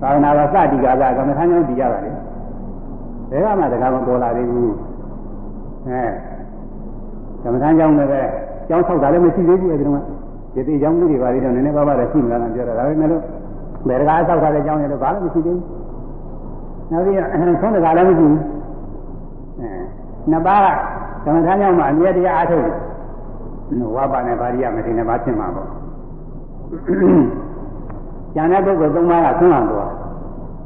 သာသနာတော်စတိကာကကမ္မထမ်းကြောင့်တည်ရတာလေဘယ်ကမှတခါမပေါ်လာသေးဘူးအဲကမ္မထမ်းကြောင့်လည်းပဲကျောင်းဆောက်တာလည်းမရှိသေးဘူးအဲဒီတော့ဒီတိကျောင်းလေးတွေပါလေတော့နည်းနည်းပါးပါးတော့ရှိမလားပြောတာဒါပေမဲ့လို့ဘယ်တကားဆောက်တာလည်းကျောင်းရတော့ဘာလို့မရှိသေးဘူးနောက်ပြီးဆုံးတကားလည်းမရှိဘူးအဲနှစ်ပါးကကမ္မထမ်းကြောင့်မှအမြဲတရားအားထုတ်တယ်ဝါပါနဲ့ဗာရိယမတင်နဲ့ပါဖြစ်မှာပေါ့ ကျန်တဲ့ပုဂ္ဂိုလ်သုံးပါးကဆုံးအောင်သွား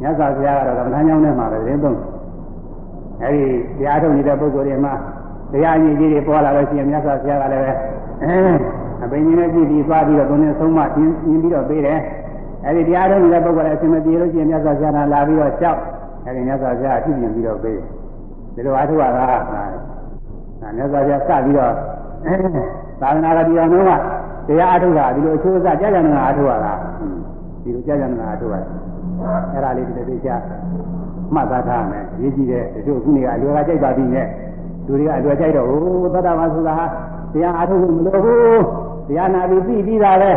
မြတ်စွာဘုရားကတော့ကမ္မထမ်းကြောင့်နဲ့မှာပဲတင်းသုံးအဲဒီတရားထုတ်နေတဲ့ပုဂ္ဂိုလ်တွေမှာတရားအကြီးကြီးတွေပေါ်လာလို့ရှိရင်မြတ်စွာဘုရားကလည်းပဲအပင်ကြီးနဲ့ကြည့်ပြီးသွားပြီးတော့သူနဲ့ဆုံးမပြင်းပြီးတော့ပေးတယ်အဲဒီတရားထုတ်နေတဲ့ပုဂ္ဂိုလ်လည်းအရှင်မပြေလို့ရှိရင်မြတ်စွာဘုရားကလာပြီးတော့လျှောက်အဲဒီမြတ်စွာဘုရားအပြည့်ပြင်ပြီးတော့ပေးတယ်ဒီလိုအားထုတ်ရတာဟာမြတ်စွာဘုရားစပြီးတော့သာသနာ့ပြည်တော်ကတရားအားထုတ်တာဒီလိုအချိုးအစားကြာကြာနာအားထုတ်ရတာ ဒီလိုကြာကြာနာအားထုတ်ရတယ်အဲ့ဒါလေးဒီလိုသိချမှတ်သားထားမယ်ရေးကြည့်တဲ့တချို့ခုနေကအလွယ်ကကြိုက်ပါပြီနဲ့လူတွေကအလွယ်ကြိုက်တော့ဟိုသတ္တဝါဆိုတာဟာတရားအားထုတ်ဖို့မလိုဘူးတရားနာပြီးသိပြီးတာပဲ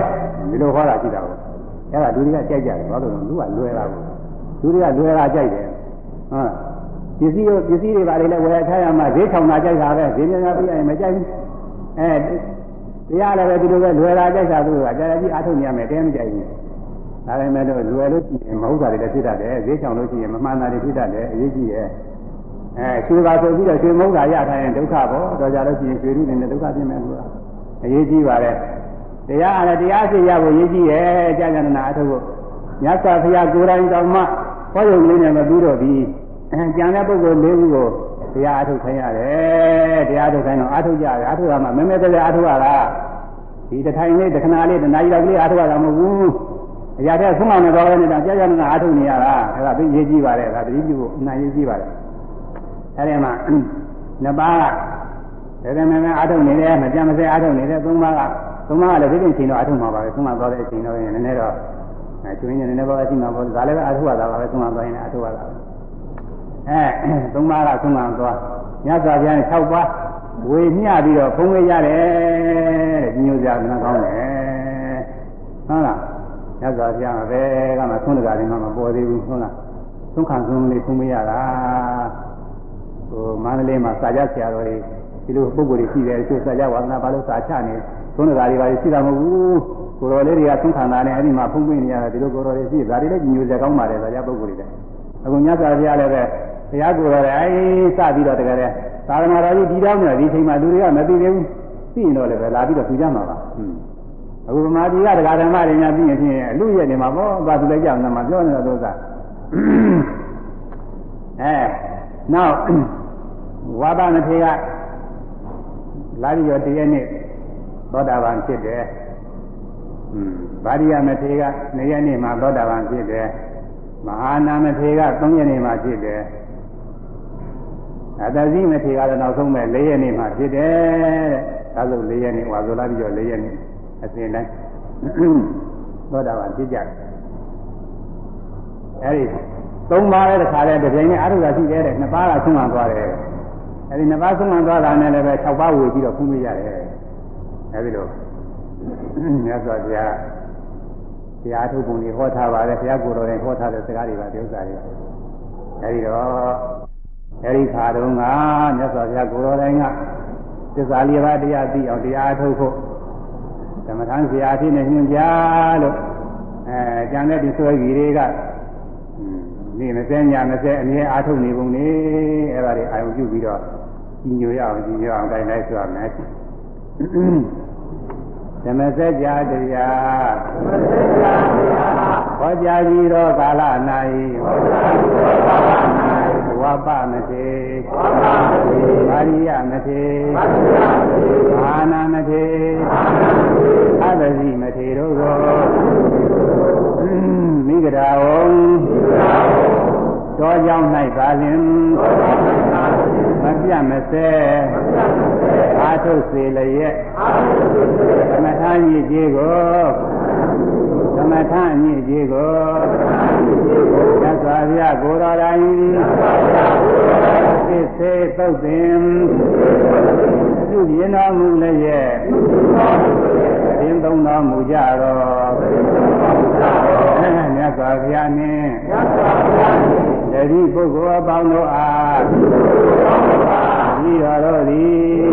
ဒီလိုဟောတာရှိတာပေါ့အဲ့ဒါလူတွေကကြိုက်ကြတယ်ဘာလို့လဲလူကလွယ်တာကိုလူတွေကလွယ်တာကြိုက်တယ်ဟုတ်ပစ္စည်းပစ္စည်းတွေပါလေလဲဝယ်ချရမှဈေးချောင်တာကြိုက်တာပဲဈေးများပြရရင်မကြိုက်ဘူးအဲတရားလည်းပဲဒီလိုပဲလွယ်တာကြိုက်တာသူကကြာကြာကြီးအားထုတ်နေရမယ်တဲမကြိုက်ဘူး ဒါပေမဲ့လို့လွယ်လို့ရှိရင်မဟုတ်တာတွေလည်းဖြစ်တတ်တယ်ဈေးချောင်လို့ရှိရင်မမှန်တာတွေဖြစ်တတ်တယ်အရေးကြီးတယ်အဲရွှေပါဆိုပြီးတော့ရွှေမဟုတ်တာရထားရင်ဒုက္ခပေါ့တော့ကြလို့ရှိရင်ရွှေရုနေတဲ့ဒုက္ခဖြစ်မယ်လို့အရေးကြီးပါတယ်တရားအားလည်းတရားစိတ်ရဖို့အရေးကြီးရဲ့ကြာကြာနာအထုတ်ဖို့မြတ်စွာဘုရားကိုယ်တိုင်တော်မှဟောရုံလေးနဲ့မပြီးတော့ဒီကြံတဲ့ပုဂ္ဂိုလ်၄ခုကိုတရားအထုတ်ခိုင်းရတယ်တရားထုတ်ခိုင်းတော့အထုတ်ကြတယ်အထုတ်ရမှမဲမဲတဲ့အထုတ်ရတာဒီတထိုင်လေးတခဏလေးတနာရီလောက်လေးအထုတ်ရတာမဟုတ်ဘူး အရာတဲ့ဆုံးအောင်တော့လည်းတော့ကြာကြာနာအထုတ်နေရတာအဲဒါသိရေးကြည့်ပါတယ်ဒါတတိပြုဖို့အနိုင်ရေးကြည့်ပါတယ်အဲဒီမှာနှစ်ပါးကဒါပေမဲ့အထုတ်နေတယ်မကြမ်းမစဲအထုတ်နေတယ်သုံးပါးကသုံးပါးကလည်းဒီလိုချိန်တော့အထုတ်မှာပါပဲသုံးပါးသွားတဲ့အချိန်တော့နည်းနည်းတော့အဲကျွင်းနေနည်းနည်းပါးရှိမှာပေါ့ဒါလည်းပဲအထုတ်ရတာပါပဲသုံးပါးသွားရင်အထုတ်ရတာပဲအဲသုံးပါးကသုံးပါးသွားမြတ်စွာဘုရား6ပါးဝေမျှပြီးတော့ဖုံးဝေရတယ်တဲ့ညိုစရာကကောင်းတယ်ဟုတ်လား မြတ်စွာဘုရားပဲကမှသုံးတကားတွေမှမပေါ်သေးဘူးဟုတ်လားသုံးခံဆုံးလေးဖုံးဝေရတာဟိုမန္တလေးမှာစာကြဆရာတော်တွေဒီလိုပုံကိုယ်တွေရှိတယ်သူစာကြဝါသနာဘာလို့စာချနေသုံးတကားတွေပါရှိတာမဟုတ်ဘူးကိုယ်တော်လေးတွေကသုံးခံတာနဲ့အဲ့ဒီမှာဖုံးပေးနေရတယ်ဒီလိုကိုယ်တော်တွေရှိဒါတွေလည်းညိုစရာကောင်းပါတယ်စာကြပုံကိုယ်တွေလည်းအခုမြတ်စွာဘုရားလည်းပဲဘုရားကိုယ်တော်လည်းအဲစပြီးတော့တကယ်သာသနာတော်ကြီးဒီတော့မြဒီချိန်မှာလူတွေကမသိသေးဘူးသိရင်တော့လည်းပဲလာပြီးတော့ထူကြမှာပါ အခုဗမာပြည်ကတရားဓမ္မတွေညာပြီးရင်ဖြင့်အလူရဲ့နေမှာပေါ့ဘာသူလည်းကြောက်နေမှာပြောနေတာလို့သာအဲနောက်ဝါဒမထေကလာပြီးတော့တရက်နေ့သောတာပန်ဖြစ်တယ်ဗာရိယမထေက2ရက်နေ့မှာသောတာပန်ဖြစ်တယ်မဟာနာမထေက3ရက်နေ့မှာဖြစ်တယ်အတဇိမထေကတော့နောက်ဆုံးမဲ့4ရက်နေ့မှာဖြစ်တယ်တဲ့ဒါဆို4ရက်နေ့ဝါဆိုလာပြီးတော့4ရက်နေ့ အစဉ်တိုင်းသောတာပန်ဖြစ်ကြတယ်အဲဒီသုံးပါးတဲ့ခါလဲတစ်ချိန်နဲ့အထုတာရှိတယ်တဲ့နှစ်ပါးကဆုံးမှသွားတယ်အဲဒီနှစ်ပါးဆုံးမှသွားတာနဲ့လည်းပဲ6ပါးဝေပြီးတော့ဖုံးပြရတယ်အဲဒီလိုမြတ်စွာဘုရားတရားထုတ်ပုံတွေဟောထားပါတယ်ဘုရားကိုယ်တော်တွေဟောထားတဲ့စကားတွေပါဒီဥစ္စာတွေအဲဒီတော့အဲဒီခါတုန်းကမြတ်စွာဘုရားကိုယ်တော်တိုင်းကသစ္စာလေးပါးတရားသိအောင်တရားထုတ်ဖို့ သမထမ်းဆရာအဖြစ်နဲ့ညွှန်ကြားလို့အဲကျန်တဲ့ဒီဆွဲကြီးတွေကနေ့20ည20အမြဲအားထုတ်နေပုံနေအဲ့ဒါတွေအာရုံပြုပြီးတော့ကြီးညိုရအောင်ကြီးညိုအောင်တိုင်းလိုက်ဆိုရမယ်ဓမ္မစကြာတရားဓမ္မစကြာတရားဟောကြားပြီးတော့ကာလ၌ဟောကြားပြီးတော့ကာလ၌ဝါပမထေ ဝါပမထေပါရိယမထေပါရိယမထေအာနာမထေအာနာမထေအသတိမထေတို့ကိုမိဂရာဝံမိဂရာဝံတောကြောင့်၌ပါလင်မပြတ်မစဲအာထုတ်စေလျက်သမထညစ်ကြီးကို သမထညစ်ကြီးကိုသစ္စာပြကိုယ်တော်တိုင်းသိစေသုတ်ပင်ပြုပြင်းတော်မူလျက်သင်သုံးတော်မူကြတော်မြတ်စွာဘုရားနှင့်တတိပုဂ္ဂိုလ်အပေါင်းတို့အားဤတော်တို့သည်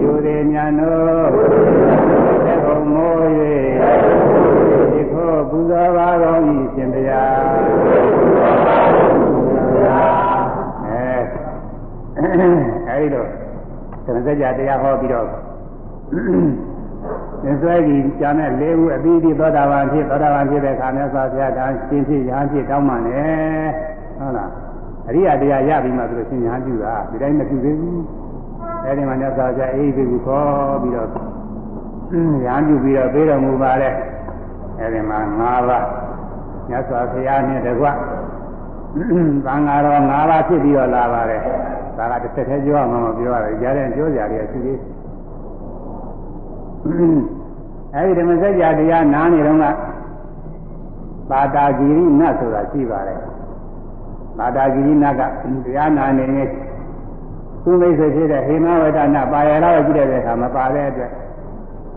ယူသေးမြတ်တို့သက်ကုန်မိုး၍ဒီခိုး ပူဇော်ပါတော်ဤရှင်ဘုရားအဲအဲဒီတော့သမစကြာတရားဟောပြီးတော့သစ္စာကြီးကျန်တဲ့၄ခုအပြီးဒီသောတာပန်ဖြစ်သောတာပန်ဖြစ်တဲ့ခါမြတ်စွာဘုရားကရှင်းဖြစ်ရဟန်းဖြစ်တောင်းမှလည်းဟုတ်လားအရိယာတရားရပြီးမှသူတို့ရှင်းရဟန်းပြုတာဒီတိုင်းမပြုသေးဘူးအဲဒီမှာမြတ်စွာဘုရားအေးပြီကိုခေါ်ပြီးတော့ရဟန်းပြုပြီးတော့ပြေတော်မူပါလေ အဲဒီမှာ၅ပါးမြတ်စွာဘုရားနဲ့တကွသံဃာတော်၅ပါးဖြစ်ပြီးတော့လာပါတယ်ဒါကတစ်ဆက်တည်းပြောရမှာမပြောရတယ်ကြားတဲ့ပြောကြရတယ်အစီအစဉ်အဲဒီဓမ္မစကြာတရားနားနေတော့ကပါတာဂီရိနတ်ဆိုတာရှိပါတယ်ပါတာဂီရိနတ်ကတရားနာနေနေသူမိတ်ဆွေဖြစ်တဲ့ဟိမဝဒနာပါရလာကြည့်တဲ့အခါမပါတဲ့အတွက်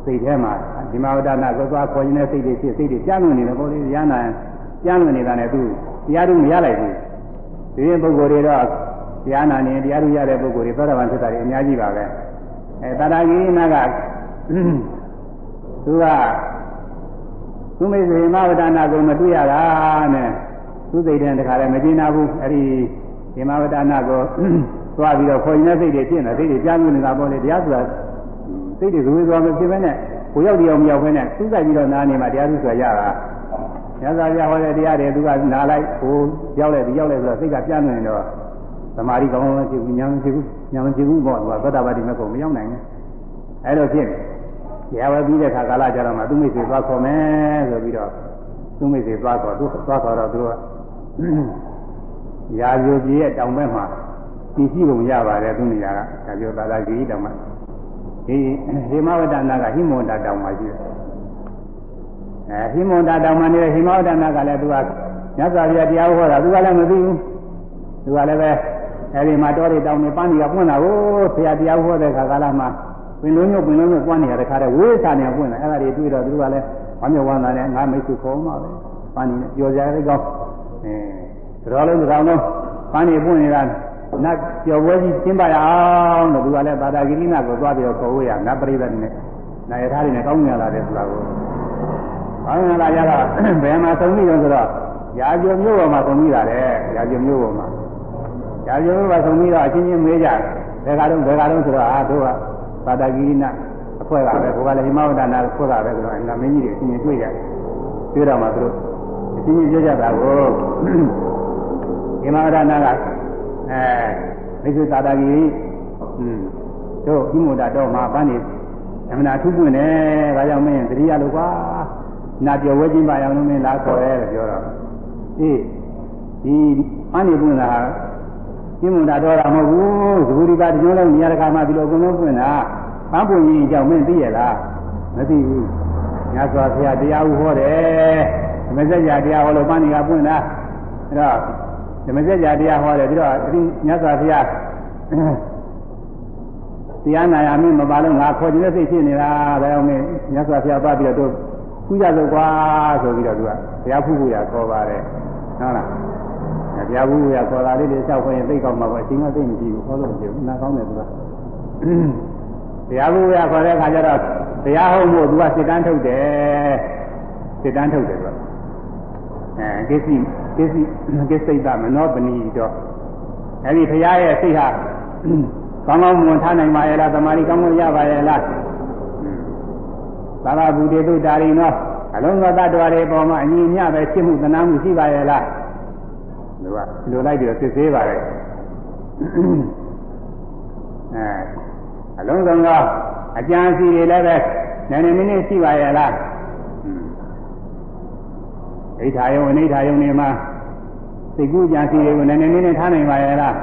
စိတ်ထဲမှာ ဒီမဝဒနာကိုသွားခေါ်နေတဲ့စိတ်တွေဖြစ်စိတ်တွေကြားလွန်နေတယ်ပေါ့လေတရားနာကြားလွန်နေတာနဲ့သူတရားတို့မရလိုက်ဘူးဒီရင်ပုဂ္ဂိုလ်တွေတော့တရားနာနေတရားတို့ရတဲ့ပုဂ္ဂိုလ်တွေသောတာပန်ဖြစ်တာတွေအများကြီးပါပဲအဲတာတာဂိရိနတ်ကသူကသူမိတ်ဆွေမဝဒနာကိုမတွေ့ရတာနဲ့သူစိတ်ထဲတခါလည်းမကျင်နာဘူးအဲ့ဒီဒီမဝဒနာကိုသွားပြီးတော့ခေါ်ရင်စိတ်တွေဖြစ်နေစိတ်တွေကြားလို့နေတာပေါ့လေတရားဆိုတာစိတ်တွေဇွေးသွားမဖြစ်ဘဲနဲ့ ကိုရောက်တရားမရောက်ဘဲနဲ့သူ့ဆိုင်ပြီးတော့နားနေမှတရားသူဆိုရတာညဇာပြဟောတဲ့တရားတွေသူကနားလိုက်ကိုရောက်လိုက်ဒီရောက်လိုက်ဆိုတော့စိတ်ကပြန်နေတော့သမာဓိကောင်းမရှိဘူးညာမရှိဘူးညာမရှိဘူးပေါ့သူကသောတာပတိမကုန်မရောက်နိုင်ဘူးအဲ့လိုဖြစ်တရားဝဲပြီးတဲ့ခါကာလကြတော့မှသူမိတ်ဆွေသွားခေါ်မယ်ဆိုပြီးတော့သူမိတ်ဆွေသွားခေါ်သူသွားခေါ်တော့သူတို့ကရာဇိုကြီးရဲ့တောင်ဘက်မှာတည်ရှိပုံရပါတယ်သူနေရာကဒါပြောသာသာကြီးတောင်မှာ ဒီဟိမဝတ္တနာကဟိမဝတ္တတောင်မှာရှိတယ်အဲဟိမဝတ္တတောင်မှာနေတဲ့ဟိမဝတ္တနာကလည်းသူကမြတ်စွာဘုရားတရားဟောတာသူကလည်းမသိဘူးသူကလည်းပဲအဲဒီမှာတော်တွေတောင်နေပန်းကြီးကပွင့်တာကိုဆရာတရားဟောတဲ့ခါကာလမှာပင်လုံးညုတ်ပင်လုံးညုတ်ပွားနေရတဲ့ခါတည်းဝိသနေပွင့်တယ်အဲ့ဒါတွေတွေ့တော့သူကလည်းဝမ်းမြောက်ဝမ်းသာနဲ့ငါမိတ်ဆွေခေါ်မှာပဲပန်းနေကြော်ကြရကောင်းအဲတော်လုံးတောင်လုံးပန်းနေပွင့်နေတာ နတ်ကျော်ပွဲကြီးကျင်းပရအောင်လို့သူကလည်းသာသာဂိရိနာကိုသွားပြီးတော့ခေါ်ဝေးရနတ်ပရိသတ်နဲ့နာယထာတွေနဲ့ကောင်းမြတ်လာတယ်ဆိုတာကိုကောင်းမြတ်လာကြတော့ဘယ်မှာသုံးပြီးတော့ဆိုတော့ရာဇုံမျိုးပေါ်မှာသုံးပြီးတာလေရာဇုံမျိုးပေါ်မှာရာဇုံမျိုးပေါ်သုံးပြီးတော့အချင်းချင်းမေးကြဘယ်ကတော့ဘယ်ကတော့ဆိုတော့အာတို့ကပါဒဂိနာအခွဲကပဲဘုရားလည်းဟိမဝဒနာခွဲကပဲဆိုတော့ငါမင်းကြီးတွေအချင်းချင်းတွေ့ကြတွေ့တော့မှသူတို့အချင်းချင်းပြောကြတာကိုဟိမဝဒနာက အဲမိစ္ဆာတာဂိอืมတို့ဟိမဝဒတော့မှာပန်းနေအမှန်အထူးပွင့်တယ်ဒါကြောင့်မင်းသတိရလို့ကွာနာပြောဝဲချင်းပါအောင်လို့မင်းလာခေါ်ရဲလို့ပြောတော့အေးဒီပန်းနေပွင့်တာရှင်းမတာတော့တာမဟုတ်ဘူးသဘူရိပါတမျိုးလုံးနေရာတကာမှဒီလိုအကုန်လုံးပွင့်တာပန်းပွင့်ရင်ကြောင့်မင်းသိရလားမသိဘူးညစွာဘုရားတရားဥဟောတယ်ဓမ္မစကြာတရားဟောလို့ပန်းနေကပွင့်တာအဲ့တော့ ဓမ္မစကြာတရားဟောတယ်ပြီးတော့ဒီညစွာဘုရားတရားနာရမင်းမပါလို့ငါခေါ်ခြင်းနဲ့စိတ်ဖြစ်နေတာဒါကြောင့်မင်းညစွာဘုရားသွားပြီးတော့သူခုကြဆိုကွာဆိုပြီးတော့သူကဘုရားဖူးဖူးရခေါ်ပါတယ်ဟုတ်လားဘုရားဘူးရခေါ်တာလေးတွေလျှောက်ခွင့်သိကောင်းမှာပေါ့အချိန်ကသိမရှိဘူးဟောလို့မရှိဘူးနားကောင်းတယ်သူကဘုရားဘူးရခေါ်တဲ့အခါကျတော့ဘုရားဟုတ်မို့သူကစစ်တန်းထုတ်တယ်စစ်တန်းထုတ်တယ်သူက အဲကိစ္စကိစ္စကိစိတ်တမနောပဏီတော့အဲဒီဘုရားရဲ့စိတ်ဟာကောင်းကောင်းမွန်ထားနိုင်ပါရဲ့လားတမာရီကောင်းကောင်းရပါရဲ့လားသာရဘူးတေတုတာရီနောအလုံးစုံသတ္တဝါတွေပေါ်မှာအညီအမျှပဲဖြစ်မှုသနာမှုရှိပါရဲ့လားသူကလိုလိုက်ပြီးစစ်သေးပါလေအဲအလုံးစုံကအကြံစီတွေလည်းပဲနည်းနည်းနည်းနည်းရှိပါရဲ့လား အိဋ္ဌာယုံအနိဋ္ဌာယုံတွေမှာစိတ်ကူးကြံစီတွေကိုနည်းနည်းနည်းနည်းထားနိုင်ပါရဲ့လား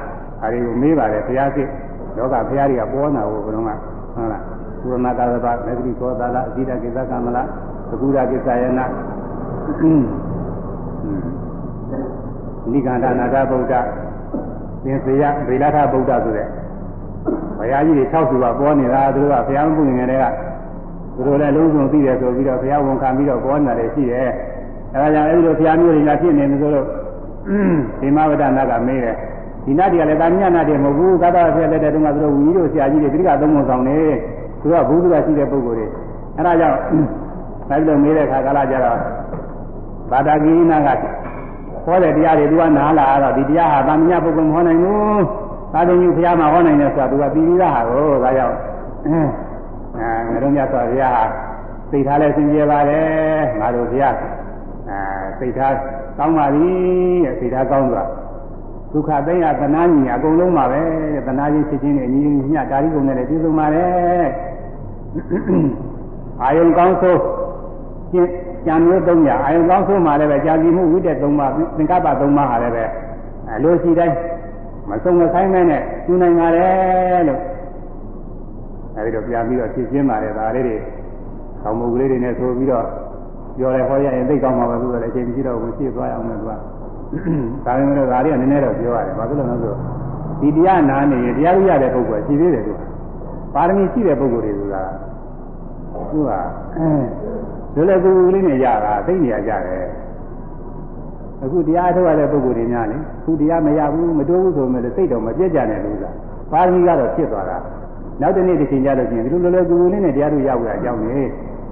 ဒါတွေကိုမေးပါတယ်ဘုရားစစ်လောကဘုရားတွေကပေါ်နာဖို့ဘုရားကဟုတ်လားသုရဏကာသဘာမေဂတိသောတာလအဇိတကိစ္စကမလသကုရကိစ္စယနာနိဂန္ဓနာဂဗုဒ္ဓသင်္စေယဗေလထဗုဒ္ဓဆိုတဲ့ဘုရားကြီးတွေ6ဆူပါပေါ်နေတာသူတို့ကဘုရားမပုငယ်တွေကသူတို့လည်းလုံးစုံသိတယ်ဆိုပြီးတော့ဘုရားဝန်ခံပြီးတော့ပေါ်နေတာတွေရှိတယ် အဲဒါကြောင့်အဲဒီလိုဘုရားမျိုးတွေညာဖြစ်နေတယ်ဆိုတော့ဒီမဝဒနာကမေးတယ်ဒီနာတွေကလည်းတာမြနာတွေမဟုတ်ဘူးသာသာဖြစ်တဲ့တုန်းကသူတို့ဝီတို့ဆရာကြီးတွေပြိဋကသုံးပုံဆောင်နေသူကဘုရားရှိတဲ့ပုဂ္ဂိုလ်တွေအဲဒါကြောင့်အဲဒီလိုမေးတဲ့အခါကလာကြတော့ဘာတာကိနာကဟောတဲ့တရားတွေသူကနားလာတော့ဒီတရားဟာတာမြပုဂ္ဂိုလ်မဟောနိုင်ဘူးသာသနာ့ဘုရားမှာဟောနိုင်တယ်ဆိုတာသူကပြီးပြီးသားဟာကိုဒါကြောင့်အဲငါတို့မြတ်စွာဘုရားဟာသိထားလဲစင်ကြယ်ပါတယ်ငါတို့ဘုရား အဲသိထားကောင်းပါပြီတဲ့သိထားကောင်းသွားဒုက္ခသိရသနာညီအကုန်လုံးပါပဲသနာချင်းဖြစ်ချင်းနဲ့အညီညတာရီကုန်နဲ့လည်းပြည့်စုံပါတယ်အာယုံကောင်းဆိုကျင့်ကြံမျိုး300အာယုံကောင်းဆိုမှလည်းပဲကြာစီမှုဝိတက်3ပါးသင်္ကပ္ပ3ပါးဟာလည်းပဲအလိုရှိတိုင်းမဆုံးမဆိုင်မဲနဲ့ကျူနိုင်ပါတယ်လို့အဲဒီတော့ပြန်ပြီးတော့ဖြည့်ရှင်းပါတယ်ဒါလေးတွေဆောင်းမုတ်ကလေးတွေနဲ့ဆိုပြီးတော့ ပြောတယ်ဟောရရင်သိကောင်းမှာပဲသူကလည်းအချိန်မရှိတော့ဘူးရှင်းသွားအောင်လို့သူကဒါပေမဲ့ဒါတွေကနည်းနည်းတော့ပြောရတယ်ဘာဖြစ်လို့လဲဆိုတော့ဒီတရားနာနေရင်တရားရရတဲ့ပုဂ္ဂိုလ်ရှိသေးတယ်သူကပါရမီရှိတဲ့ပုဂ္ဂိုလ်တွေဆိုတာသူကအဲလွယ်လွယ်ကူကူလေးနဲ့ရတာသိနေရကြတယ်အခုတရားထုတ်ရတဲ့ပုဂ္ဂိုလ်တွေများလေအခုတရားမရဘူးမတိုးဘူးဆိုမဲ့စိတ်တော့မပြည့်ကြနဲ့လို့ဆိုတာပါရမီကတော့ဖြစ်သွားတာနောက်တနေ့တစ်ချိန်ကြလို့ရှိရင်ဒီလိုလွယ်လွယ်ကူကူလေးနဲ့တရားတို့ရောက်ရအကြောင်းနေ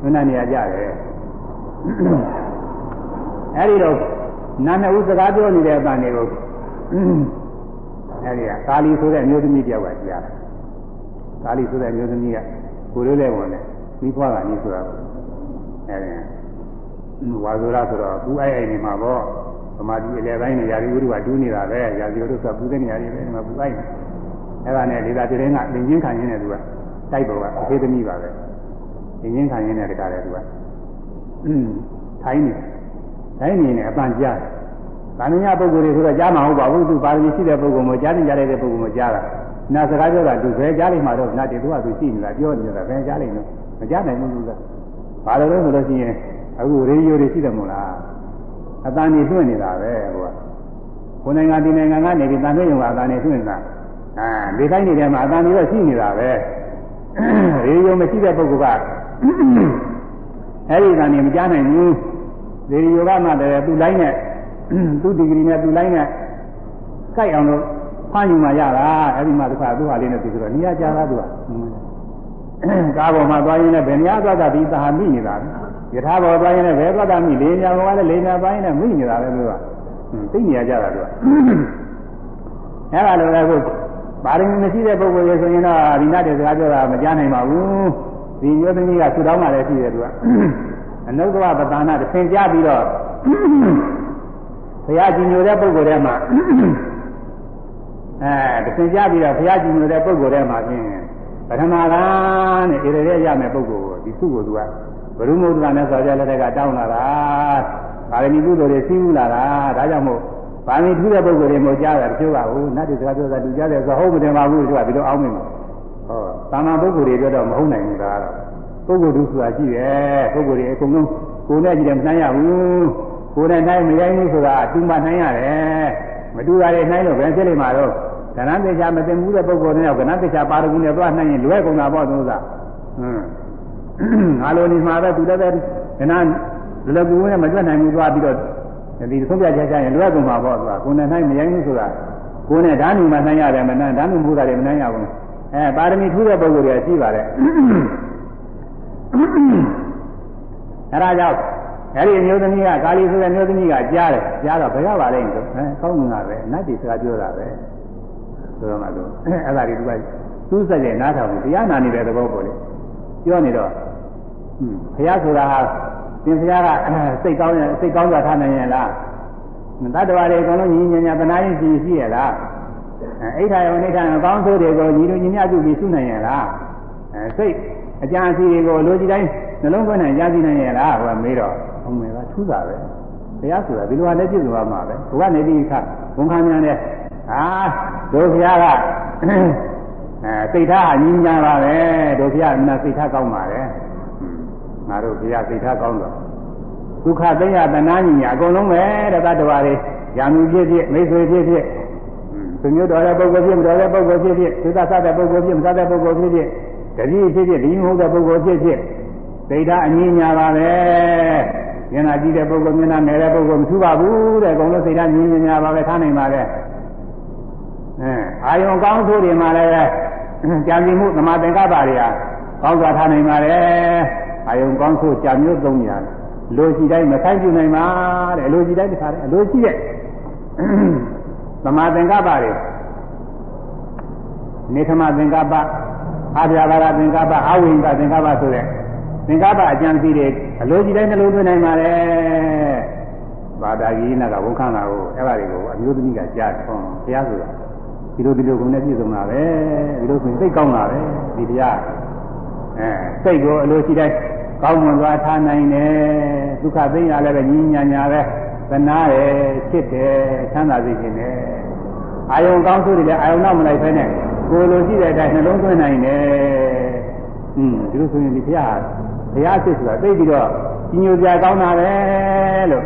မနာနေရကြတယ် အဲဒီတော့နာမည်ဥစကားပြောနေတဲ့အပန်တွေကိုအဲဒီကကာလီဆိုတဲ့အမျိုးသမီးတယောက်ကကြားတယ်ကာလီဆိုတဲ့အမျိုးသမီးကကိုလိုးလဲဝင်တယ်ပြီးဖွားတာနည်းဆိုတာအဲဒီဝါဇုရဆိုတော့သူအဲ့အဲ့နေမှာပေါ့သမာဓိအလယ်ပိုင်းနေရာဒီဝိရုကတူးနေတာပဲရာဇီဝိရုကပူတဲ့နေရာတွေပဲဒီမှာပူလိုက်အဲ့ဒါနဲ့ဒေတာတရင်ကလင်ချင်းခံရင်းနဲ့သူကတိုက်ပေါ်ကအသေးသမီးပါပဲလင်ချင်းခံရင်းနဲ့တခါလဲသူက อืมထိုင်းနေထိုင်းနေနဲ့အပန်ကြားဗာမညပုဂ္ဂိုလ်တွေဆိုတော့ကြားမှာဟုတ်ပါဘူးသူပါရမီရှိတဲ့ပုဂ္ဂိုလ်မျိုးကြားနေကြတဲ့ပုဂ္ဂိုလ်မျိုးကြားတာနာစကားပြောတာသူပဲကြားလိမ့်မှာတော့နာတည်သူကသူရှိနေတာပြောနေတာပဲကြားလိမ့်လို့မကြားနိုင်ဘူးသူကဘာလို့လဲဆိုလို့ရှိရင်အခုရေဒီယိုတွေရှိတယ်မို့လားအတန်ကြီးလွှင့်နေတာပဲဟိုကကိုယ်နိုင်ငံဒီနိုင်ငံကနေပြီးတန်ခွင့်ရုံကအတန်ကြီးလွှင့်နေတာအာဒီတိုင်းနေတဲ့မှာအတန်ကြီးတော့ရှိနေတာပဲရေဒီယိုမရှိတဲ့ပုဂ္ဂိုလ်က အဲ့ဒီကနေမကြားနိုင်ဘူးရေဒီယိုကမှလည်းသူ့လိုင်းနဲ့သူ့ဒီဂရီနဲ့သူ့လိုင်းနဲ့ကြိုက်အောင်လို့ဖမ်းယူမှရတာအဲ့ဒီမှာသူကသူ့ဟာလေးနဲ့သူဆိုတော့နေရာကြားတာသူကကားပေါ်မှာသွားရင်းနဲ့ဘယ်နေရာသွားတာဒီသာမိနေတာယထာဘောသွားရင်းနဲ့ဘယ်သွားတာမိလေးညာဘောကလည်းလေးညာပိုင်းနဲ့မိနေတာပဲသူကသိနေရကြတာသူကအဲ့ဒါလိုလည်းကိုပါရမီမရှိတဲ့ပုဂ္ဂိုလ်ရေဆိုရင်တော့ဒီနတ်တွေစကားပြောတာမကြားနိုင်ပါဘူး ဒီမျိုးသမီးကဆူတောင်းမှလည်းရှိတယ်သူကအနုတ္တဝပဒါနတစ်ဆင်ကြားပြီးတော့ဘုရားကြည်ညိုတဲ့ပုဂ္ဂိုလ်ထဲမှာအဲတစ်ဆင်ကြားပြီးတော့ဘုရားကြည်ညိုတဲ့ပုဂ္ဂိုလ်ထဲမှာဖြင့်ပထမကနဲ့ဣရရဲရမယ်ပုဂ္ဂိုလ်ကိုဒီသူ့ကိုသူကဘုရုမုဒ္ဒရာနဲ့ဆိုကြတဲ့ကတောင်းလာတာပါရမီကုသိုလ်တွေစီးဥလာတာဒါကြောင့်မို့ပါရမီထူးတဲ့ပုဂ္ဂိုလ်တွေမို့ကြားတာတချို့ကဟိုနတ်တွေစကားပြောတာလူကြားတယ်ဆိုဟုတ်မတင်ပါဘူးတချို့ကဒီလိုအောင်းမိမှာ ဟောတာမန်ပုဂ္ဂိုလ်တွေပြောတော့မဟုတ်နိုင်ဘူးဒါကတော့ပုဂ္ဂိုလ်သူဆိုတာရှိတယ်ပုဂ္ဂိုလ်တွေအကုန်လုံးကိုယ်နဲ့ကြည့်တယ်မနှမ်းရဘူးကိုယ်နဲ့နှိုင်းမရိုင်းဘူးဆိုတာတူမှနှိုင်းရတယ်မတူတာတွေနှိုင်းလို့ဘယ်ဖြစ်လိမ့်မှာတော့ကဏ္ဍသေချာမသိဘူးတဲ့ပုဂ္ဂိုလ်တွေရောကဏ္ဍသေချာပါရဂုနဲ့သွားနှိုင်းရင်လွဲကုန်တာပေါ့သုံးစားဟွန်းငါလိုနေမှာပဲသူလည်းပဲကဏ္ဍလလကူနဲ့မကြွနိုင်ဘူးသွားပြီးတော့ဒီသုံးပြချက်ချရင်လွဲကုန်မှာပေါ့ဆိုတာကိုယ်နဲ့နှိုင်းမရိုင်းဘူးဆိုတာကိုယ်နဲ့ဓာတ်နုမှနှိုင်းရတယ်မနှိုင်းဓာတ်နုမှုတာတွေမနှိုင်းရဘူး အဲပါရမီထူးတဲ့ပုဂ္ဂိုလ်တွေရှိပါတယ်အဲဒါကြောင့်အဲ့ဒီအမျိုးသမီးကကာလီဆိုတဲ့အမျိုးသမီးကကြားတယ်ကြားတော့ဘယ်ကပါလဲဆိုအဲကောင်းငင်တာပဲနတ်တီစကားပြောတာပဲဆိုတော့မှသူအဲ့ဒါတွေသူကသူ့စက်ရဲ့နားထောင်ပြီးတရားနာနေတဲ့သဘောပေါ်လေပြောနေတော့ဘုရားဆိုတာဟာသင်ဘုရားကစိတ်ကောင်းရင်စိတ်ကောင်းစွာထားနိုင်ရဲ့လားတတ္တဝါတွေအကုန်လုံးညီညာညာပနာရင်ရှိရှိရဲ့လား အိဋ္ဌာယောအိဋ္ဌာယောကောင်းဆိုးတွေကိုညီလိုညီမျှပြုပြီးစုနိုင်ရဲ့လားအဲစိတ်အကြံအစီတွေကိုလိုချင်တိုင်းနှလုံးသွင်းနိုင်ကြားသိနိုင်ရဲ့လားဟိုကမေးတော့အမေကထူးတာပဲဘုရားဆိုတာဒီလိုဟာလည်းပြည့်စုံပါမှာပဲဘုရားနေပြီးခဝန်ခံမြန်တဲ့ဟာတို့ဘုရားကအဲစိတ်ထားအညီညာပါပဲတို့ဘုရားကစိတ်ထားကောင်းပါတယ်ငါတို့ဘုရားစိတ်ထားကောင်းတော့ဒုက္ခသိယတနာညီညာအကုန်လုံးပဲတဲ့တတ္တဝါတွေယာမှုဖြစ်ဖြစ်မိတ်ဆွေဖြစ်ဖြစ် သူမျိုးတော်တဲ့ပုဂ္ဂိုလ်ဖြစ်မတော်တဲ့ပုဂ္ဂိုလ်ဖြစ်ဖြစ်သုသသတဲ့ပုဂ္ဂိုလ်ဖြစ်မသတဲ့ပုဂ္ဂိုလ်ဖြစ်ဖြစ်တတိဖြစ်ဖြစ်ဒီမဟုတ်တဲ့ပုဂ္ဂိုလ်ဖြစ်ဖြစ်စိတ်ဓာတ်အငြင်းညာပါပဲမျက်နှာကြည့်တဲ့ပုဂ္ဂိုလ်မျက်နှာနယ်တဲ့ပုဂ္ဂိုလ်မထူပါဘူးတဲ့အကုန်လုံးစိတ်ဓာတ်ငြင်းညာပါပဲထားနိုင်ပါလေအဲအာယုံကောင်းဆိုးတွေမှာလည်းကြံစီမှုသမာသင်္ကပ္ပတွေဟာကောင်းစွာထားနိုင်ပါလေအာယုံကောင်းဆိုးကြံမျိုးသုံးရတယ်လိုရှိတိုင်းမဆိုင်ပြနိုင်ပါတဲ့အလိုရှိတိုင်းတခါတည်းအလိုရှိတဲ့ သမာသင်္ကပ္ပတွေနေသမသင်္ကပ္ပအာပြာဘာရသင်္ကပ္ပအဝိဉ္ဇသင်္ကပ္ပဆိုတဲ့သင်္ကပ္ပအကျံစီတွေအလိုရှိတိုင်းနှလုံးသွင်းနိုင်ပါလေဘာသာကြီးနာကဝန်ခံတာကိုအဲ့ဒါတွေကိုအမျိုးသမီးကကြားတယ်ဟောဘုရားဆိုတာဒီလိုဒီလိုကုန်နဲ့ပြည့်စုံတာပဲဒီလိုဆိုရင်သိကောင်းတာပဲဒီတရားအဲစိတ်ကိုအလိုရှိတိုင်းကောင်းမွန်သွားထားနိုင်တယ်ဒုက္ခသိရလည်းပဲညီညာညာပဲ သနာတယ်ချစ်တယ်ချမ်းသာစေခြင်းတယ်အာယုံကောင်းဆိုတွေလည်းအာယုံနောက်မလိုက်ဖဲနဲ့ကိုလိုရှိတဲ့အတိုင်းနှလုံးသွင်းနိုင်တယ်อืมဒီလိုဆိုရင်ဒီဘုရားဘုရားချစ်ဆိုတာသိပြီးတော့ကြီးညိုကြကောင်းတာပဲလို့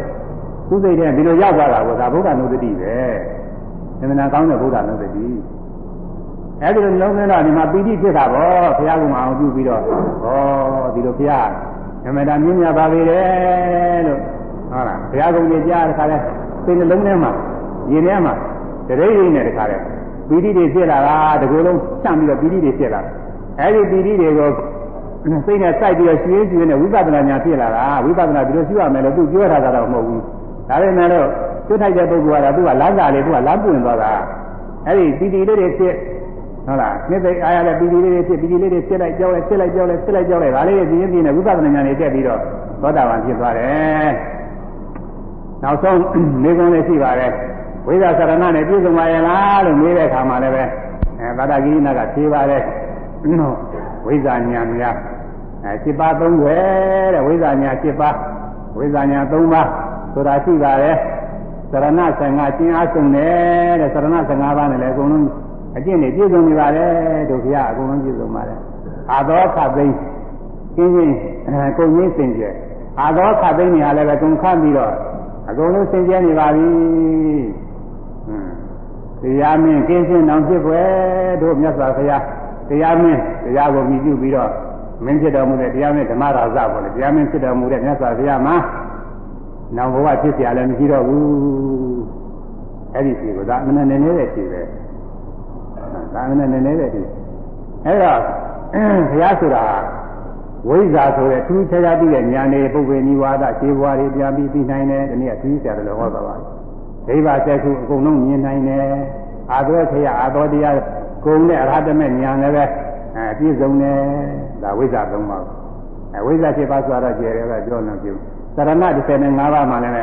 သူစိတ်ထဲဒီလိုရောက်သွားတာကဒါဗုဒ္ဓနုဒတိပဲသမဏကောင်းတဲ့ဗုဒ္ဓနုဒတိအဲဒီလိုလုံးသွင်းတော့ဒီမှာပီတိဖြစ်တာပေါ့ဘုရားကမှအောင်ပြုပြီးတော့ဟောဒီလိုဘုရားဓမ္မတာမြင့်မြတ်ပါလေတယ်လို့ ဟုတ်လားဘုရားကုံကြီးကြားတဲ့ခါလဲစိတ်နှလုံးထဲမှာရင်ထဲမှာတရိပ်ရင်းနဲ့တခါလဲပီတိတွေဖြစ်လာတာတကူလုံးဖြန့်ပြီးတော့ပီတိတွေဖြစ်လာအဲဒီပီတိတွေကိုစိတ်နဲ့စိုက်ပြီးတော့ရှင်းရှင်းနဲ့ဝိပဿနာညာဖြစ်လာတာဝိပဿနာဒီလိုရှိရမယ်လို့သူပြောတာကတော့မဟုတ်ဘူးဒါပေမဲ့လို့ကျွတ်ထိုက်တဲ့ပုဂ္ဂိုလ်ကတော့သူကလမ်းစာလေးသူကလမ်းပွင့်သွားတာအဲဒီပီတိလေးတွေဖြစ်ဟုတ်လားနှစ်သိအားရတဲ့ပီတိလေးတွေဖြစ်ပီတိလေးတွေဖြစ်လိုက်ကြောက်လိုက်ဖြစ်လိုက်ကြောက်လိုက်ဖြစ်လိုက်ကြောက်လိုက်ဒါလေးရဲ့ပြင်းပြင်းနဲ့ဝိပဿနာဉာဏ်နဲ့တက်ပြီးတော့သောတာပန်ဖြစ်သွားတယ် နောက်ဆုံးနေကုန်းလေးရှိပါတယ်ဝိဇ္ဇာသရဏနဲ့ပြည့်စုံပါရဲ့လားလို့မေးတဲ့အခါမှာလည်းပဲအဲဗဒဂိရိနာကဖြေပါတယ်ဝိဇ္ဇာဉာဏ်များအဲ7ပါး3ွယ်တဲ့ဝိဇ္ဇာဉာဏ်7ပါးဝိဇ္ဇာဉာဏ်3ပါးဆိုတာရှိပါတယ်သရဏ15ကျင်းအားဆုံးတယ်တဲ့သရဏ15ပါးနဲ့လည်းအကုန်လုံးအကျင့်တွေပြည့်စုံနေပါတယ်တို့ဘုရားအကုန်လုံးပြည့်စုံပါတယ်အာသောခသိန်းကျင်းချင်းကုန်ရင်းစင်ကြယ်အာသောခသိန်းနေရာလည်းပဲကုန်ခတ်ပြီးတော့ အကုန်လုံးစင်ကြယ်နေပါပြီတရားမင်းကျင်းချင်းတောင်ဖြစ်ွယ်တို့မြတ်စွာဘုရားတရားမင်းတရားကိုမြည်ပြုပြီးတော့မင်းဖြစ်တော်မူတဲ့တရားမင်းဓမ္မရာဇပေါ့လေတရားမင်းဖြစ်တော်မူတဲ့မြတ်စွာဘုရားမှာနောင်ဘဝဖြစ်เสียလည်းမရှိတော့ဘူးအဲ့ဒီစီကဒါအမှန်နဲ့နေတဲ့စီပဲဒါနဲ့နည်းနည်းတဲ့ဒီအဲ့တော့ဘုရားဆိုတာ ဝိဇ္ဇာဆိုတဲ့သူချာချာပြီးတဲ့ဉာဏ်တွေပုဂ္ဂိုလ်နိဝါဒခြေဘွားတွေပြန်ပြီးပြီးနိုင်တယ်ဒီနေ့ကသူဆရာတော်ဟောသွားပါတယ်ဒိဗ္ဗစက္ခုအကုန်လုံးမြင်နိုင်တယ်အာသောခရအာသောတရားဂုံနဲ့အရဟတမေဉာဏ်လည်းပဲအဲပြည့်စုံတယ်ဒါဝိဇ္ဇာသုံးပါးအဲဝိဇ္ဇာ7ပါးဆိုတော့ကျေတယ်ကပြောနေပြုသရဏ15ပါးမှလည်း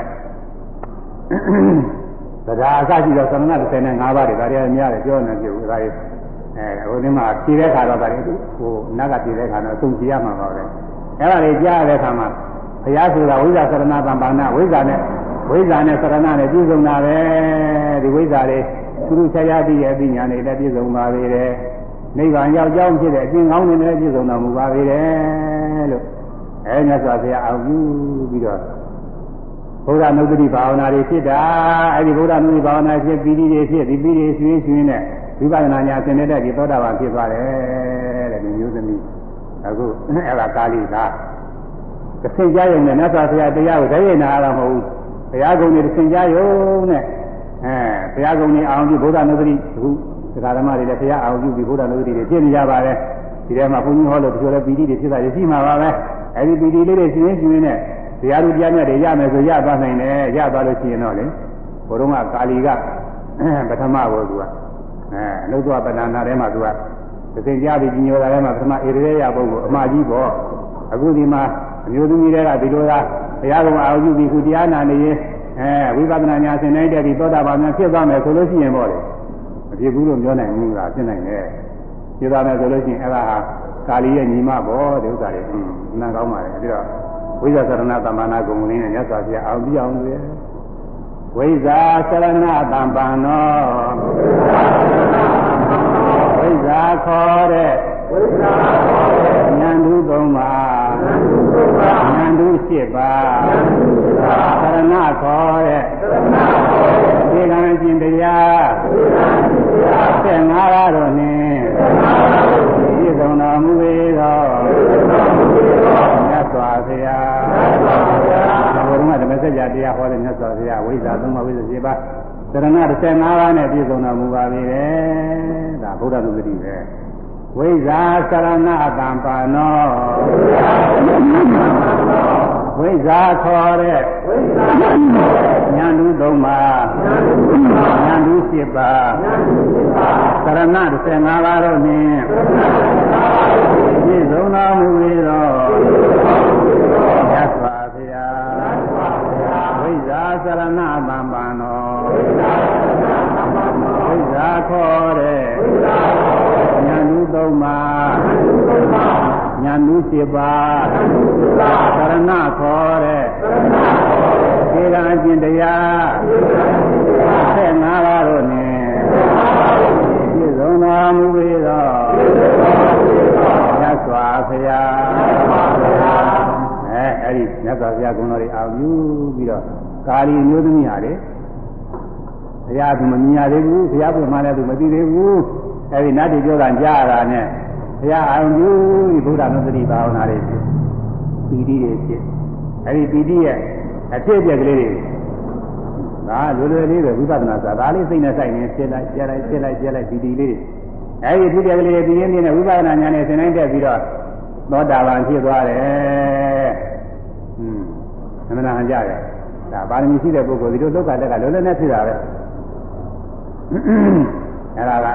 တရားအစရှိတော့သမဏ35ပါးတွေဒါတွေများတယ်ပြောနေကြဘူးဒါတွေ အဲဟိုဒီမှာဖြည့်တဲ့ခါတော့ဒါတွေဟိုနတ်ကဖြည့်တဲ့ခါတော့သုံးကြည့်ရမှာပါပဲအဲ့ဒါတွေကြားတဲ့ခါမှာဘုရားဆိုတာဝိဇ္ဇာသရဏသံပါဏဝိဇ္ဇာနဲ့ဝိဇ္ဇာနဲ့သရဏနဲ့ပြည့်စုံတာပဲဒီဝိဇ္ဇာတွေသူတို့ချက်ရပြီးရဲ့အသိဉာဏ်တွေလည်းပြည့်စုံပါသေးတယ်နိဗ္ဗာန်ရောက်ကြောင်းဖြစ်တဲ့အကျင့်ကောင်းတွေလည်းပြည့်စုံတော်မူပါသေးတယ်လို့အဲမြတ်စွာဘုရားအောင်ပြုပြီးတော့ဘုရားနုဒတိဘာဝနာတွေဖြစ်တာအဲဒီဘုရားနုဒတိဘာဝနာဖြစ်ပီတိတွေဖြစ်ဒီပီတိရွှင်ရွှင်နဲ့ ဝိပဿနာညာသင်တဲ့ဒီသောတာပန်ဖြစ်သွားတယ်တဲ့ဒီမျိုးသမီးအခုအဲ့ဒါကာလိကသင်ကြားရုံနဲ့မြတ်စွာဘုရားတရားကိုတည်းရနာရမှာမဟုတ်ဘူးဘုရားကုံတွေသင်ကြားရုံနဲ့အဲဘုရားကုံတွေအောင်ပြုဘုရားနုဒတိအခုဒကာဓမ္မတွေလည်းဘုရားအောင်ပြုပြီးဘုရားနုဒတိတွေဖြစ်နေကြပါတယ်ဒီထဲမှာဘုန်းကြီးဟောလို့တချို့လည်းပီတိတွေဖြစ်တာရှိမှာပါပဲအဲဒီပီတိလေးတွေရှင်ရှင်နဲ့တရားသူတရားမြတ်တွေရမယ်ဆိုရသွားနိုင်တယ်ရသွားလို့ရှိရင်တော့လေဘုရုံးကကာလီကပထမကိုသူက အဲလုသောပဏာနာထဲမှာသူကသစိကြားပြီးညိုတာထဲမှာပထမဧရိယပုဂ္ဂိုလ်အမှားကြီးပေါ့အခုဒီမှာအမျိုးသမီးတွေကဒီလိုကဘုရားကောင်အာရုံပြုပြီးခုတရားနာနေရင်အဲဝိပဿနာညာဆင်နိုင်တဲ့ဒီသောတာပန်များဖြစ်သွားမယ်ဆိုလို့ရှိရင်ပေါ့လေမဖြစ်ဘူးလို့ပြောနိုင်ဘူးလားဖြစ်နိုင်တယ်ဖြစ်သွားမယ်ဆိုလို့ရှိရင်အဲ့ဒါဟာကာလီရဲ့ညီမပေါ့ဒီဥစ္စာတွေအမှန်ကောင်းပါလေပြီးတော့ဝိဇ္ဇာသရဏသမ္မာနာဂုံလေးနဲ့မြတ်စွာဘုရားအောင်ပြအောင်လေ ဝိဇ္ဇာသရဏသမ္ပန္နောဝိဇ္ဇာခေါ်တဲ့ဝိဇ္ဇာခေါ်တဲ့ဉာဏ်သူသုံးပါဉာဏ်သူသုံးပါဉာဏ်သူ၈ပါးဉာဏ်သူ၈ပါးသရဏခေါ်တဲ့သရဏခေါ်တဲ့ဒီကံရှင်တရားဒီကံရှင်တရားဆက်ငါးပါးတို့နှင့်ဆက်ငါးပါးတို့နှင့်ပြည့်စုံတော်မူ၏သောပြည့်စုံတော်မူ၏သောမြတ်စွာဘုရားမြ တ်စွာဘုရားဘုရားဓမ္မစကြာတရားဟောတဲ့မြတ်စွာဘုရားဝိဇ္ဇာသုံးပါးဝိဇ္ဇာ၈ပါးသရဏ15ပါးနဲ့ပြည့်စုံတော်မူပါပြီလေဒါဗုဒ္ဓနုပတိပဲဝိဇာသရဏတံပါနောဝိဇာခေါ်တဲ့ဉာဏ်သူသုံးပါဉာဏ်သူ7ပါးသရဏ15ပါးတို့နှင့်ပြည့်စုံတော်မူ၏သောမြတ် သရဏတံပါနောဝိဇာခေါ်တဲ့ဉာဏ်သူသုံးပါညာနုစေပါသရဏခေါ်တဲ့သေရအကျင့်တရားဆက်ငါးပါးတို့နဲ့ပြည့်စုံတော်မူပေသောမြတ်စွာဘုရားအဲအဲ့ဒီမြတ်စွာဘုရားဂုဏ်တော်တွေအာယူပြီးတော့ ကာလီမျိုးသမီးဟာလေဘုရားကမမြင်ရသေးဘူးဘုရားပုံမှန်လည်းသူမသိသေးဘူးအဲဒီနတ်တွေပြောတာကြားရတာနဲ့ဘုရားအောင်ကျူးဘုရားနုသတိဘာဝနာတွေဖြစ်ပီတိတွေဖြစ်အဲဒီပီတိရဲ့အဖြစ်အပျက်ကလေးတွေဒါလွယ်လွယ်လေးပဲဝိပဿနာစာဒါလေးစိတ်နဲ့ဆိုင်နေဖြစ်လိုက်ပြလိုက်ဖြစ်လိုက်ပြလိုက်ပီတိလေးတွေအဲဒီဖြစ်တဲ့ကလေးတွေပြင်းပြင်းနဲ့ဝိပဿနာဉာဏ်နဲ့သင်တိုင်းတက်ပြီးတော့သောတာပန်ဖြစ်သွားတယ်။ဟွန်းသမဏဟန်ကြတယ်။ ဒါပါရမီရှိတဲ့ပုဂ္ဂိုလ်ဒီလိုလောကတက်ကလောလောနဲ့ဖြစ်တာပဲ။အဲဒါက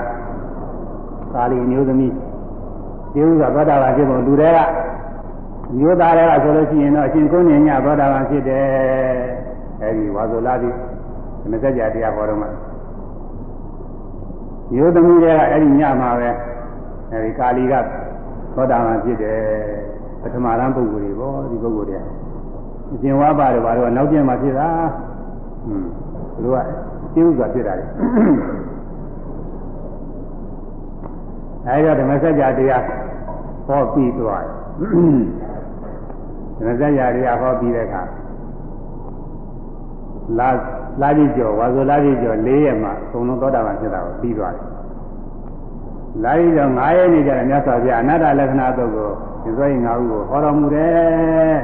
သာလီမျိုးသမီးဒီဥစ္စာသောတာပန်ဖြစ်ပုံလူတွေကမျိုးသားတွေကဆိုလို့ရှိရင်တော့အရှင်ကုန်းညညသောတာပန်ဖြစ်တယ်အဲဒီဝါဆိုလာပြီးမစကြတရားဟောတော့မှမျိုးသမီးတွေကအဲဒီညမှာပဲအဲဒီကာလီကသောတာပန်ဖြစ်တယ်ပထမရန်ပုဂ္ဂိုလ်တွေပေါ့ဒီပုဂ္ဂိုလ်တွေ အရှင်ဝါပါတယ်ဘာလို့နောက်ကျမှဖြစ်တာဟွန်းသူတို့ကရှင်းဥစွာဖြစ်တာလေအဲဒီတော့ဓမ္မစကြာတရားဟောပြီးသွားတယ်ဓမ္မစကြာတရားဟောပြီးတဲ့အခါလာလာကြည့်ကြောဝါဆိုလာကြည့်ကြော၄ရက်မှသုံးလုံးသောတာပန်ဖြစ်တာကိုပြီးသွားတယ်လာကြည့်ကြော၅ရက်နေကြတယ်မြတ်စွာဘုရားအနတ္တလက္ခဏာသုတ်ကိုဒီဆိုရင်၅ဦးကိုဟောတော်မူတယ်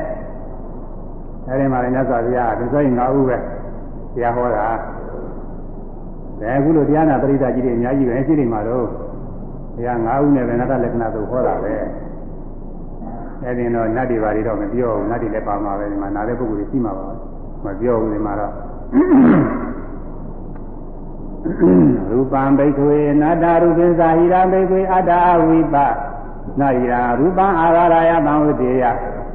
အဲဒီမှာလည်းမြတ်စွာဘုရားဒီဆိုရင်၅ဦးပဲတရားဟောတာဒါအခုလိုတရားနာပရိသတ်ကြီးတွေအများကြီးပဲရှိနေမှာတော့တရား၅ဦးနဲ့ပဲနတ္တလက္ခဏာဆိုဟောတာပဲအဲဒီတော့နတ်တွေဘာတွေတော့မပြောဘူးနတ်တွေလည်းပါမှာပဲဒီမှာနားတဲ့ပုဂ္ဂိုလ်တွေရှိမှာပါမပြောဘူးဒီမှာတော့ရူပံဘိက္ခွေနာတရူပိသာဟိရံဘိက္ခွေအတ္တအဝိပနာဟိရာရူပံအာဂရာယသံဝတိယ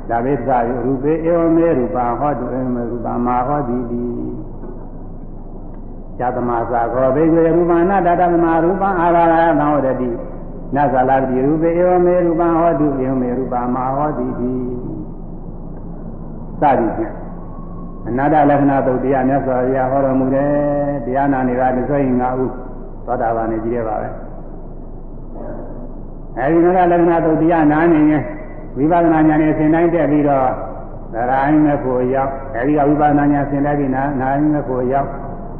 ဒါဘိသယရူပေဧဝမေရူပံဟောတုဧဝမေရူပံမာဟောတိတိယသမသာခောဘိက္ခွေရူပံနာတတမရူပံအာဂရာယသံဝတိနသလာတိရူပေဧဝမေရူပံဟောတုဧဝမေရူပံမာဟောတိတိစသည်ဖြင့်အနာတ္တလက္ခဏာသုတ်တရားမြတ်စွာဘုရားဟောတော်မူတယ်တရားနာနေတာဒီဆိုရင်၅ဦးသောတာပန်နဲ့ကြီးရပါပဲအဲဒီနာတ္တလက္ခဏာသုတ်တရားနာနေရင် ဝိပဿနာဉာဏ်နဲ့သင်တိုင်းတက်ပြီးတော့သရိုင်းမဲ့ကိုရောက်အဲဒီကဝိပဿနာဉာဏ်သင်တိုင်းပြီးနာနာရင်းမဲ့ကိုရောက်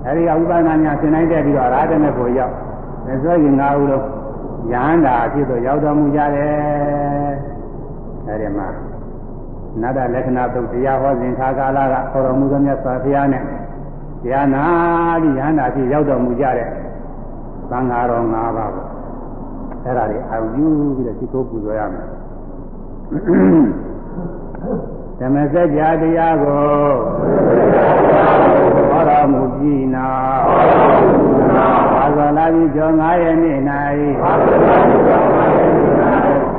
အဲဒီကဝိပဿနာဉာဏ်သင်တိုင်းတက်ပြီးတော့ရာထမဲ့ကိုရောက်ဒီဆိုရင်၅ဦးလုံးယဟန္တာအဖြစ်သို့ရောက်တော်မူကြတယ်အဲဒီမှာနတ္တလက္ခဏာသုတ်တရားဟောစဉ်ခါကာလကဟောတော်မူသောမြတ်စွာဘုရားနဲ့တရားနာပြီးယဟန္တာဖြစ်ရောက်တော်မူကြတဲ့သံဃာတော်၅ပါးပေါ့အဲ့ဒါတွေအာယူပြီးတော့သိကိုပူဇော်ရမယ် ဓမ္မစကြာတရားကိုဟောတော်မူပြီးနောက်ဘာသာလာပြီးကျော်9ရက်နေ့၌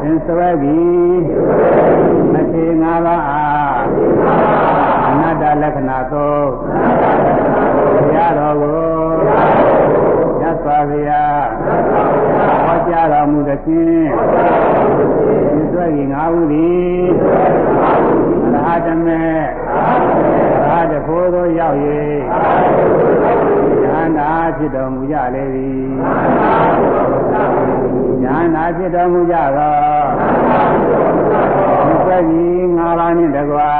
သင်စွဲပြီးမထေ၅ပါးအားအနတ္တလက္ခဏာသောတရားတော်ကို ရသော်ဗျာဟောကြားတော်မူသဖြင့်သင်စွဲပြီး၅ဦးသည်ရဟတမေရဟတဖို့သောရောက်၍ဉာဏ်သာဖြစ်တော်မူကြလေသည်ဉာဏ်သာဖြစ်တော်မူကြသောသစ္စာကြီး၅ပါးနှင့်တကွာ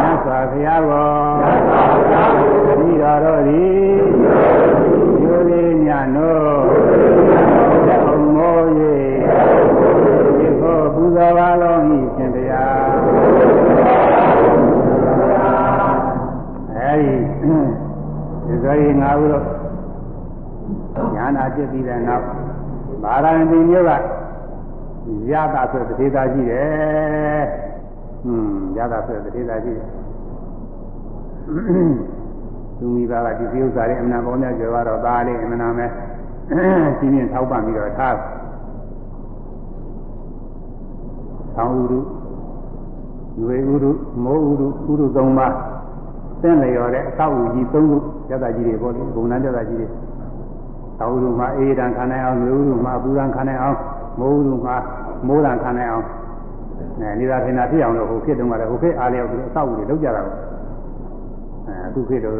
မြတ်စွာဘုရားကိုဤတော်တို့သည်ယောလေးမြတ်တို့ဘုံ မိုး၍ဒီဖို့ပူဇော်ပါလုံးဤရှင်တရားအဲဒီဒီဆိုရင်ငါတို့ညာနာဖြစ်ပြီးတဲ့နောက်ဘာရဏတိမျိုးကရတာဆိုတတိသာရှိတယ်။ဟွန်းရတာဆိုတတိသာရှိတယ်။သူမိဘကဒီဥစ္စာတွေအမှန်ပေါ်များကြောတော့သားလေးအမှန်နာမဲ့ ရှင်းရှင်းထောက်ပံ့ပြီးတော့ထားဆောင်းဥရု၊ရွေဥရု၊မိုးဥရု၊ဥရုသုံးပါးသင်လျော်တဲ့အသောက်ဥကြီးသုံးခုရသကြီးတွေပေါ့လေဘုံနန်းရသကြီးတွေသောက်ဥရုမှာအေးဒံခံနိုင်အောင်၊ရွေဥရုမှာအပူဒံခံနိုင်အောင်၊မိုးဥရုမှာမိုးဒံခံနိုင်အောင်အဲနေသာခင်သာဖြစ်အောင်လို့ဟိုခေတ်တုန်းကလည်းဟိုခေတ်အားလျော်ပြီးအသောက်ဥတွေလောက်ကြတာပေါ့အဲအခုခေတ်တော့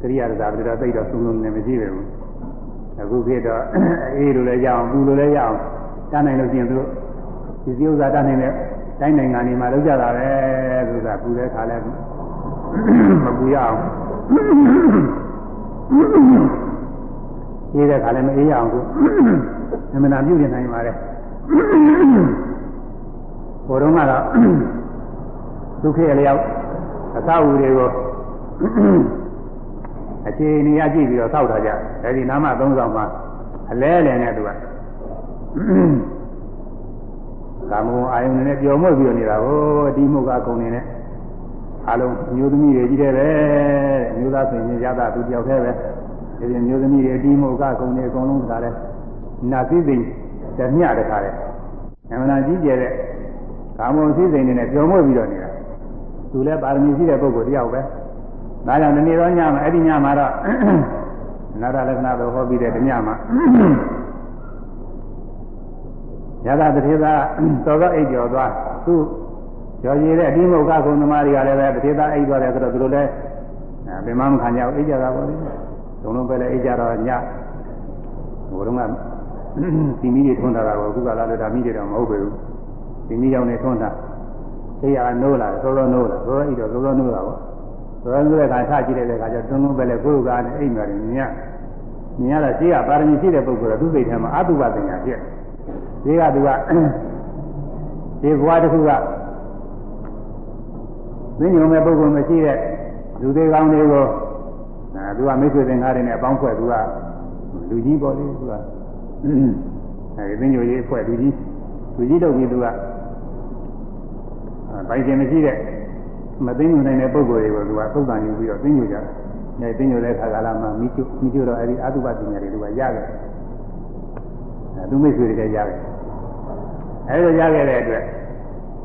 ကရိယာတရားပြတာသိတော့သုံးလုံးနဲ့မရှိပဲဘူး အခုခေတ်တော့အေးလိုလည်းရအောင်ပူလိုလည်းရအောင်တန်းနိုင်လို့ရှိရင်သူတို့ဒီစည်းဥစ္စာတန်းနိုင်တဲ့တိုင်းနိုင်ငံတွေမှာလောက်ကြတာပဲသူကပူတဲ့ခါလဲမပူရအောင်ရေးတဲ့ခါလည်းမအေးရအောင်သူအမှန်တရားပြုနေနိုင်ပါလေဘုရုံးကတော့ဒုက္ခရလျောက်အသောအူတွေကို အခြေအနေအကြည့်ပြီးတော့သောက်ထားကြအဲဒီနာမသုံးဆောင်မှာအလဲလဲနဲ့သူကကာမဂုဏ်အာယုန်နဲ့ပျော်မွေ့ပြီးနေတာဟိုအဒီမှုကကုန်နေနဲ့အလုံးမျိုးသမီးတွေကြီးတယ်ပဲမျိုးသားဆိုရင်ရတာသူတယောက်တည်းပဲဒီမျိုးသမီးတွေအဒီမှုကကုန်နေအကုန်လုံးတခါလဲနာသိသိတမျှတခါလဲအမှန်တရားကြီးကျယ်တဲ့ကာမဂုဏ်သိစိတ်နေနဲ့ပျော်မွေ့ပြီးတော့နေတာသူလည်းပါရမီရှိတဲ့ပုဂ္ဂိုလ်တယောက်ပဲ ဒါကြောင့်ဒီနေ့တော့ညမှာအဲ့ဒီညမှာတော့နာရလက္ခဏာတော့ဟောပြီးတဲ့ညမှာရသတထေသာတော်သောအိတ်ကျော်သွားသူကျော်ရည်တဲ့အပြီးမုတ်ကကုံသမားတွေကလည်းပဲတထေသာအိတ်သွားတယ်ဆိုတော့သူတို့လည်းဘယ်မှမခံကြဘူးအိတ်ကြတာပေါ့လေဒုံလုံးပဲလည်းအိတ်ကြတော့ညဟိုတုန်းကဒီမီးတွေထွန်းတာတော့အခုကလာလို့ဒါမီးတွေတော့မဟုတ်ဘူးဒီမီးရောက်နေထွန်းတာအိယာနိုးလာသောသောနိုးလာသောသောအိတ်တော့သောသောနိုးလာပေါ့ သောသောနိုးတဲ့ခါချကြည့်တဲ့ခါကျတွန်းလုံးပဲလည်းကိုယ်ကားနဲ့အိတ်မယ်မြင်ရမြင်ရတာရှိကပါရမီရှိတဲ့ပုဂ္ဂိုလ်ကသူ့စိတ်ထဲမှာအတုပပညာဖြစ်ဒီကသူကဒီဘဝတစ်ခုကသိညုံမဲ့ပုဂ္ဂိုလ်မရှိတဲ့လူသေးကောင်းတွေကိုအဲသူကမိတ်ဆွေသင်္ကားတွေနဲ့အပေါင်းဖွဲ့သူကလူကြီးပေါ့လေသူကအဲဒီသိညုံရေးအဖွဲ့လူကြီးလူကြီးတော့ပြီးသူကပိုင်ရှင်မရှိတဲ့ မသိညုံနိုင်တဲ့ပုဂ္ဂိုလ်တွေကိုသူကသုတ်တန်ယူပြီးတော့သိညုံကြတယ်။အဲသိညုံတဲ့ခါကာလမှာမိကျွမိကျွတော့အဲဒီအတုပပညာတွေသူကရခဲ့တယ်။သူမိတ်ဆွေတွေကရတယ်အဲဒါရခဲ့တဲ့အတွက်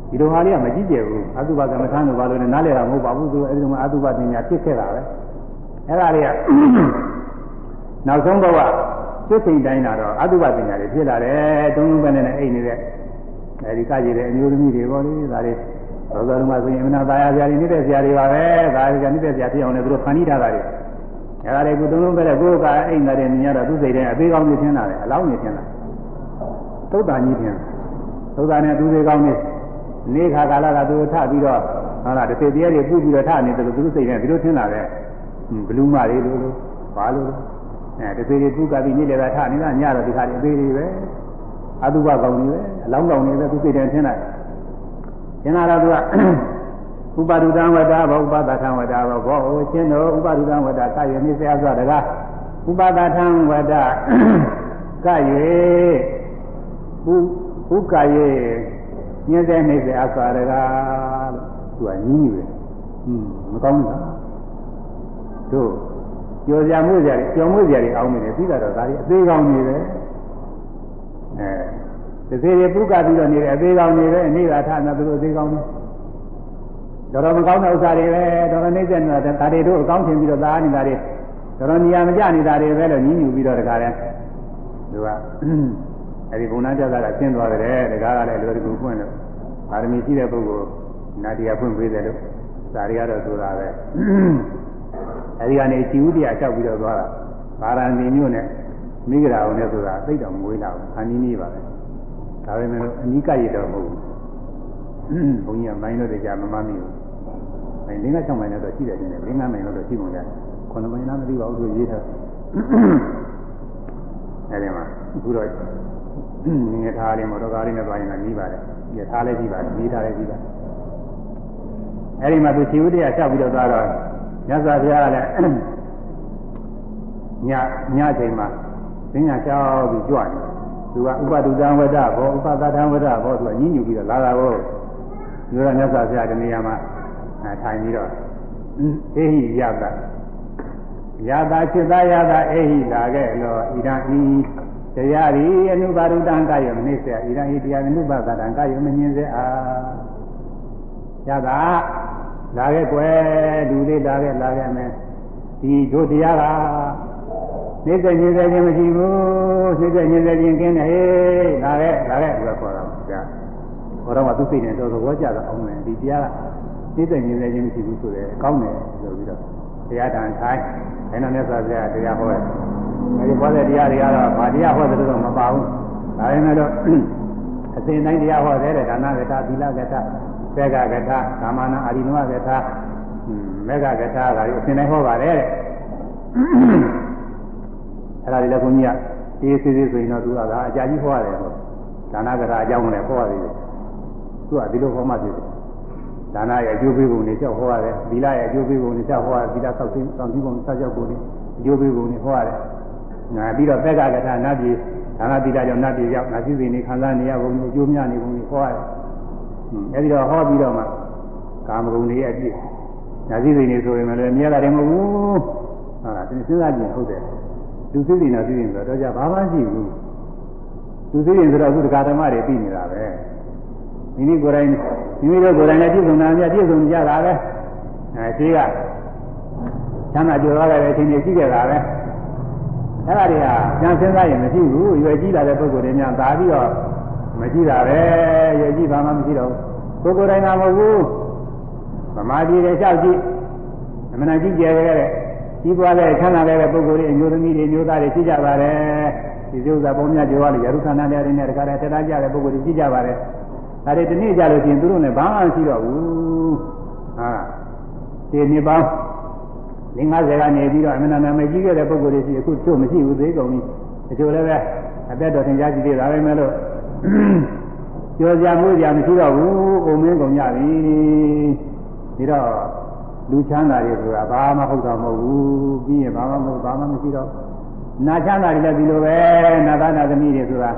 ဒီလိုဟာလေးကမကြည့်ကြဘူးအတုပကမ္မထာလို့ဘာလို့လဲနားလည်တာမဟုတ်ပါဘူးသူအဲဒီလိုမှအတုပပညာဖြစ်ခဲ့တာပဲအဲဒါလေးကနောက်ဆုံးဘဝသစ္စိန်တိုင်းလာတော့အတုပပညာတွေဖြစ်လာတယ်တုံးလုံးပဲနဲ့အိတ်နေတဲ့အဲဒီကကြည့်တဲ့အမျိုးသမီးတွေပေါ့လေဒါတွေ သောတော်မှာဆိုရင်မနာပါရဆရာတွေနေတဲ့ဆရာတွေပါပဲဒါတွေကနေတဲ့ဆရာဖြစ်အောင်လည်းသူတို့ဖန်တီးထားတာတွေအဲဒါတွေကိုတုံးလုံးပဲနဲ့ကိုယ်ကအိတ်နေတဲ့မြင်ရတော့သူစိတ်ထဲအသေးကောင်းကြီးထင်လာတယ်အလောင်းကြီးထင်လာသုတ်တာကြီးထင်သုတ်တာနဲ့သူတွေကောင်းနေနေခါကာလကသူထပြီးတော့ဟုတ်လားတစ်စိတ်တည်းတွေပြုပြီးတော့ထနေတယ်လို့သူတို့စိတ်ထဲဒီလိုထင်လာတယ်ဘလူးမတွေလို့လို့ဘာလို့လဲအဲတစ်စိတ်တွေပြုကပြီးနေလေတာထနေတာညတော့ဒီခါတွေအသေးတွေပဲအတုပကောင်းနေပဲအလောင်းကောင်းနေပဲသူစိတ်ထဲထင်လာတ ယ်ထင်လာတော့သူကဥပါဒုတံဝတ္တဘောဥပဒထံဝတ္တဘောဘောဟိုချင်းတို့ဥပါဒုတံဝတ္တကာယနေဆရာစွာတကားဥပဒထံဝတ္တက၍ဥဥကာယေညင်းတဲ့နှိမ့်တဲ့အစွာတကားလို့သူကညင်းညူတယ်อืมမကောင်းဘူးလားတို့ကြော်ကြမှုကြတယ်ကြော်မှုကြတယ်အောင်းနေတယ်ပြီးတော့ဒါကြီးအသေးကောင်းနေတယ်အဲ တစ်သေးရပုကပြီးတော့နေတယ်အသေးကောင်းနေတယ်အနည်းသာထနေသူတို့အသေးကောင်းနေတော်တော်မကောင်းတဲ့ဥစ္စာတွေပဲတော်တော်နှိမ့်တဲ့နေတာဒါတွေတို့အကောင်းထင်ပြီးတော့သားနေတာတွေတော်တော်နေရာမကျနေတာတွေပဲလို့ညင်းညူပြီးတော့တခါလဲသူကအဲဒီဘုံနာပြတာကရှင်းသွားတယ်တကားကလည်းလွယ်ကူဖွင့်လို့ပါရမီရှိတဲ့ပုဂ္ဂိုလ်နာတရားဖွင့်ပေးတယ်လို့ဇာရီကတော့ဆိုတာပဲအဲဒီကနေជីဥတရားလျှောက်ပြီးတော့သွားတာပါရမီမျိုးနဲ့မိဂရာအောင်နဲ့ဆိုတာသိတော့မွေးလာဘူးအနည်းနည်းပါပဲ ဒါပေမဲ့အနိကရတော့မဟုတ်ဘူးဘုန်းကြီးကမိုင်းလို့တကြမမမိဘူးအဲလင်းက6မိုင်တော့ရှိတယ်တင်တယ်လင်းကမိုင်တော့ရှိပုံရတယ်ခုနမိုင်လားမသိပါဘူးသူရေးထားအဲဒီမှာအခုတော့ငငထားလေးမော်တော်ကားလေးနဲ့သွားရင်လည်းပြီးပါတယ်ရထားလည်းပြီးပါတယ်ပြီးထားလည်းပြီးပါတယ်အဲဒီမှာသူခြေဥတရားချက်ပြီးတော့သွားတော့မြတ်စွာဘုရားကလည်းညညချိန်မှာသင်ညာလျှောက်ပြီးကြွနေ သူကဥပဒုတံဝဒဘောဥပသတံဝဒဘောသူကညှဉ်းညူပြီးတော့လာတာကိုဒီလိုမြတ်စွာဘုရားဒီနေရာမှာထိုင်ပြီးတော့အေဟိယတယတာจิตယတာအေဟိလာခဲ့လို့ဣဒံဤတရားဤအနုပါရုတံကယမနိစ္စဣဒံဤတရားအနုပါဒတံကယမမြင်စေအားယတာလာခဲ့ကွယ်လူလေးလာခဲ့လာခဲ့မယ်ဒီတို့တရားက နှိစ္စညင်စေခြင်းမရှိဘူးနှိစ္စညင်စေခြင်းကင်းတယ်ဟေးလာခဲ့လာခဲ့ပြီးတော့ခေါ်တော့ကြာခေါ်တော့မှသူစိတ်နဲ့တော်တော်ဝကြတော့အောင်တယ်ဒီတရားကနှိစ္စညင်စေခြင်းမရှိဘူးဆိုတယ်ကောင်းတယ်ဆိုပြီးတော့တရားတန်ထိုင်းအဲ့တော့မြတ်စွာဘုရားတရားဟောတယ်အဲဒီဟောတဲ့တရားတွေကတော့ဗာတရားဟောတယ်လို့မပါဘူးဒါပေမဲ့တော့အစဉ်တိုင်းတရားဟောတယ်တဲ့ဒါနကတာသီလကတာသေကကတာကာမနာအာရိနဝကတာမေဃကတာဒါတွေအစဉ်တိုင်းဟောပါတယ်တဲ့ အဲ့ဒါတွေလည်းဘုန်းကြီးကအေးသေးသေးဆိုရင်တော့သူကဒါအကြာကြီးဟောရတယ်ဟောဒါနကတာအကြောင်းလည်းဟောရတယ်သူကဒီလိုဟောမှဖြစ်တယ်ဒါနရဲ့အကျိုးပေးပုံတွေကြောက်ဟောရတယ်သီလရဲ့အကျိုးပေးပုံတွေကြောက်ဟောရတယ်သီလဆောက်သိမ်းဆောင်ပြီးပုံဆောက်ကြောက်ပုံတွေအကျိုးပေးပုံတွေဟောရတယ်ငါပြီးတော့သက်ကကထာနတ်ပြည်ဒါနသီလကြောင့်နတ်ပြည်ရောက်နတ်ပြည်နေခံစားနေရပုံတွေအကျိုးများနေပုံတွေဟောရတယ်အဲဒီတော့ဟောပြီးတော့မှကာမဂုဏ်တွေရဲ့အပြည့်နတ်ပြည်နေဆိုရင်လည်းမြဲတာတယ်မဟုတ်ဘူးဟာသင်စဉ်းစားကြည့်ဟုတ်တယ် သူသိနေတော့သိနေဆိုတော့ကြဘာမှရှိဘူးသူသိနေဆိုတော့အခုတရားဓမ္မတွေသိနေတာပဲမိမိကိုယ်တိုင်မိမိတို့ကိုယ်တိုင်လည်းပြည့်စုံတာများပြည့်စုံကြတာပဲအဲဒီကချမ်းသာကြွယ်ဝခဲ့တဲ့အချိန်ကြီးရှိခဲ့တာပဲအဲ့ဒါတွေကကြံစဉ်းစားရင်မရှိဘူးရွယ်ကြီးလာတဲ့ပုဂ္ဂိုလ်တွေများသာပြီးတော့မရှိတာပဲရွယ်ကြီးဘာမှမရှိတော့ဘူးကိုယ်ကိုယ်တိုင်ကမဟုတ်ဘူးဗမာပြည်တွေလျှောက်ကြည့်အမှန်တန်ကြီးကျယ်ခဲ့တဲ့ ကြီးပွားတဲ့ချမ်းသာတဲ့ပုဂ္ဂိုလ်တွေအမျိုးသမီးတွေအမျိုးသားတွေရှိကြပါတယ်ဒီဥစ္စာပုံများကြွားလို့ရရုခန္ဓာတွေနဲ့တခါတည်းတရားကြတဲ့ပုဂ္ဂိုလ်တွေရှိကြပါတယ်ဒါတွေဒီနေ့ကြလို့ရှိရင်သူတို့လည်းဘာမှမရှိတော့ဘူးဟာဒီနှစ်ပေါင်း50ကနေပြီးတော့အမှန်တန်မဲ့ကြီးခဲ့တဲ့ပုဂ္ဂိုလ်တွေရှိအခုတို့မရှိဘူးသေးကုန်ပြီတချို့လည်းပဲအသက်တော်သင်ကြားကြည့်သေးတာပဲမဲ့လို့ကြော်ကြမှုကြမရှိတော့ဘူးအုံမင်းကုန်ကြပြီဒီတော့ လူချမ်းသာတွေဆိုတာဘာမှဟုတ်တော့မဟုတ်ဘူးပြီးရင်ဘာမှမဟုတ်ဘာမှမရှိတော့နာချမ်းသာတွေလည်းဒီလိုပဲနာသနာသမီးတွေဆိုတာ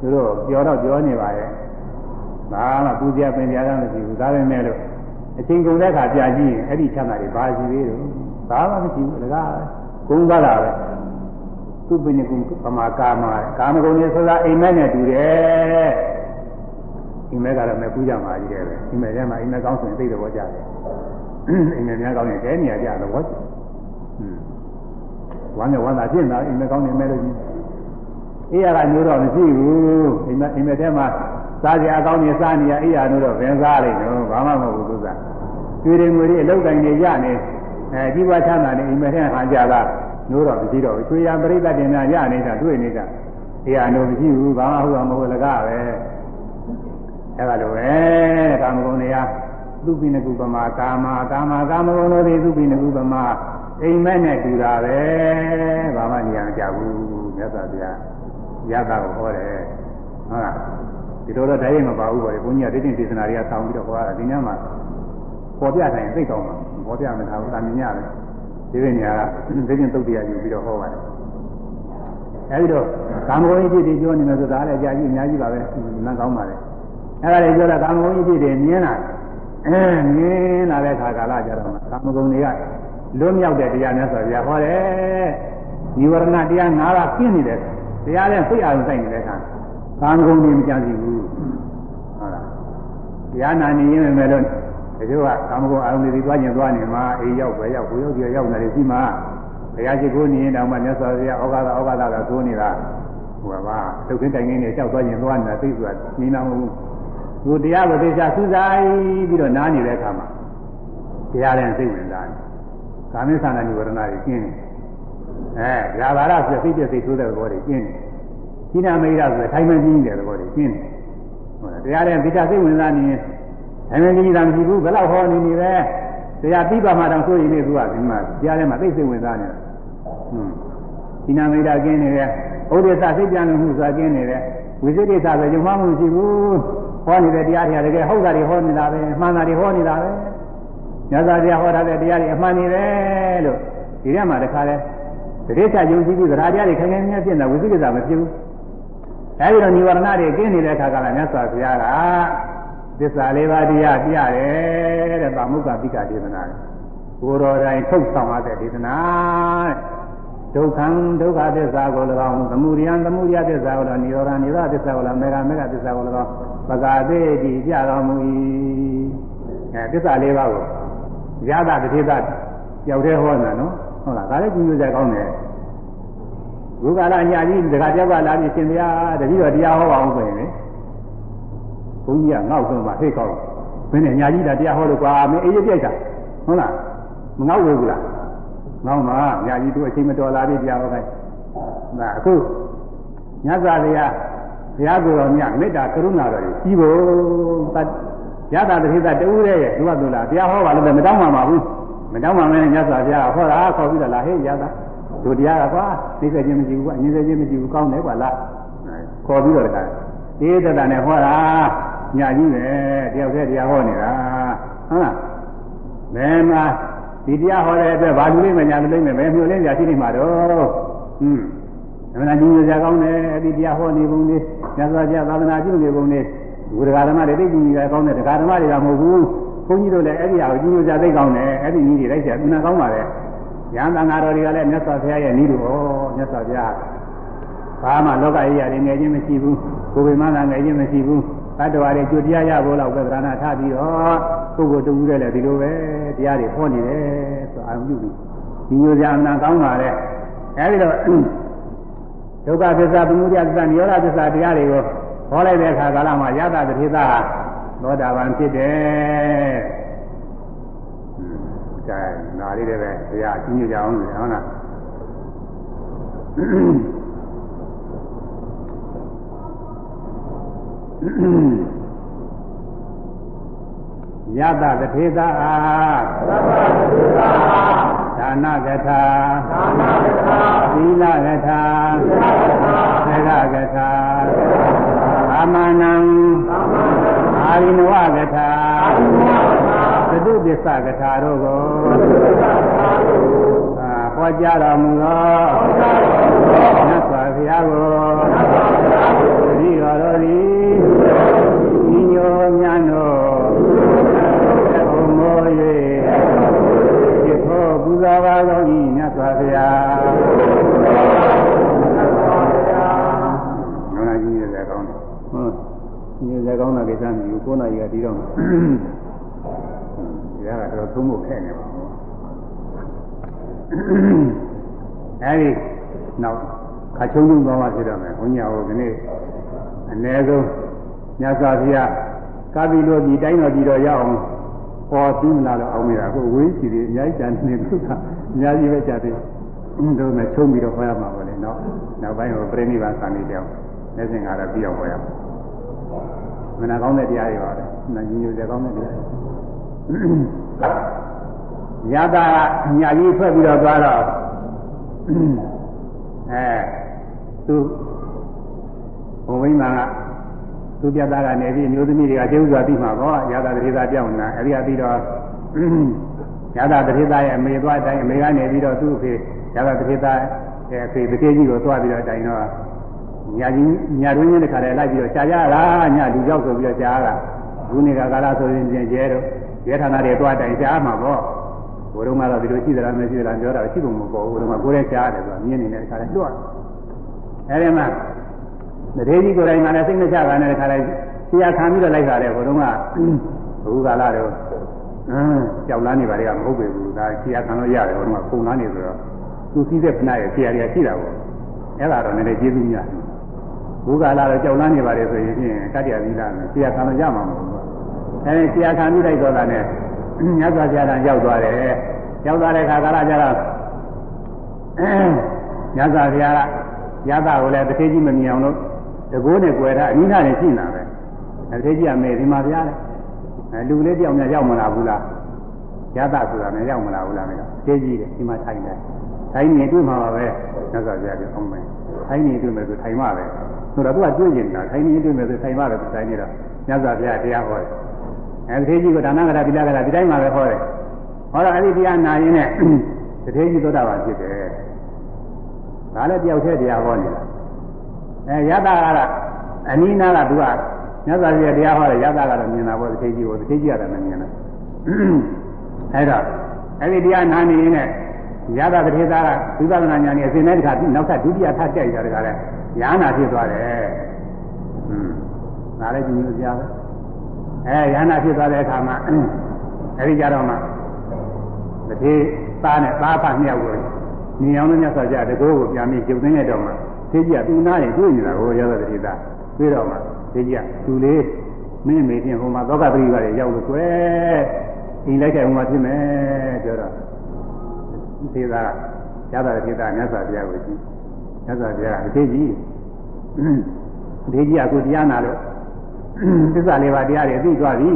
သူတို့ပြောတော့ပြောနေပါရဲ့ဘာမှပူဇော်ပင်ပြားတာမရှိဘူးဒါပေမဲ့လို့အချိန်ကုန်တဲ့အခါကြာကြည့်ရင်အဲ့ဒီချမ်းသာတွေဘာရှိသေးတော့ဘာမှမရှိဘူးတကားဂုံသွားတာပဲသူပိနိကုပမာကာမကာမဂုဏ်တွေဆိုတာအိမ်မက်နဲ့တူတယ်အိမ်မက်ကတော့မပူးကြမှာကြီးတယ်ပဲအိမ်မက်ထဲမှာအိမ်မက်ကောင်းဆိုရင်သိတဲ့ဘောကြတယ် အိမ်မက်များကောင်းရင်တဲနေရကြတော့ဘောဝမ်းနဲ့ဝမ်းသာဖြစ်နေတာအိမ်မက်ကောင်းနေမဲ့လို့ကြီးအေးရကမျိုးတော့မရှိဘူးအိမ်မက်အိမ်မက်ထဲမှာစားကြအကောင်းကြီးစားနေရအေးရလို့တော့ဝင်စားလိုက်တော့ဘာမှမဟုတ်ဘူးသူကကျွေတွေငွေတွေအလောက်တိုင်းနေရနေအဲကြီးပွားချမ်းသာနေအိမ်မက်ထဲဟန်ကြတာနိုးတော့မရှိတော့ဘူးချွေရပရိသတ်တင်များရနေတာတွေ့နေတာအေးရလို့မရှိဘူးဘာမှဟုတ်အောင်မဟုတ်လကားပဲအဲဒါလိုပဲကာမဂုဏ်တွေက သူပိနကုပမာကာမကာမကာမဂုဏ်တို့တွေသူပိနကုပမာအိမ်မက်နဲ့တူတာပဲဘာမှနေရာမကြဘူးမြတ်စွာဘုရားရတာကိုဟောတယ်ဟုတ်လားဒီလိုတော့တိုင်းမပါဘူးပေါ့လေဘုန်းကြီးကဒိဋ္ဌိသေသနာတွေကဆောင်းပြီးတော့ဟောတာဒီညမှာပေါ်ပြတိုင်းသိကောင်းမှာပေါ်ပြမထားဘူးတာမြင်ရတယ်ဒီလိုနေရာကသိချင်းသုတ်တရားယူပြီးတော့ဟောပါတယ်အဲဒီတော့ကာမဂုဏ်ကြီးတွေပြောနေမယ်ဆိုတာလည်းအကြာကြီးအများကြီးပါပဲနန်းကောင်းပါလေအဲ့ဒါတွေပြောတော့ကာမဂုဏ်ကြီးဖြစ်တယ်မြင်လာ အဲမြင်လာတဲ့ခါကာလကြတော့ကာမဂုဏ်တွေကလွတ်မြောက်တဲ့တရားများဆိုပြဟောတယ်និဝရဏတရား၅ပါးကျင့်နေတဲ့တရားနဲ့စိတ်အာရုံစိုက်နေတဲ့အခါကာမဂုဏ်တွေမကြစီဘူးဟုတ်လားတရားနာနေရင်လည်းလို့တချို့ကကာမဂုဏ်အာရုံတွေသွားကျင်သွားနေမှာအေးရောက်ပဲရောက်ကိုရောက်ကြရောက်နေတယ်ရှိမှာဘုရားရှိခိုးနေရင်တောင်မှမြတ်စွာဘုရားဩဃာသဩဃာသကသိုးနေတာဟိုပါသုတ်ခင်းတိုင်ခင်းနဲ့လျှောက်သွားကျင်သွားနေတာသိဆိုတာနီးနာမဟုတ်ဘူး သူတရားကိုသိချာစူးစိုက်ပြီးတော့နားနေတဲ့အခါမှာတရားနဲ့စိတ်ဝင်စားတယ်ကာမိသနာနိဝရဏတွေကျင်းတယ်အဲဇာဘာရဆိုစိတ်ပြစိတ်ဆိုးတဲ့သဘောတွေကျင်းတယ်ခိနာမိရဆိုထိုင်မကြီးတဲ့သဘောတွေကျင်းတယ်ဟုတ်တယ်တရားနဲ့ဒီတာစိတ်ဝင်စားနေရင်ထိုင်မကြီးတာမရှိဘူးဘယ်တော့ဟောနေနေပဲတရားပြီးပါမှတော့ဆိုရင်လေသူကဒီမှာတရားထဲမှာသိစိတ်ဝင်စားနေတာဟွန်းခိနာမိရကျင်းနေတယ်ဥဒိစ္စစိတ်ပြန်လို့မှုဆိုတာကျင်းနေတယ်ဝိသေကိစ္စဆိုယုံမှမှုမရှိဘူး ဟောနေတဲ့တရားတွေကတကယ်ဟုတ်တာတွေဟောနေတာပဲမှန်တာတွေဟောနေတာပဲညဇာတရားဟောထားတဲ့တရားတွေအမှန်နေတယ်လို့ဒီထဲမှာတခါလဲတတိယယုံကြည်ပြီးသရာတရားတွေခိုင်ခိုင်မြဲမြဲဖြစ်နေတာဝိသိကိစ္စမဖြစ်ဘူးအဲဒီတော့និဝရဏတွေကျင်းနေတဲ့အခါကလည်းမြတ်စွာဘုရားကသစ္စာလေးပါးတရားပြတယ်တဲ့ဗာမုက္ခပိကဒေသနာကိုတော်တိုင်းထုတ်ဆောင်ရတဲ့ဒေသနာ ဒုက္ခံဒုက္ခသစ္စာကို၎င်းသမုဒယံသမုဒယသစ္စာကို၎င်းនិရောဓនិရောဓသစ္စာကို၎င်းမေဃမေဃသစ္စာကို၎င်းပကာသေးတိပြတော်မူ၏အဲသစ္စာလေးပါးကိုရတာတတိသကြောက်တဲ့ဟောတာနော်ဟုတ်လားဒါလည်းကြည့်ရကြကောင်းတယ်ဘုရားလာညာကြီးတခါကြောက်ကလာပြီးရှင်ဗျာတတိတော်တရားဟောပါအောင်ဆိုရင်လေဘုန်းကြီးကငေါ့ဆုံးမှသိကောင်းဘယ်နဲ့ညာကြီးတာတရားဟောလို့ကွာမင်းအေးရပြိုက်တာဟုတ်လားမငေါ့ဘူးလား ငေါ့မှာညာကြီးတို့အချိန်မတော်လာပြီတရားဟောခိုင်းဒါအခုညဇာတရားဘုရားကိုယ်တော်မြတ်မေတ္တာကရုဏာတော်ကြီးဖို့ရတာတတိသတူးတဲ့ရဲ့သူကသူလားတရားဟောပါလို့မတောင်းပါပါဘူးမတောင်းပါနဲ့မြတ်စွာဘုရားဟောတာခေါ်ပြီးတော့လာဟေးရတာတို့တရားကကွာသိစေခြင်းမရှိဘူးကွာအငြင်းစေခြင်းမရှိဘူးကောင်းတယ်ကွာလားခေါ်ပြီးတော့တခါအေးတတနဲ့ဟောတာညာကြီးပဲတယောက်တည်းတရားဟောနေတာဟုတ်လားဘယ်မှာ ဒီတရားဟောတဲ့အတွက်ဘာလူလေးမညာမလိမ့်မယ်ဘယ်မျိုးလေးညာရှိနေမှာတော့ဟွန်းအမှန်ကြီးညိုကြကောင်းတယ်အဲ့ဒီတရားဟောနေပုံလေးညဇာကြသာသနာပြုနေပုံလေးဘုရားဓမ္မတွေသိကြည့်ကြကောင်းတယ်တရားဓမ္မတွေကမဟုတ်ဘူးဘုန်းကြီးတို့လည်းအဲ့ဒီဟာကိုကြီးညိုကြသိကောင်းတယ်အဲ့ဒီနည်းတွေလိုက်ချင်အမှန်ကောင်းပါလေရဟန်းသံဃာတော်တွေကလည်းမြတ်စွာဘုရားရဲ့နည်းတို့ဩမြတ်စွာဘုရားဘာမှလောကကြီးရတယ်ငယ်ချင်းမရှိဘူးကိုယ်ပိမသာငယ်ချင်းမရှိဘူး တတ္တဝါတွေကြွတရားရဖို့လောက်ပဲသရဏထားပြီးတော့ပုဂ္ဂိုလ်တူတဲ့လည်းဒီလိုပဲတရားတွေဟောနေတယ်ဆိုအာရုံပြုပြီးဒီညိုကြအမှန်ကောင်းပါလေအဲဒီတော့ဒုက္ခသစ္စာသမုဒယသစ္စာနိရောဓသစ္စာတရားတွေကိုဟောလိုက်တဲ့အခါကာလမှာယတာတတိသာသောတာပန်ဖြစ်တယ်ကဲနာလေးတွေပဲဘုရားအကြီးကြီးကြအောင်လေဟုတ်လား ယတတထေသာအာသဗ္ဗသေသာဒါနကထာဒါနကထာသီလကထာသီလကထာသေကကထာအာမနံအာရိနဝကထာအာရိနဝကထာသတုပစ္စကထာတို့ကိုဟောကြားတော်မူသောမြတ်စွာဘုရားကိုဒီတော်တော်သည်ဤ ညိုမြတ်တို့ဘုံမော၍ဒီသောပူဇော်ပါသောဤမြတ်စွာဘုရားနာကြီးရတဲ့ကောင်းတယ်ဟုတ်ညီရကောင်းတာကိစ္စမရှိဘူးကိုယ်နာကြီးကဒီတော့ဒီကတော့သုံးဖို့ခဲ့နေပါဘူးအဲဒီနောက်ခါချုံချုံသွားမှဖြစ်တော့မယ်ဘုညာဟိုဒီနေ့အ ਨੇ ဆုံးမြတ်စွာဘုရား ကာပိလိုကြီးတိုင်းတော်ကြီးတော်ရအောင်ပေါ်ပြီးမလာတော့အောင်နေတာကိုဝေးစီတွေအများကြီးကြံနေသူကအများကြီးပဲကြတယ်တို့နဲ့ချုံပြီးတော့ဟောရမှာပါလေနော်နောက်ပိုင်းဟိုပြိဋိဘာသံလေးတောင်လက်စင်ကတော့ပြီးအောင်ဟောရမှာမနာကောင်းတဲ့တရားတွေပါပဲနာညီညွတ်တဲ့ကောင်းတဲ့တရားရတာကညာကြီးထွက်ပြီးတော့သွားတော့အဲသူဘုံဝိမာန်က သူပြတာကနေပြီးမျိုးသမီးတွေကကျေဥစွာပြီးမှာပေါ့ရတာတတိသာပြောင်းလာအဲဒီအပြီးတော့ရတာတတိသာရဲ့အမေသွားတိုင်းအမေကနေပြီးတော့သူ့အဖေရတာတတိသာရဲ့အဖေတကယ်ကြီးကိုသွားပြီးတော့တိုင်တော့ညာကြီးညာတွင်းချင်းတစ်ခါတည်းလိုက်ပြီးတော့ရှားကြတာညာလူရောက်ဆိုပြီးတော့ရှားတာခုနေကကာလဆိုရင်ကျဲတော့ရဲဌာနတွေတွားတိုင်ရှားမှာပေါ့ဘုရုံးကတော့ဒီလိုရှိသလားမရှိသလားပြောတာရှိပုံမပေါ်ဘူးဘုရုံးကကိုယ်ရဲ့ရှားတယ်ဆိုတာမြင်နေတဲ့ခါတည်းတွားအဲဒီမှာ တရေကြီးကိုယ်တိုင်ကလည်းစိတ်မချပါနဲ့ခါတိုင်းဆရာခံပြီးတော့လိုက်တာလေဘုရုံးကဘုကာလတော့အင်းကြောက်လန်းနေပါလေကမဟုတ်ပေဘူးဒါဆရာခံလို့ရတယ်ဘုရုံးကပုံလန်းနေဆိုတော့သူစည်းတဲ့ခဏရဲ့ဆရာကြီးရှိတာပေါ့အဲ့ဒါတော့လည်းကျေးဇူးများဘုကာလတော့ကြောက်လန်းနေပါလေဆိုရင်ဖြင့်တတ္တရာသီလာမယ်ဆရာခံလို့ရမှာမဟုတ်ဘူးအဲဒီဆရာခံပြီးလိုက်တော့တာနဲ့မြတ်စွာဘုရားကရောက်သွားတယ်ရောက်သွားတဲ့အခါကာလကျတော့မြတ်စွာဘုရားကရသကိုလည်းတစ်သေးကြီးမမြင်အောင်လို့ တကိုးနဲ့ကြွယ်ထားအနိနာနဲ့ရှင်းတာပဲတစ်သေးကြီးကမေဒီမှာဘုရားလေအဲလူလေးတယောက်နဲ့ရောက်မလာဘူးလားရသဆိုတာနဲ့ရောက်မလာဘူးလားမင်းတို့သေးကြီးတယ်ဒီမှာထိုင်တယ်ထိုင်နေတွေ့မှာပါပဲမြတ်စွာဘုရားကအောင်မယ်ထိုင်နေတွေ့မယ်ဆိုထိုင်မှာပဲဆိုတော့သူကတွေ့နေတာထိုင်နေတွေ့မယ်ဆိုထိုင်မှာပဲထိုင်နေတော့မြတ်စွာဘုရားတရားဟောတယ်အဲဒီသေးကြီးကဒါနကရာတိလကရာဒီတိုင်းမှာပဲဟောတယ်ဟောတော့အဲ့ဒီတရားနာရင်းနဲ့တထေကြီးသောတာပန်ဖြစ်တယ်ဒါလည်းတယောက်တည်းတရားဟောနေတာ အဲယတကတော့အနိနာကသူကမြတ်စွာဘုရားတရားဟောတယ်ယတကတော့မြင်တာပေါ့တထေကြီးကိုတထေကြီးကတော့မမြင်ဘူးအဲဒါအဲ့ဒီတရားနာနေရင်ယတတထေသားကဝိပဿနာဉာဏ်နဲ့အစဉ်နဲ့တခါနောက်ထပ်ဒုတိယထပ်ကြိုက်တာတခါလဲညာနာဖြစ်သွားတယ်ဟွန်းဒါလည်းကြည့်လို့ကြားပဲအဲညာနာဖြစ်သွားတဲ့အခါမှာအဲဒီကြတော့မှတထေသားနဲ့သားဖနှစ်ယောက်ကိုမြင်အောင်လို့မြတ်စွာဘုရားတကောကိုပြန်ပြီးကျုပ်သိနေတော့မှ သေကြီးကသူ့နားရင်တွေ့နေတာကိုရသောတတိသားတွေ့တော့မှသေကြီးကသူလေးမင်းမေချင်းဟိုမှာသောကပရိပါတွေရောက်လို့ကွယ်အိမ်လိုက်တဲ့ဟိုမှာဖြစ်မယ်ပြောတော့သေသားရသောတတိသားမြတ်စွာဘုရားကိုကြည့်မြတ်စွာဘုရားအသေးကြီးသေကြီးကကိုတရားနာလို့သစ္စာလေးပါးတရားတွေသိသွားပြီ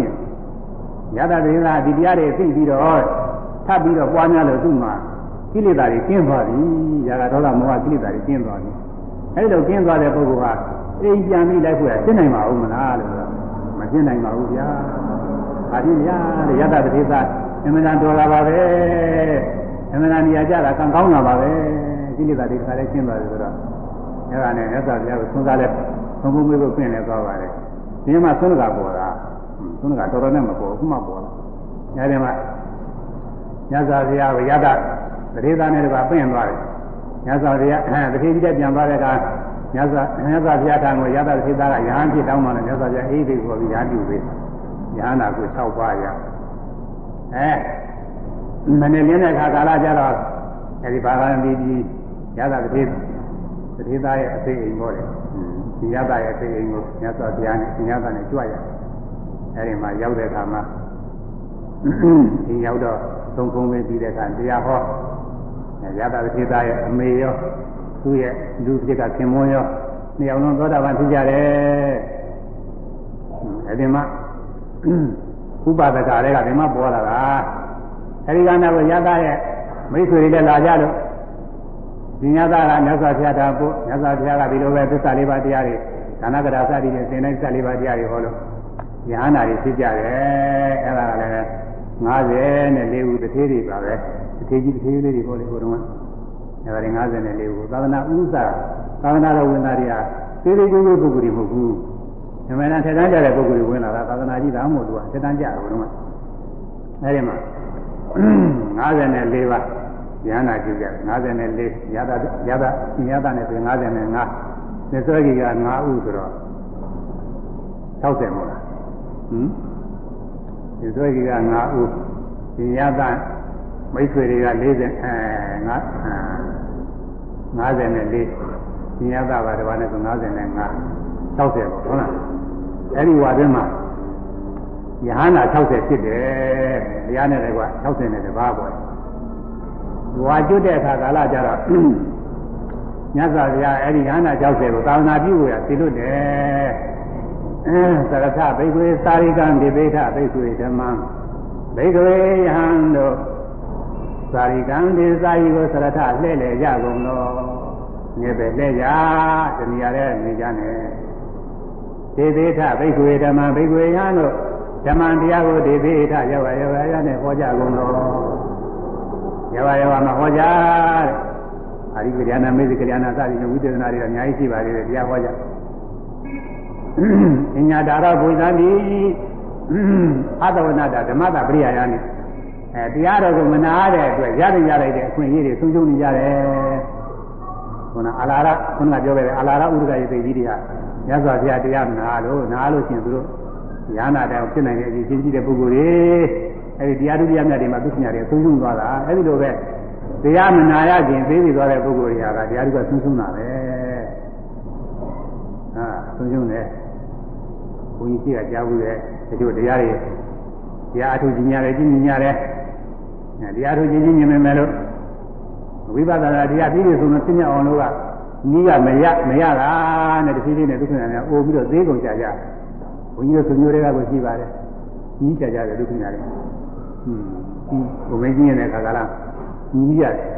ရသောတတိသားဒီတရားတွေသိပြီးတော့ထပ်ပြီးတော့ပွားများလို့သူ့မှာကိလေသာတွေကျင်းသွားပြီ။ຢာကဒေါသမောဟကိလေသာတွေကျင်းသွားပြီ။ အဲဒီလိုကျင်းသွားတဲ့ပုဂ္ဂိုလ်ကအိမ်ပြန်ပြီးလိုက်ဖို့ရရှင်းနိုင်ပါဦးမလားလို့ဆိုမရှင်းနိုင်ပါဘူးဗျာ။ဒါဖြင့်ဗျာတဲ့ယတတတိသအမှန်တန်တော်လာပါပဲ။အမှန်တန်နေရာကြတာကံကောင်းလာပါပဲ။ကိလေသာတွေတစ်ခါလဲရှင်းသွားတယ်ဆိုတော့အဲဒါနဲ့မြတ်စွာဘုရားကိုသုံးစားလဲသုံးဖို့မေးဖို့ပြင်လဲသွားပါတယ်။ဒီမှာသုံးကပေါ်တာသုံးကတော်တော်နဲ့မပေါ်ဘူးခုမှပေါ်လာ။အဲဒီမှာမြတ်စွာဘုရားကိုယတတရေသားနဲ့တပါပင့်သွားတယ် မြတ်စွာဘုရားအဲတတိပိတက်ပြန်သွားတဲ့အခါမြတ်စွာမြတ်စွာဘုရားထံကိုရသတတိသားကယဟန်ဖြစ်တောင်းမှလည်းမြတ်စွာဘုရားအေးဒီကိုပြီးရာပြုပေးယဟန်နာကို6ပါးရအဲမနေ့လင်းတဲ့အခါကာလကျတော့အဲဒီဘာသာတိကြီးရသတတိတတိသားရဲ့အသိအိမ်ပေါ်တယ်ဒီရသရဲ့အသိအိမ်ကိုမြတ်စွာဘုရားနဲ့ဒီရသနဲ့ကြွရအဲဒီမှာရောက်တဲ့အခါမှာဒီရောက်တော့သုံးခုံးလေးပြီးတဲ့အခါတရားဟော ရသတိသားရဲ့အမေရောသူ့ရဲ့လူဖြစ်ကခင်မွန်းရောနှစ်ယောက်လုံးသောတာပန်ဖြစ်ကြတယ်အဲဒီမှာဥပဒကတွေကဒီမှာပေါ်လာတာအဲဒီကနေ့ကရသရဲ့မိတ်ဆွေတွေလည်းလာကြလို့ဒီညသားကမြတ်စွာဘုရားတာပို့မြတ်စွာဘုရားကဒီလိုပဲသစ္စာလေးပါးတရားတွေဒါနကရာစသည်တွေသင်တိုင်းသစ္စာလေးပါးတရားတွေဟောလို့ဉာဏ်နာတွေဖြစ်ကြတယ်အဲဒါကလည်း54ဦးတစ်သေးတွေပါပဲ တစ်သေးကြီးတစ်သေးလေးတွေပေါ့လေဟိုတုန်းကအဲဒါ54ဦးသာသနာဥစ္စာသာသနာတော်ဝင်သားတွေကသေးသေးသေးသေးပုဂ္ဂိုလ်တွေမဟုတ်ဘူးအမှန်တန်ထက်တန်းကြတဲ့ပုဂ္ဂိုလ်တွေဝင်လာတာသာသနာကြီးတာမဟုတ်သူကထက်တန်းကြတယ်ဟိုတုန်းကအဲဒီမှာ54ပါးဉာဏ်နာကြည့်ကြ54ရတာရတာရတာနဲ့ဆို55နေစောကြီးက5ဦးဆိုတော့60မို့လားဟမ်ဒီသွေးကြီးက9ဦးဒီရသ မိတ်ဆွေတွေက40အဲ9 54ဒီရသပါတပါးနဲ့ဆို55 60ပေါ့ဟုတ်လားအဲ့ဒီဝါတွင်းမှာယဟနာ60ဖြစ်တယ်တရားနဲ့လည်းက60နဲ့တပါးပေါ့ဝါကျွတ်တဲ့အခါကာလကြတော့မြတ်စွာဘုရားအဲ့ဒီယဟနာ60ကိုသာသနာပြုဖို့ရသိလို့တယ်အဲသရထဘိကွေသာရိကံဒီဘိထဘိကွေဓမ္မံဘိကွေယဟံတို့ သာရိကံဒီစာရီကိုသရထလှဲ့လေရကုန်တော့နေပဲလှဲ့ရတဏှာတဲ့နေကြနဲ့ဒီဘိထဘိကွေဓမ္မံဘိကွေယဟံတို့ဓမ္မံတရားကိုဒီဘိထရောက်ရရောက်ရနဲ့ဟောကြကုန်တော့ရောက်ရရောက်မှာဟောကြတဲ့အာရိကရဏမေဇကရဏစသည်ဖြင့်ဝိသေသနာတွေအများကြီးရှိပါသေးတယ်တရားဟောကြအညာဒါရဘုရားတိအတဝနာတာဓမ္မတာပရိယာယနဲ့ အဲတရားတော်ကိုမနာတဲ့အတွက်ရတဲ့ရလိုက်တဲ့အခွင့်အရေးတွေဆုံးရှုံးနေကြတယ်ခုနအာလာရခုနကပြောခဲ့တဲ့အာလာရဥဒကရေသိကြီးတွေကမြတ်စွာဘုရားတရားနာလို့နာလို့ရှင်သူတို့ဉာဏ်နာတဲ့ဖြစ်နိုင်တဲ့အရေးကြီးတဲ့ပုဂ္ဂိုလ်တွေအဲဒီတရားဒုတိယမြတ်တွေမှာသူညာတွေဆုံးရှုံးသွားတာအဲဒီလိုပဲတရားမနာရခြင်းသိပြီးသွားတဲ့ပုဂ္ဂိုလ်တွေကတရားဒုကဆုံးရှုံးတာပဲဟာဆုံးရှုံးတယ်ဘုန်းကြီးကြီးကကြားဘူးတဲ့ဒီလိုတရားတွေတရားအထုကြီးညာတယ်ကြီးညာတယ် တရားထုကြီးကြီးမြင်မယ်လို့ဝိပဿနာတရားပြီးပြီဆိုတော့သိမြအောင်လို့ကနီးကမရမရတာနဲ့တဖြည်းဖြည်းနဲ့ဒုက္ခနာနဲ့အိုပြီးတော့သေးကုန်ကြကြဘုန်းကြီးတို့ဆွေမျိုးတွေကကိုရှိပါတယ်ကြီးကြကြတယ်ဒုက္ခနာတွေဟွန်းဒီဘုံမင်းကြီးရဲ့ခါကလာကြီးရတယ်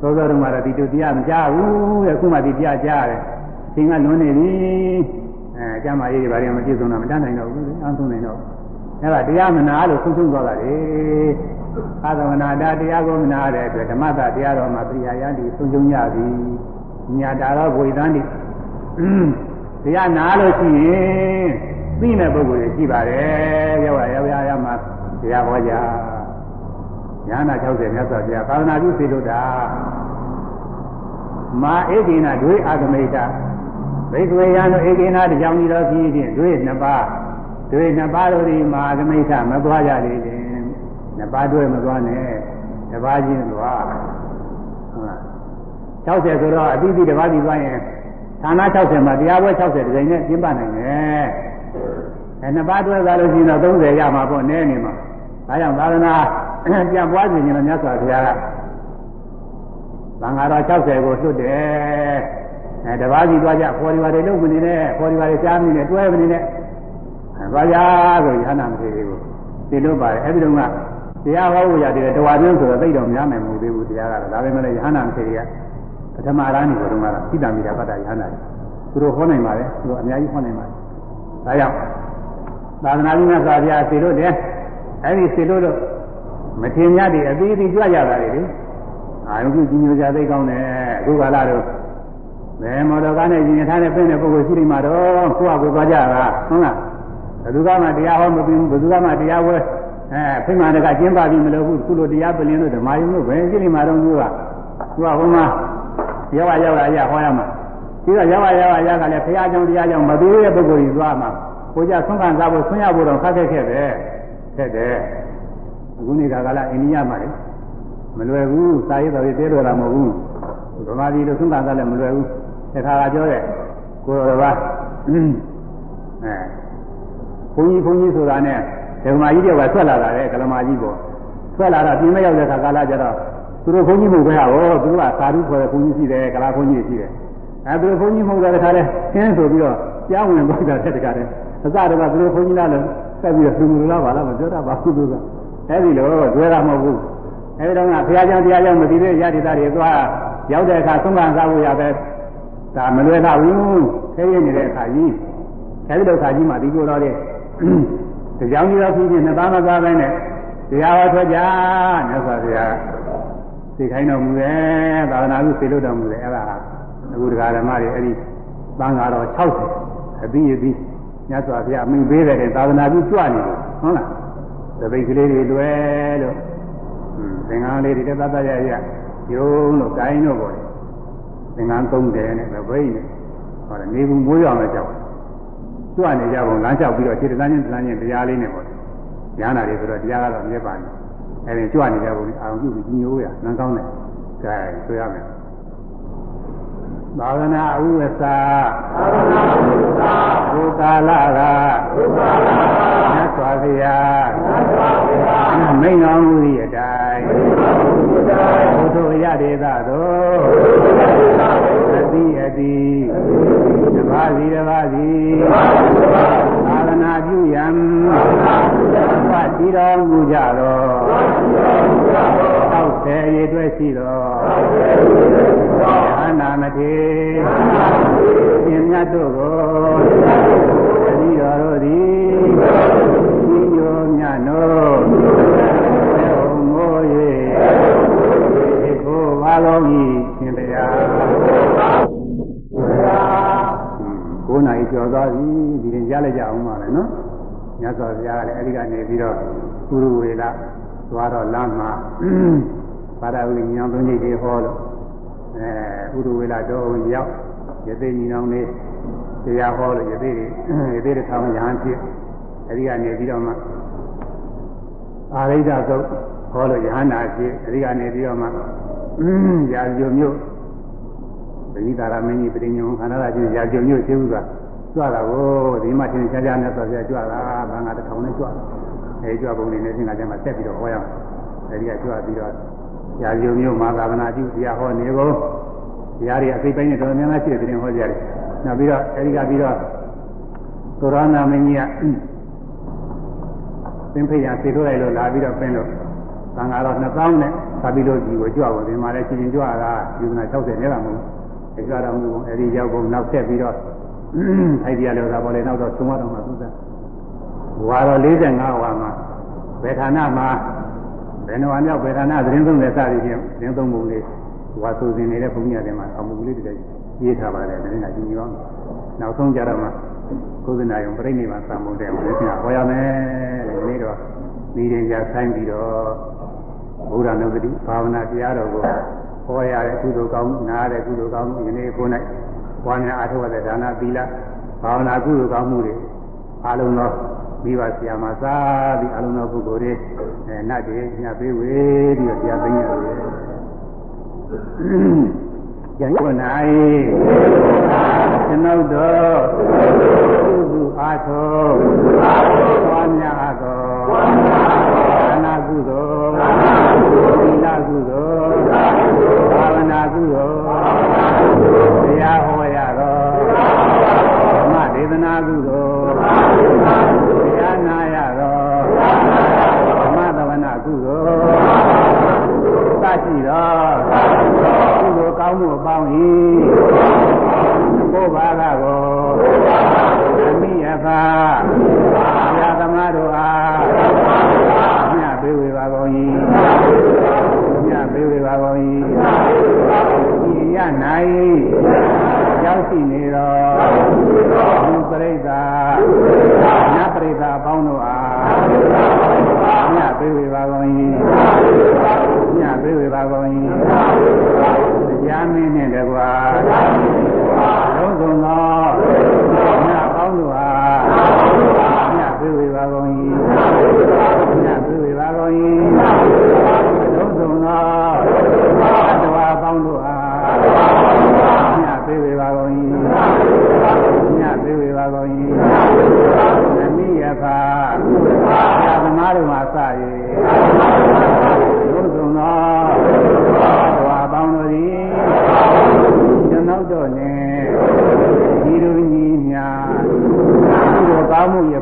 သောသောတုန်းကတော့ဒီတို့တရားမကြဘူးတဲ့အခုမှဒီတရားကြားရတယ်အချိန်ကလွန်နေပြီအဲကျမ်းမာရေးတွေဘာတွေမပြည့်စုံတာမတတ်နိုင်တော့ဘူးအဆုံးနိုင်တော့အဲ့ဒါတရားမနာလို့ဆုံးဆုံးသွားတာလေ အာသဝနာတာတရားကိုမနာတဲ့အတွက်ဓမ္မတာတရားတော်မှာပြရာယတိဆုံးရှုံးရပြီညာတာတော့ဘဝိသန္တိတရားနာလို့ရှိရင်သိတဲ့ပုဂ္ဂိုလ်တွေရှိပါတယ်ရောက်ရရောက်ရရမှာတရားဟောကြညာနာ60မြတ်စွာဘုရားသာသနာပြုစေလို့တာမာဧကိနာဒွေအာဂမိတာဘိက္ခဝေယံတို့ဧကိနာတကြောင်ကြီးတော်ဖြစ်ဖြင့်ဒွေနှစ်ပါးဒွေနှစ်ပါးတို့ဒီမာဂမိတာမသွားကြလေလေ နှစ်ပါးတွဲမသွားနဲ့တစ်ပါးချင်းသွားဟုတ်လား60ဆိုတော့အတိအကျတစ်ပါးပြီးသွားရင်ဌာန60မှာတရားပွဲ60ဒီဇိုင်းနဲ့ကျင်းပနိုင်တယ်အဲနှစ်ပါးတွဲသွားလို့ရှိရင်တော့30ရမှာပေါ့နည်းနေမှာဒါကြောင့်သာသနာပြန်ပွားခြင်းနဲ့မြတ်စွာဘုရားကသံဃာတော်60ကိုလွတ်တယ်အဲတပါးစီသွားကြဖော်ဒီပါတွေလုံးမနေနဲ့ဖော်ဒီပါတွေကြားမနေနဲ့တွဲမနေနဲ့သွားကြဆိုရဟနာမထေရကိုသိလို့ပါတယ်အဲ့ဒီတော့က တရားဟောဖို့ရတယ်တဝါတွင်းဆိုတော့သိတော့များမယ်မဟုတ်သေးဘူးတရားကတော့ဒါပေမဲ့ရဟနာမထေရကပထမရန်နေတော့ကတော့သိတံမိတာပတ္တရဟနာတွေသူတို့ဟောနိုင်ပါတယ်သူတို့အများကြီးဟောနိုင်ပါတယ်ဒါကြောင့်သာသနာ့့မြတ်စွာဘုရားစေလို့တယ်အဲ့ဒီစေလို့တော့မထင်များတယ်အသေးသေးကြွရတာလေအာယုကြီးညိုကြသိကောင်းတယ်အခုကာလတော့ဘယ်မော်တော်ကားနဲ့ရင်ထားတဲ့ပြည့်တဲ့ပုဂ္ဂိုလ်ရှိနေမှာတော့ကိုယ့်အကူသွားကြတာဟုတ်လားဘယ်သူကမှတရားဟောမပြီးဘူးဘယ်သူကမှတရားဝဲ အဲဖိမှန်တကကျင်းပပြီးမလို့ဘူးခုလိုတရားပလင်းလို့ဓမ္မယုံလို့ဘယ်ရှိနေမှာတော့သူကသူကဟိုမှာရောက်ရောက်လာရဟောရမှာဒီကရောက်ရောက်ရကလည်းဘုရားကြောင့်တရားကြောင့်မသေးတဲ့ပုဂ္ဂိုလ်ကြီးသွားမှာကိုကြဆုံးခံစားဖို့ဆွံ့ရဖို့တော့ခက်ခဲခဲ့ပဲခက်တယ်အခုနေကကလာအိန္ဒိယမှာလေမလွယ်ဘူးစာရေးတော်ရေးတဲတော်တာမဟုတ်ဘူးဗမာပြည်လိုဆုံးခံစားလည်းမလွယ်ဘူးတခါကပြောတဲ့ကိုတော်ဘာအဲဘုန်းကြီးဘုန်းကြီးဆိုတာနဲ့ ဓမ္မကြီးတွေကဆွက်လာတာလေကလမာကြီးပေါ့ဆွက်လာတာပြင်မရောက်တဲ့ခါကာလကျတော့သူတို့ဘုန်းကြီးမဟုတ်ပဲဟောသူတို့ကသာဓုခေါ်တဲ့ဘုန်းကြီးရှိတယ်ကလာဘုန်းကြီးရှိတယ်အဲသူတို့ဘုန်းကြီးမဟုတ်တဲ့ခါလဲကျင်းဆိုပြီးတော့ကြားဝင်သွားတာတဲ့တခါတည်းအစတော့ကသူတို့ဘုန်းကြီးလားလို့ဆက်ပြီးတော့သူမူလားပါလားမပြောတတ်ပါဘူးသူကအဲဒီလိုတွဲတာမဟုတ်ဘူးအဲဒီတော့ကဘုရားကျောင်းတရားကျောင်းမသိတဲ့ရတိသားတွေသွားရောက်တဲ့အခါသုံးခံစားဖို့ရပဲဒါမလွယ်တော့ဘူးခဲရနေတဲ့အခါကြီးအဲဒီလိုအခါကြီးမှဒီကိုတော့တဲ့ တရားကြီးတော်ဖြစ်ဖြစ်နှစ်ပါးမသားပဲနဲ့တရားဟောထွက်ကြမြတ်စွာဘုရားသိခိုင်းတော်မူတယ်သာသနာ့ကိုသိလို့တော်မူတယ်အဲ့ဒါအခုတရားဓမ္မတွေအဲ့ဒီသံဃာတော်60အပြီးအပြီးမြတ်စွာဘုရားအမိပေးတဲ့သာသနာ့ကိုကြွနေတယ်ဟုတ်လားသပိတ်ကလေးတွေလွယ်လို့သင်္ကန်းလေးတွေတက်တတ်ရရယုံလို့ကိုင်းလို့ပေါ့သင်္ကန်း30နဲ့သပိတ်နဲ့ဟောတယ်နေဘူးမိုးရွာမယ်ကြောက် ကြွနေကြပုံလမ်းလျှောက်ပြီးတော့ခြေတန်းချင်းတန်းချင်းတရားလေးနဲ့ပေါ့ဉာဏ်နာတွေဆိုတော့တရားကတော့မြဲပါနေအဲဒီကြွနေကြပုံအာရုံပြုပြီးညိုးရနန်းကောင်းတယ်ကဲဆိုရမယ်သာသနာဥဝသသာသနာဥဝသဘုကာလကဘုကာလကမြတ်စွာဘုရားမြတ်စွာဘုရားမိန်တော်မူသည့်အတိုင်းမိန်တော်မူသည့်အတိုင်းဘုသူရဒေသသို့အတိအတိတ ပါးစီတပါးစီသာသနာပြုရန်ဝတ်တည်တော်မူကြတော်သောက်ဆယ်ရည်တွေ့ရှိတော်အာနာမထေရှင်မြတ်တို့ကိုတတိတော်တို့သည်ဤညိုမြတ်နို့ဘုံမိုး၍ဒီကိုပါလုံးဤရှင်တရား နာရီကျော်သွားပြီဒီရင်ကြားလိုက်ကြအောင်ပါလေနော်မြတ်စွာဘုရားကလည်းအဲဒီကနေပြီးတော့ကုရုဝေလသွားတော့လမ်းမှာပါရဝိညာဉ်သုံးကြီးတွေဟောလို့အဲကုရုဝေလတော်ရောက်ရသေးညီနောင်လေးတရားဟောလို့ရသေးတွေရသေးတွေထောင်ရဟန်းဖြစ်အဲဒီကနေပြီးတော့မှအာရိဒသုတ်ဟောလို့ယဟန္တာဖြစ်အဲဒီကနေပြီးတော့မှရာဇုမျိုး ပရိဒါရမင်းကြီးပြိညုံခန္ဓာရာကြီးရာဇုမျိုးရှိဘူးကကြွတာကိုဒီမှာသင်ချာချာနဲ့ဆိုပြကြွတာဘာငါတစ်ထောင်နဲ့ကြွအဲကြွပုံနေနေသင်္ကကျမှာဆက်ပြီးတော့ဟောရအောင်အဲဒီကကြွပြီးတော့ရာဇုမျိုးမှာသာဝနာပြုတရားဟောနေကုန်တရားတွေအစိပ်ပိုင်းနဲ့တော်တော်များများရှိတဲ့တင်ဟောကြတယ်နောက်ပြီးတော့အဲဒီကပြီးတော့သုရဏမင်းကြီးကသင်ဖိရဆေထိုးလိုက်လို့လာပြီးတော့ပင်းလို့သံဃာတော်2000နဲ့သာပြီးလို့ဒီကိုကြွပါဒီမှာလည်းချင်းချင်းကြွတာယူနာ60နဲ့တာမဟုတ်ဘူး အဲကြွတော်မူအဲဒီရောက်ကုန်နောက်ဆက်ပြီးတော့ထိုက်ပြလို့သာပေါ်လေနောက်တော့သုံးတော်မှာသူသားဝါတော်45ဝါမှာဘယ်ဌာနမှာဘယ်နှဝါမြောက်ဘယ်ဌာနသတင်းသုံးတဲ့စသည်ဖြင့်သတင်းသုံးပုံလေးဝါဆိုစဉ်နေတဲ့ဘုန်းကြီးတွေမှာအမှုလေးတွေရေးထားပါတယ်သတင်းကကြည့်ကြအောင်နောက်ဆုံးကြတော့မှကုသနာယုံပြိဋိနိဗ္ဗာန်သံပုံတဲ့ဝင်ပြန်ဟောရမယ်တဲ့ဒီနေ့တော့မိရင်ကြဆိုင်ပြီးတော့ဘုရားနုပတိဘာဝနာတရားတော်ကို ဟောရတဲ့ကုသိုလ်ကောင်းနားတဲ့ကုသိုလ်ကောင်းဒီနေ့ကိုယ်၌ဘွားများအားထုတ်တဲ့ဒါနသီလဘာဝနာကုသိုလ်ကောင်းမှုတွေအလုံးသောမိဘဆရာမသာပြီးအလုံးသောပုဂ္ဂိုလ်တွေအဲနတ်တွေညပေးဝေးပြီးတော့တရားသိနေရတယ်ယံကို၌ကျွန်ုပ်တို့ကုသအားထုတ်သွားများသောဒါနကုသိုလ် သီလကုသိုလ်ဘာဝနာကုသိုလ်တရားဟောရသောဓမ္မဒေသနာကုသိုလ်တရားနာရသောဓမ္မသဝနာကုသိုလ်သရှိသောကုသိုလ်ကောင်းမှုအပေါင်း၏ဘုရားကကိုအမိယသာဘုရားသမားတို့အားမြတ်ပေးဝေပါကုန်၏မြတ် ပါကုန်၏ဤရ၌ရောက်ရှိနေတော်ဘုပရိသတ်နတ်ပရိသတ်အပေါင်းတို့အားညပေးဝေပါကုန်၏ညပေးဝေပါကုန်၏တရားမင်းနှင့်တကွာသုံးဆုံးသောညအပေါင်းတို့အားညပေးဝေပါကုန်၏ညပေးဝေပါကုန်၏ Namo အတ္တဝါအပေါင်းတို့ဟာမြတ်သေးပေပါကုန်၏မြတ်သေးပေပါကုန်၏သမိယဖာသာသမားတို့မှာစ၍သို့ဆုံးသောအတ္တဝါအပေါင်းတို့သည်ကျွန်တော်တို့နှင့်ဒီလိုညီများဒီလိုကောင်းမှုရ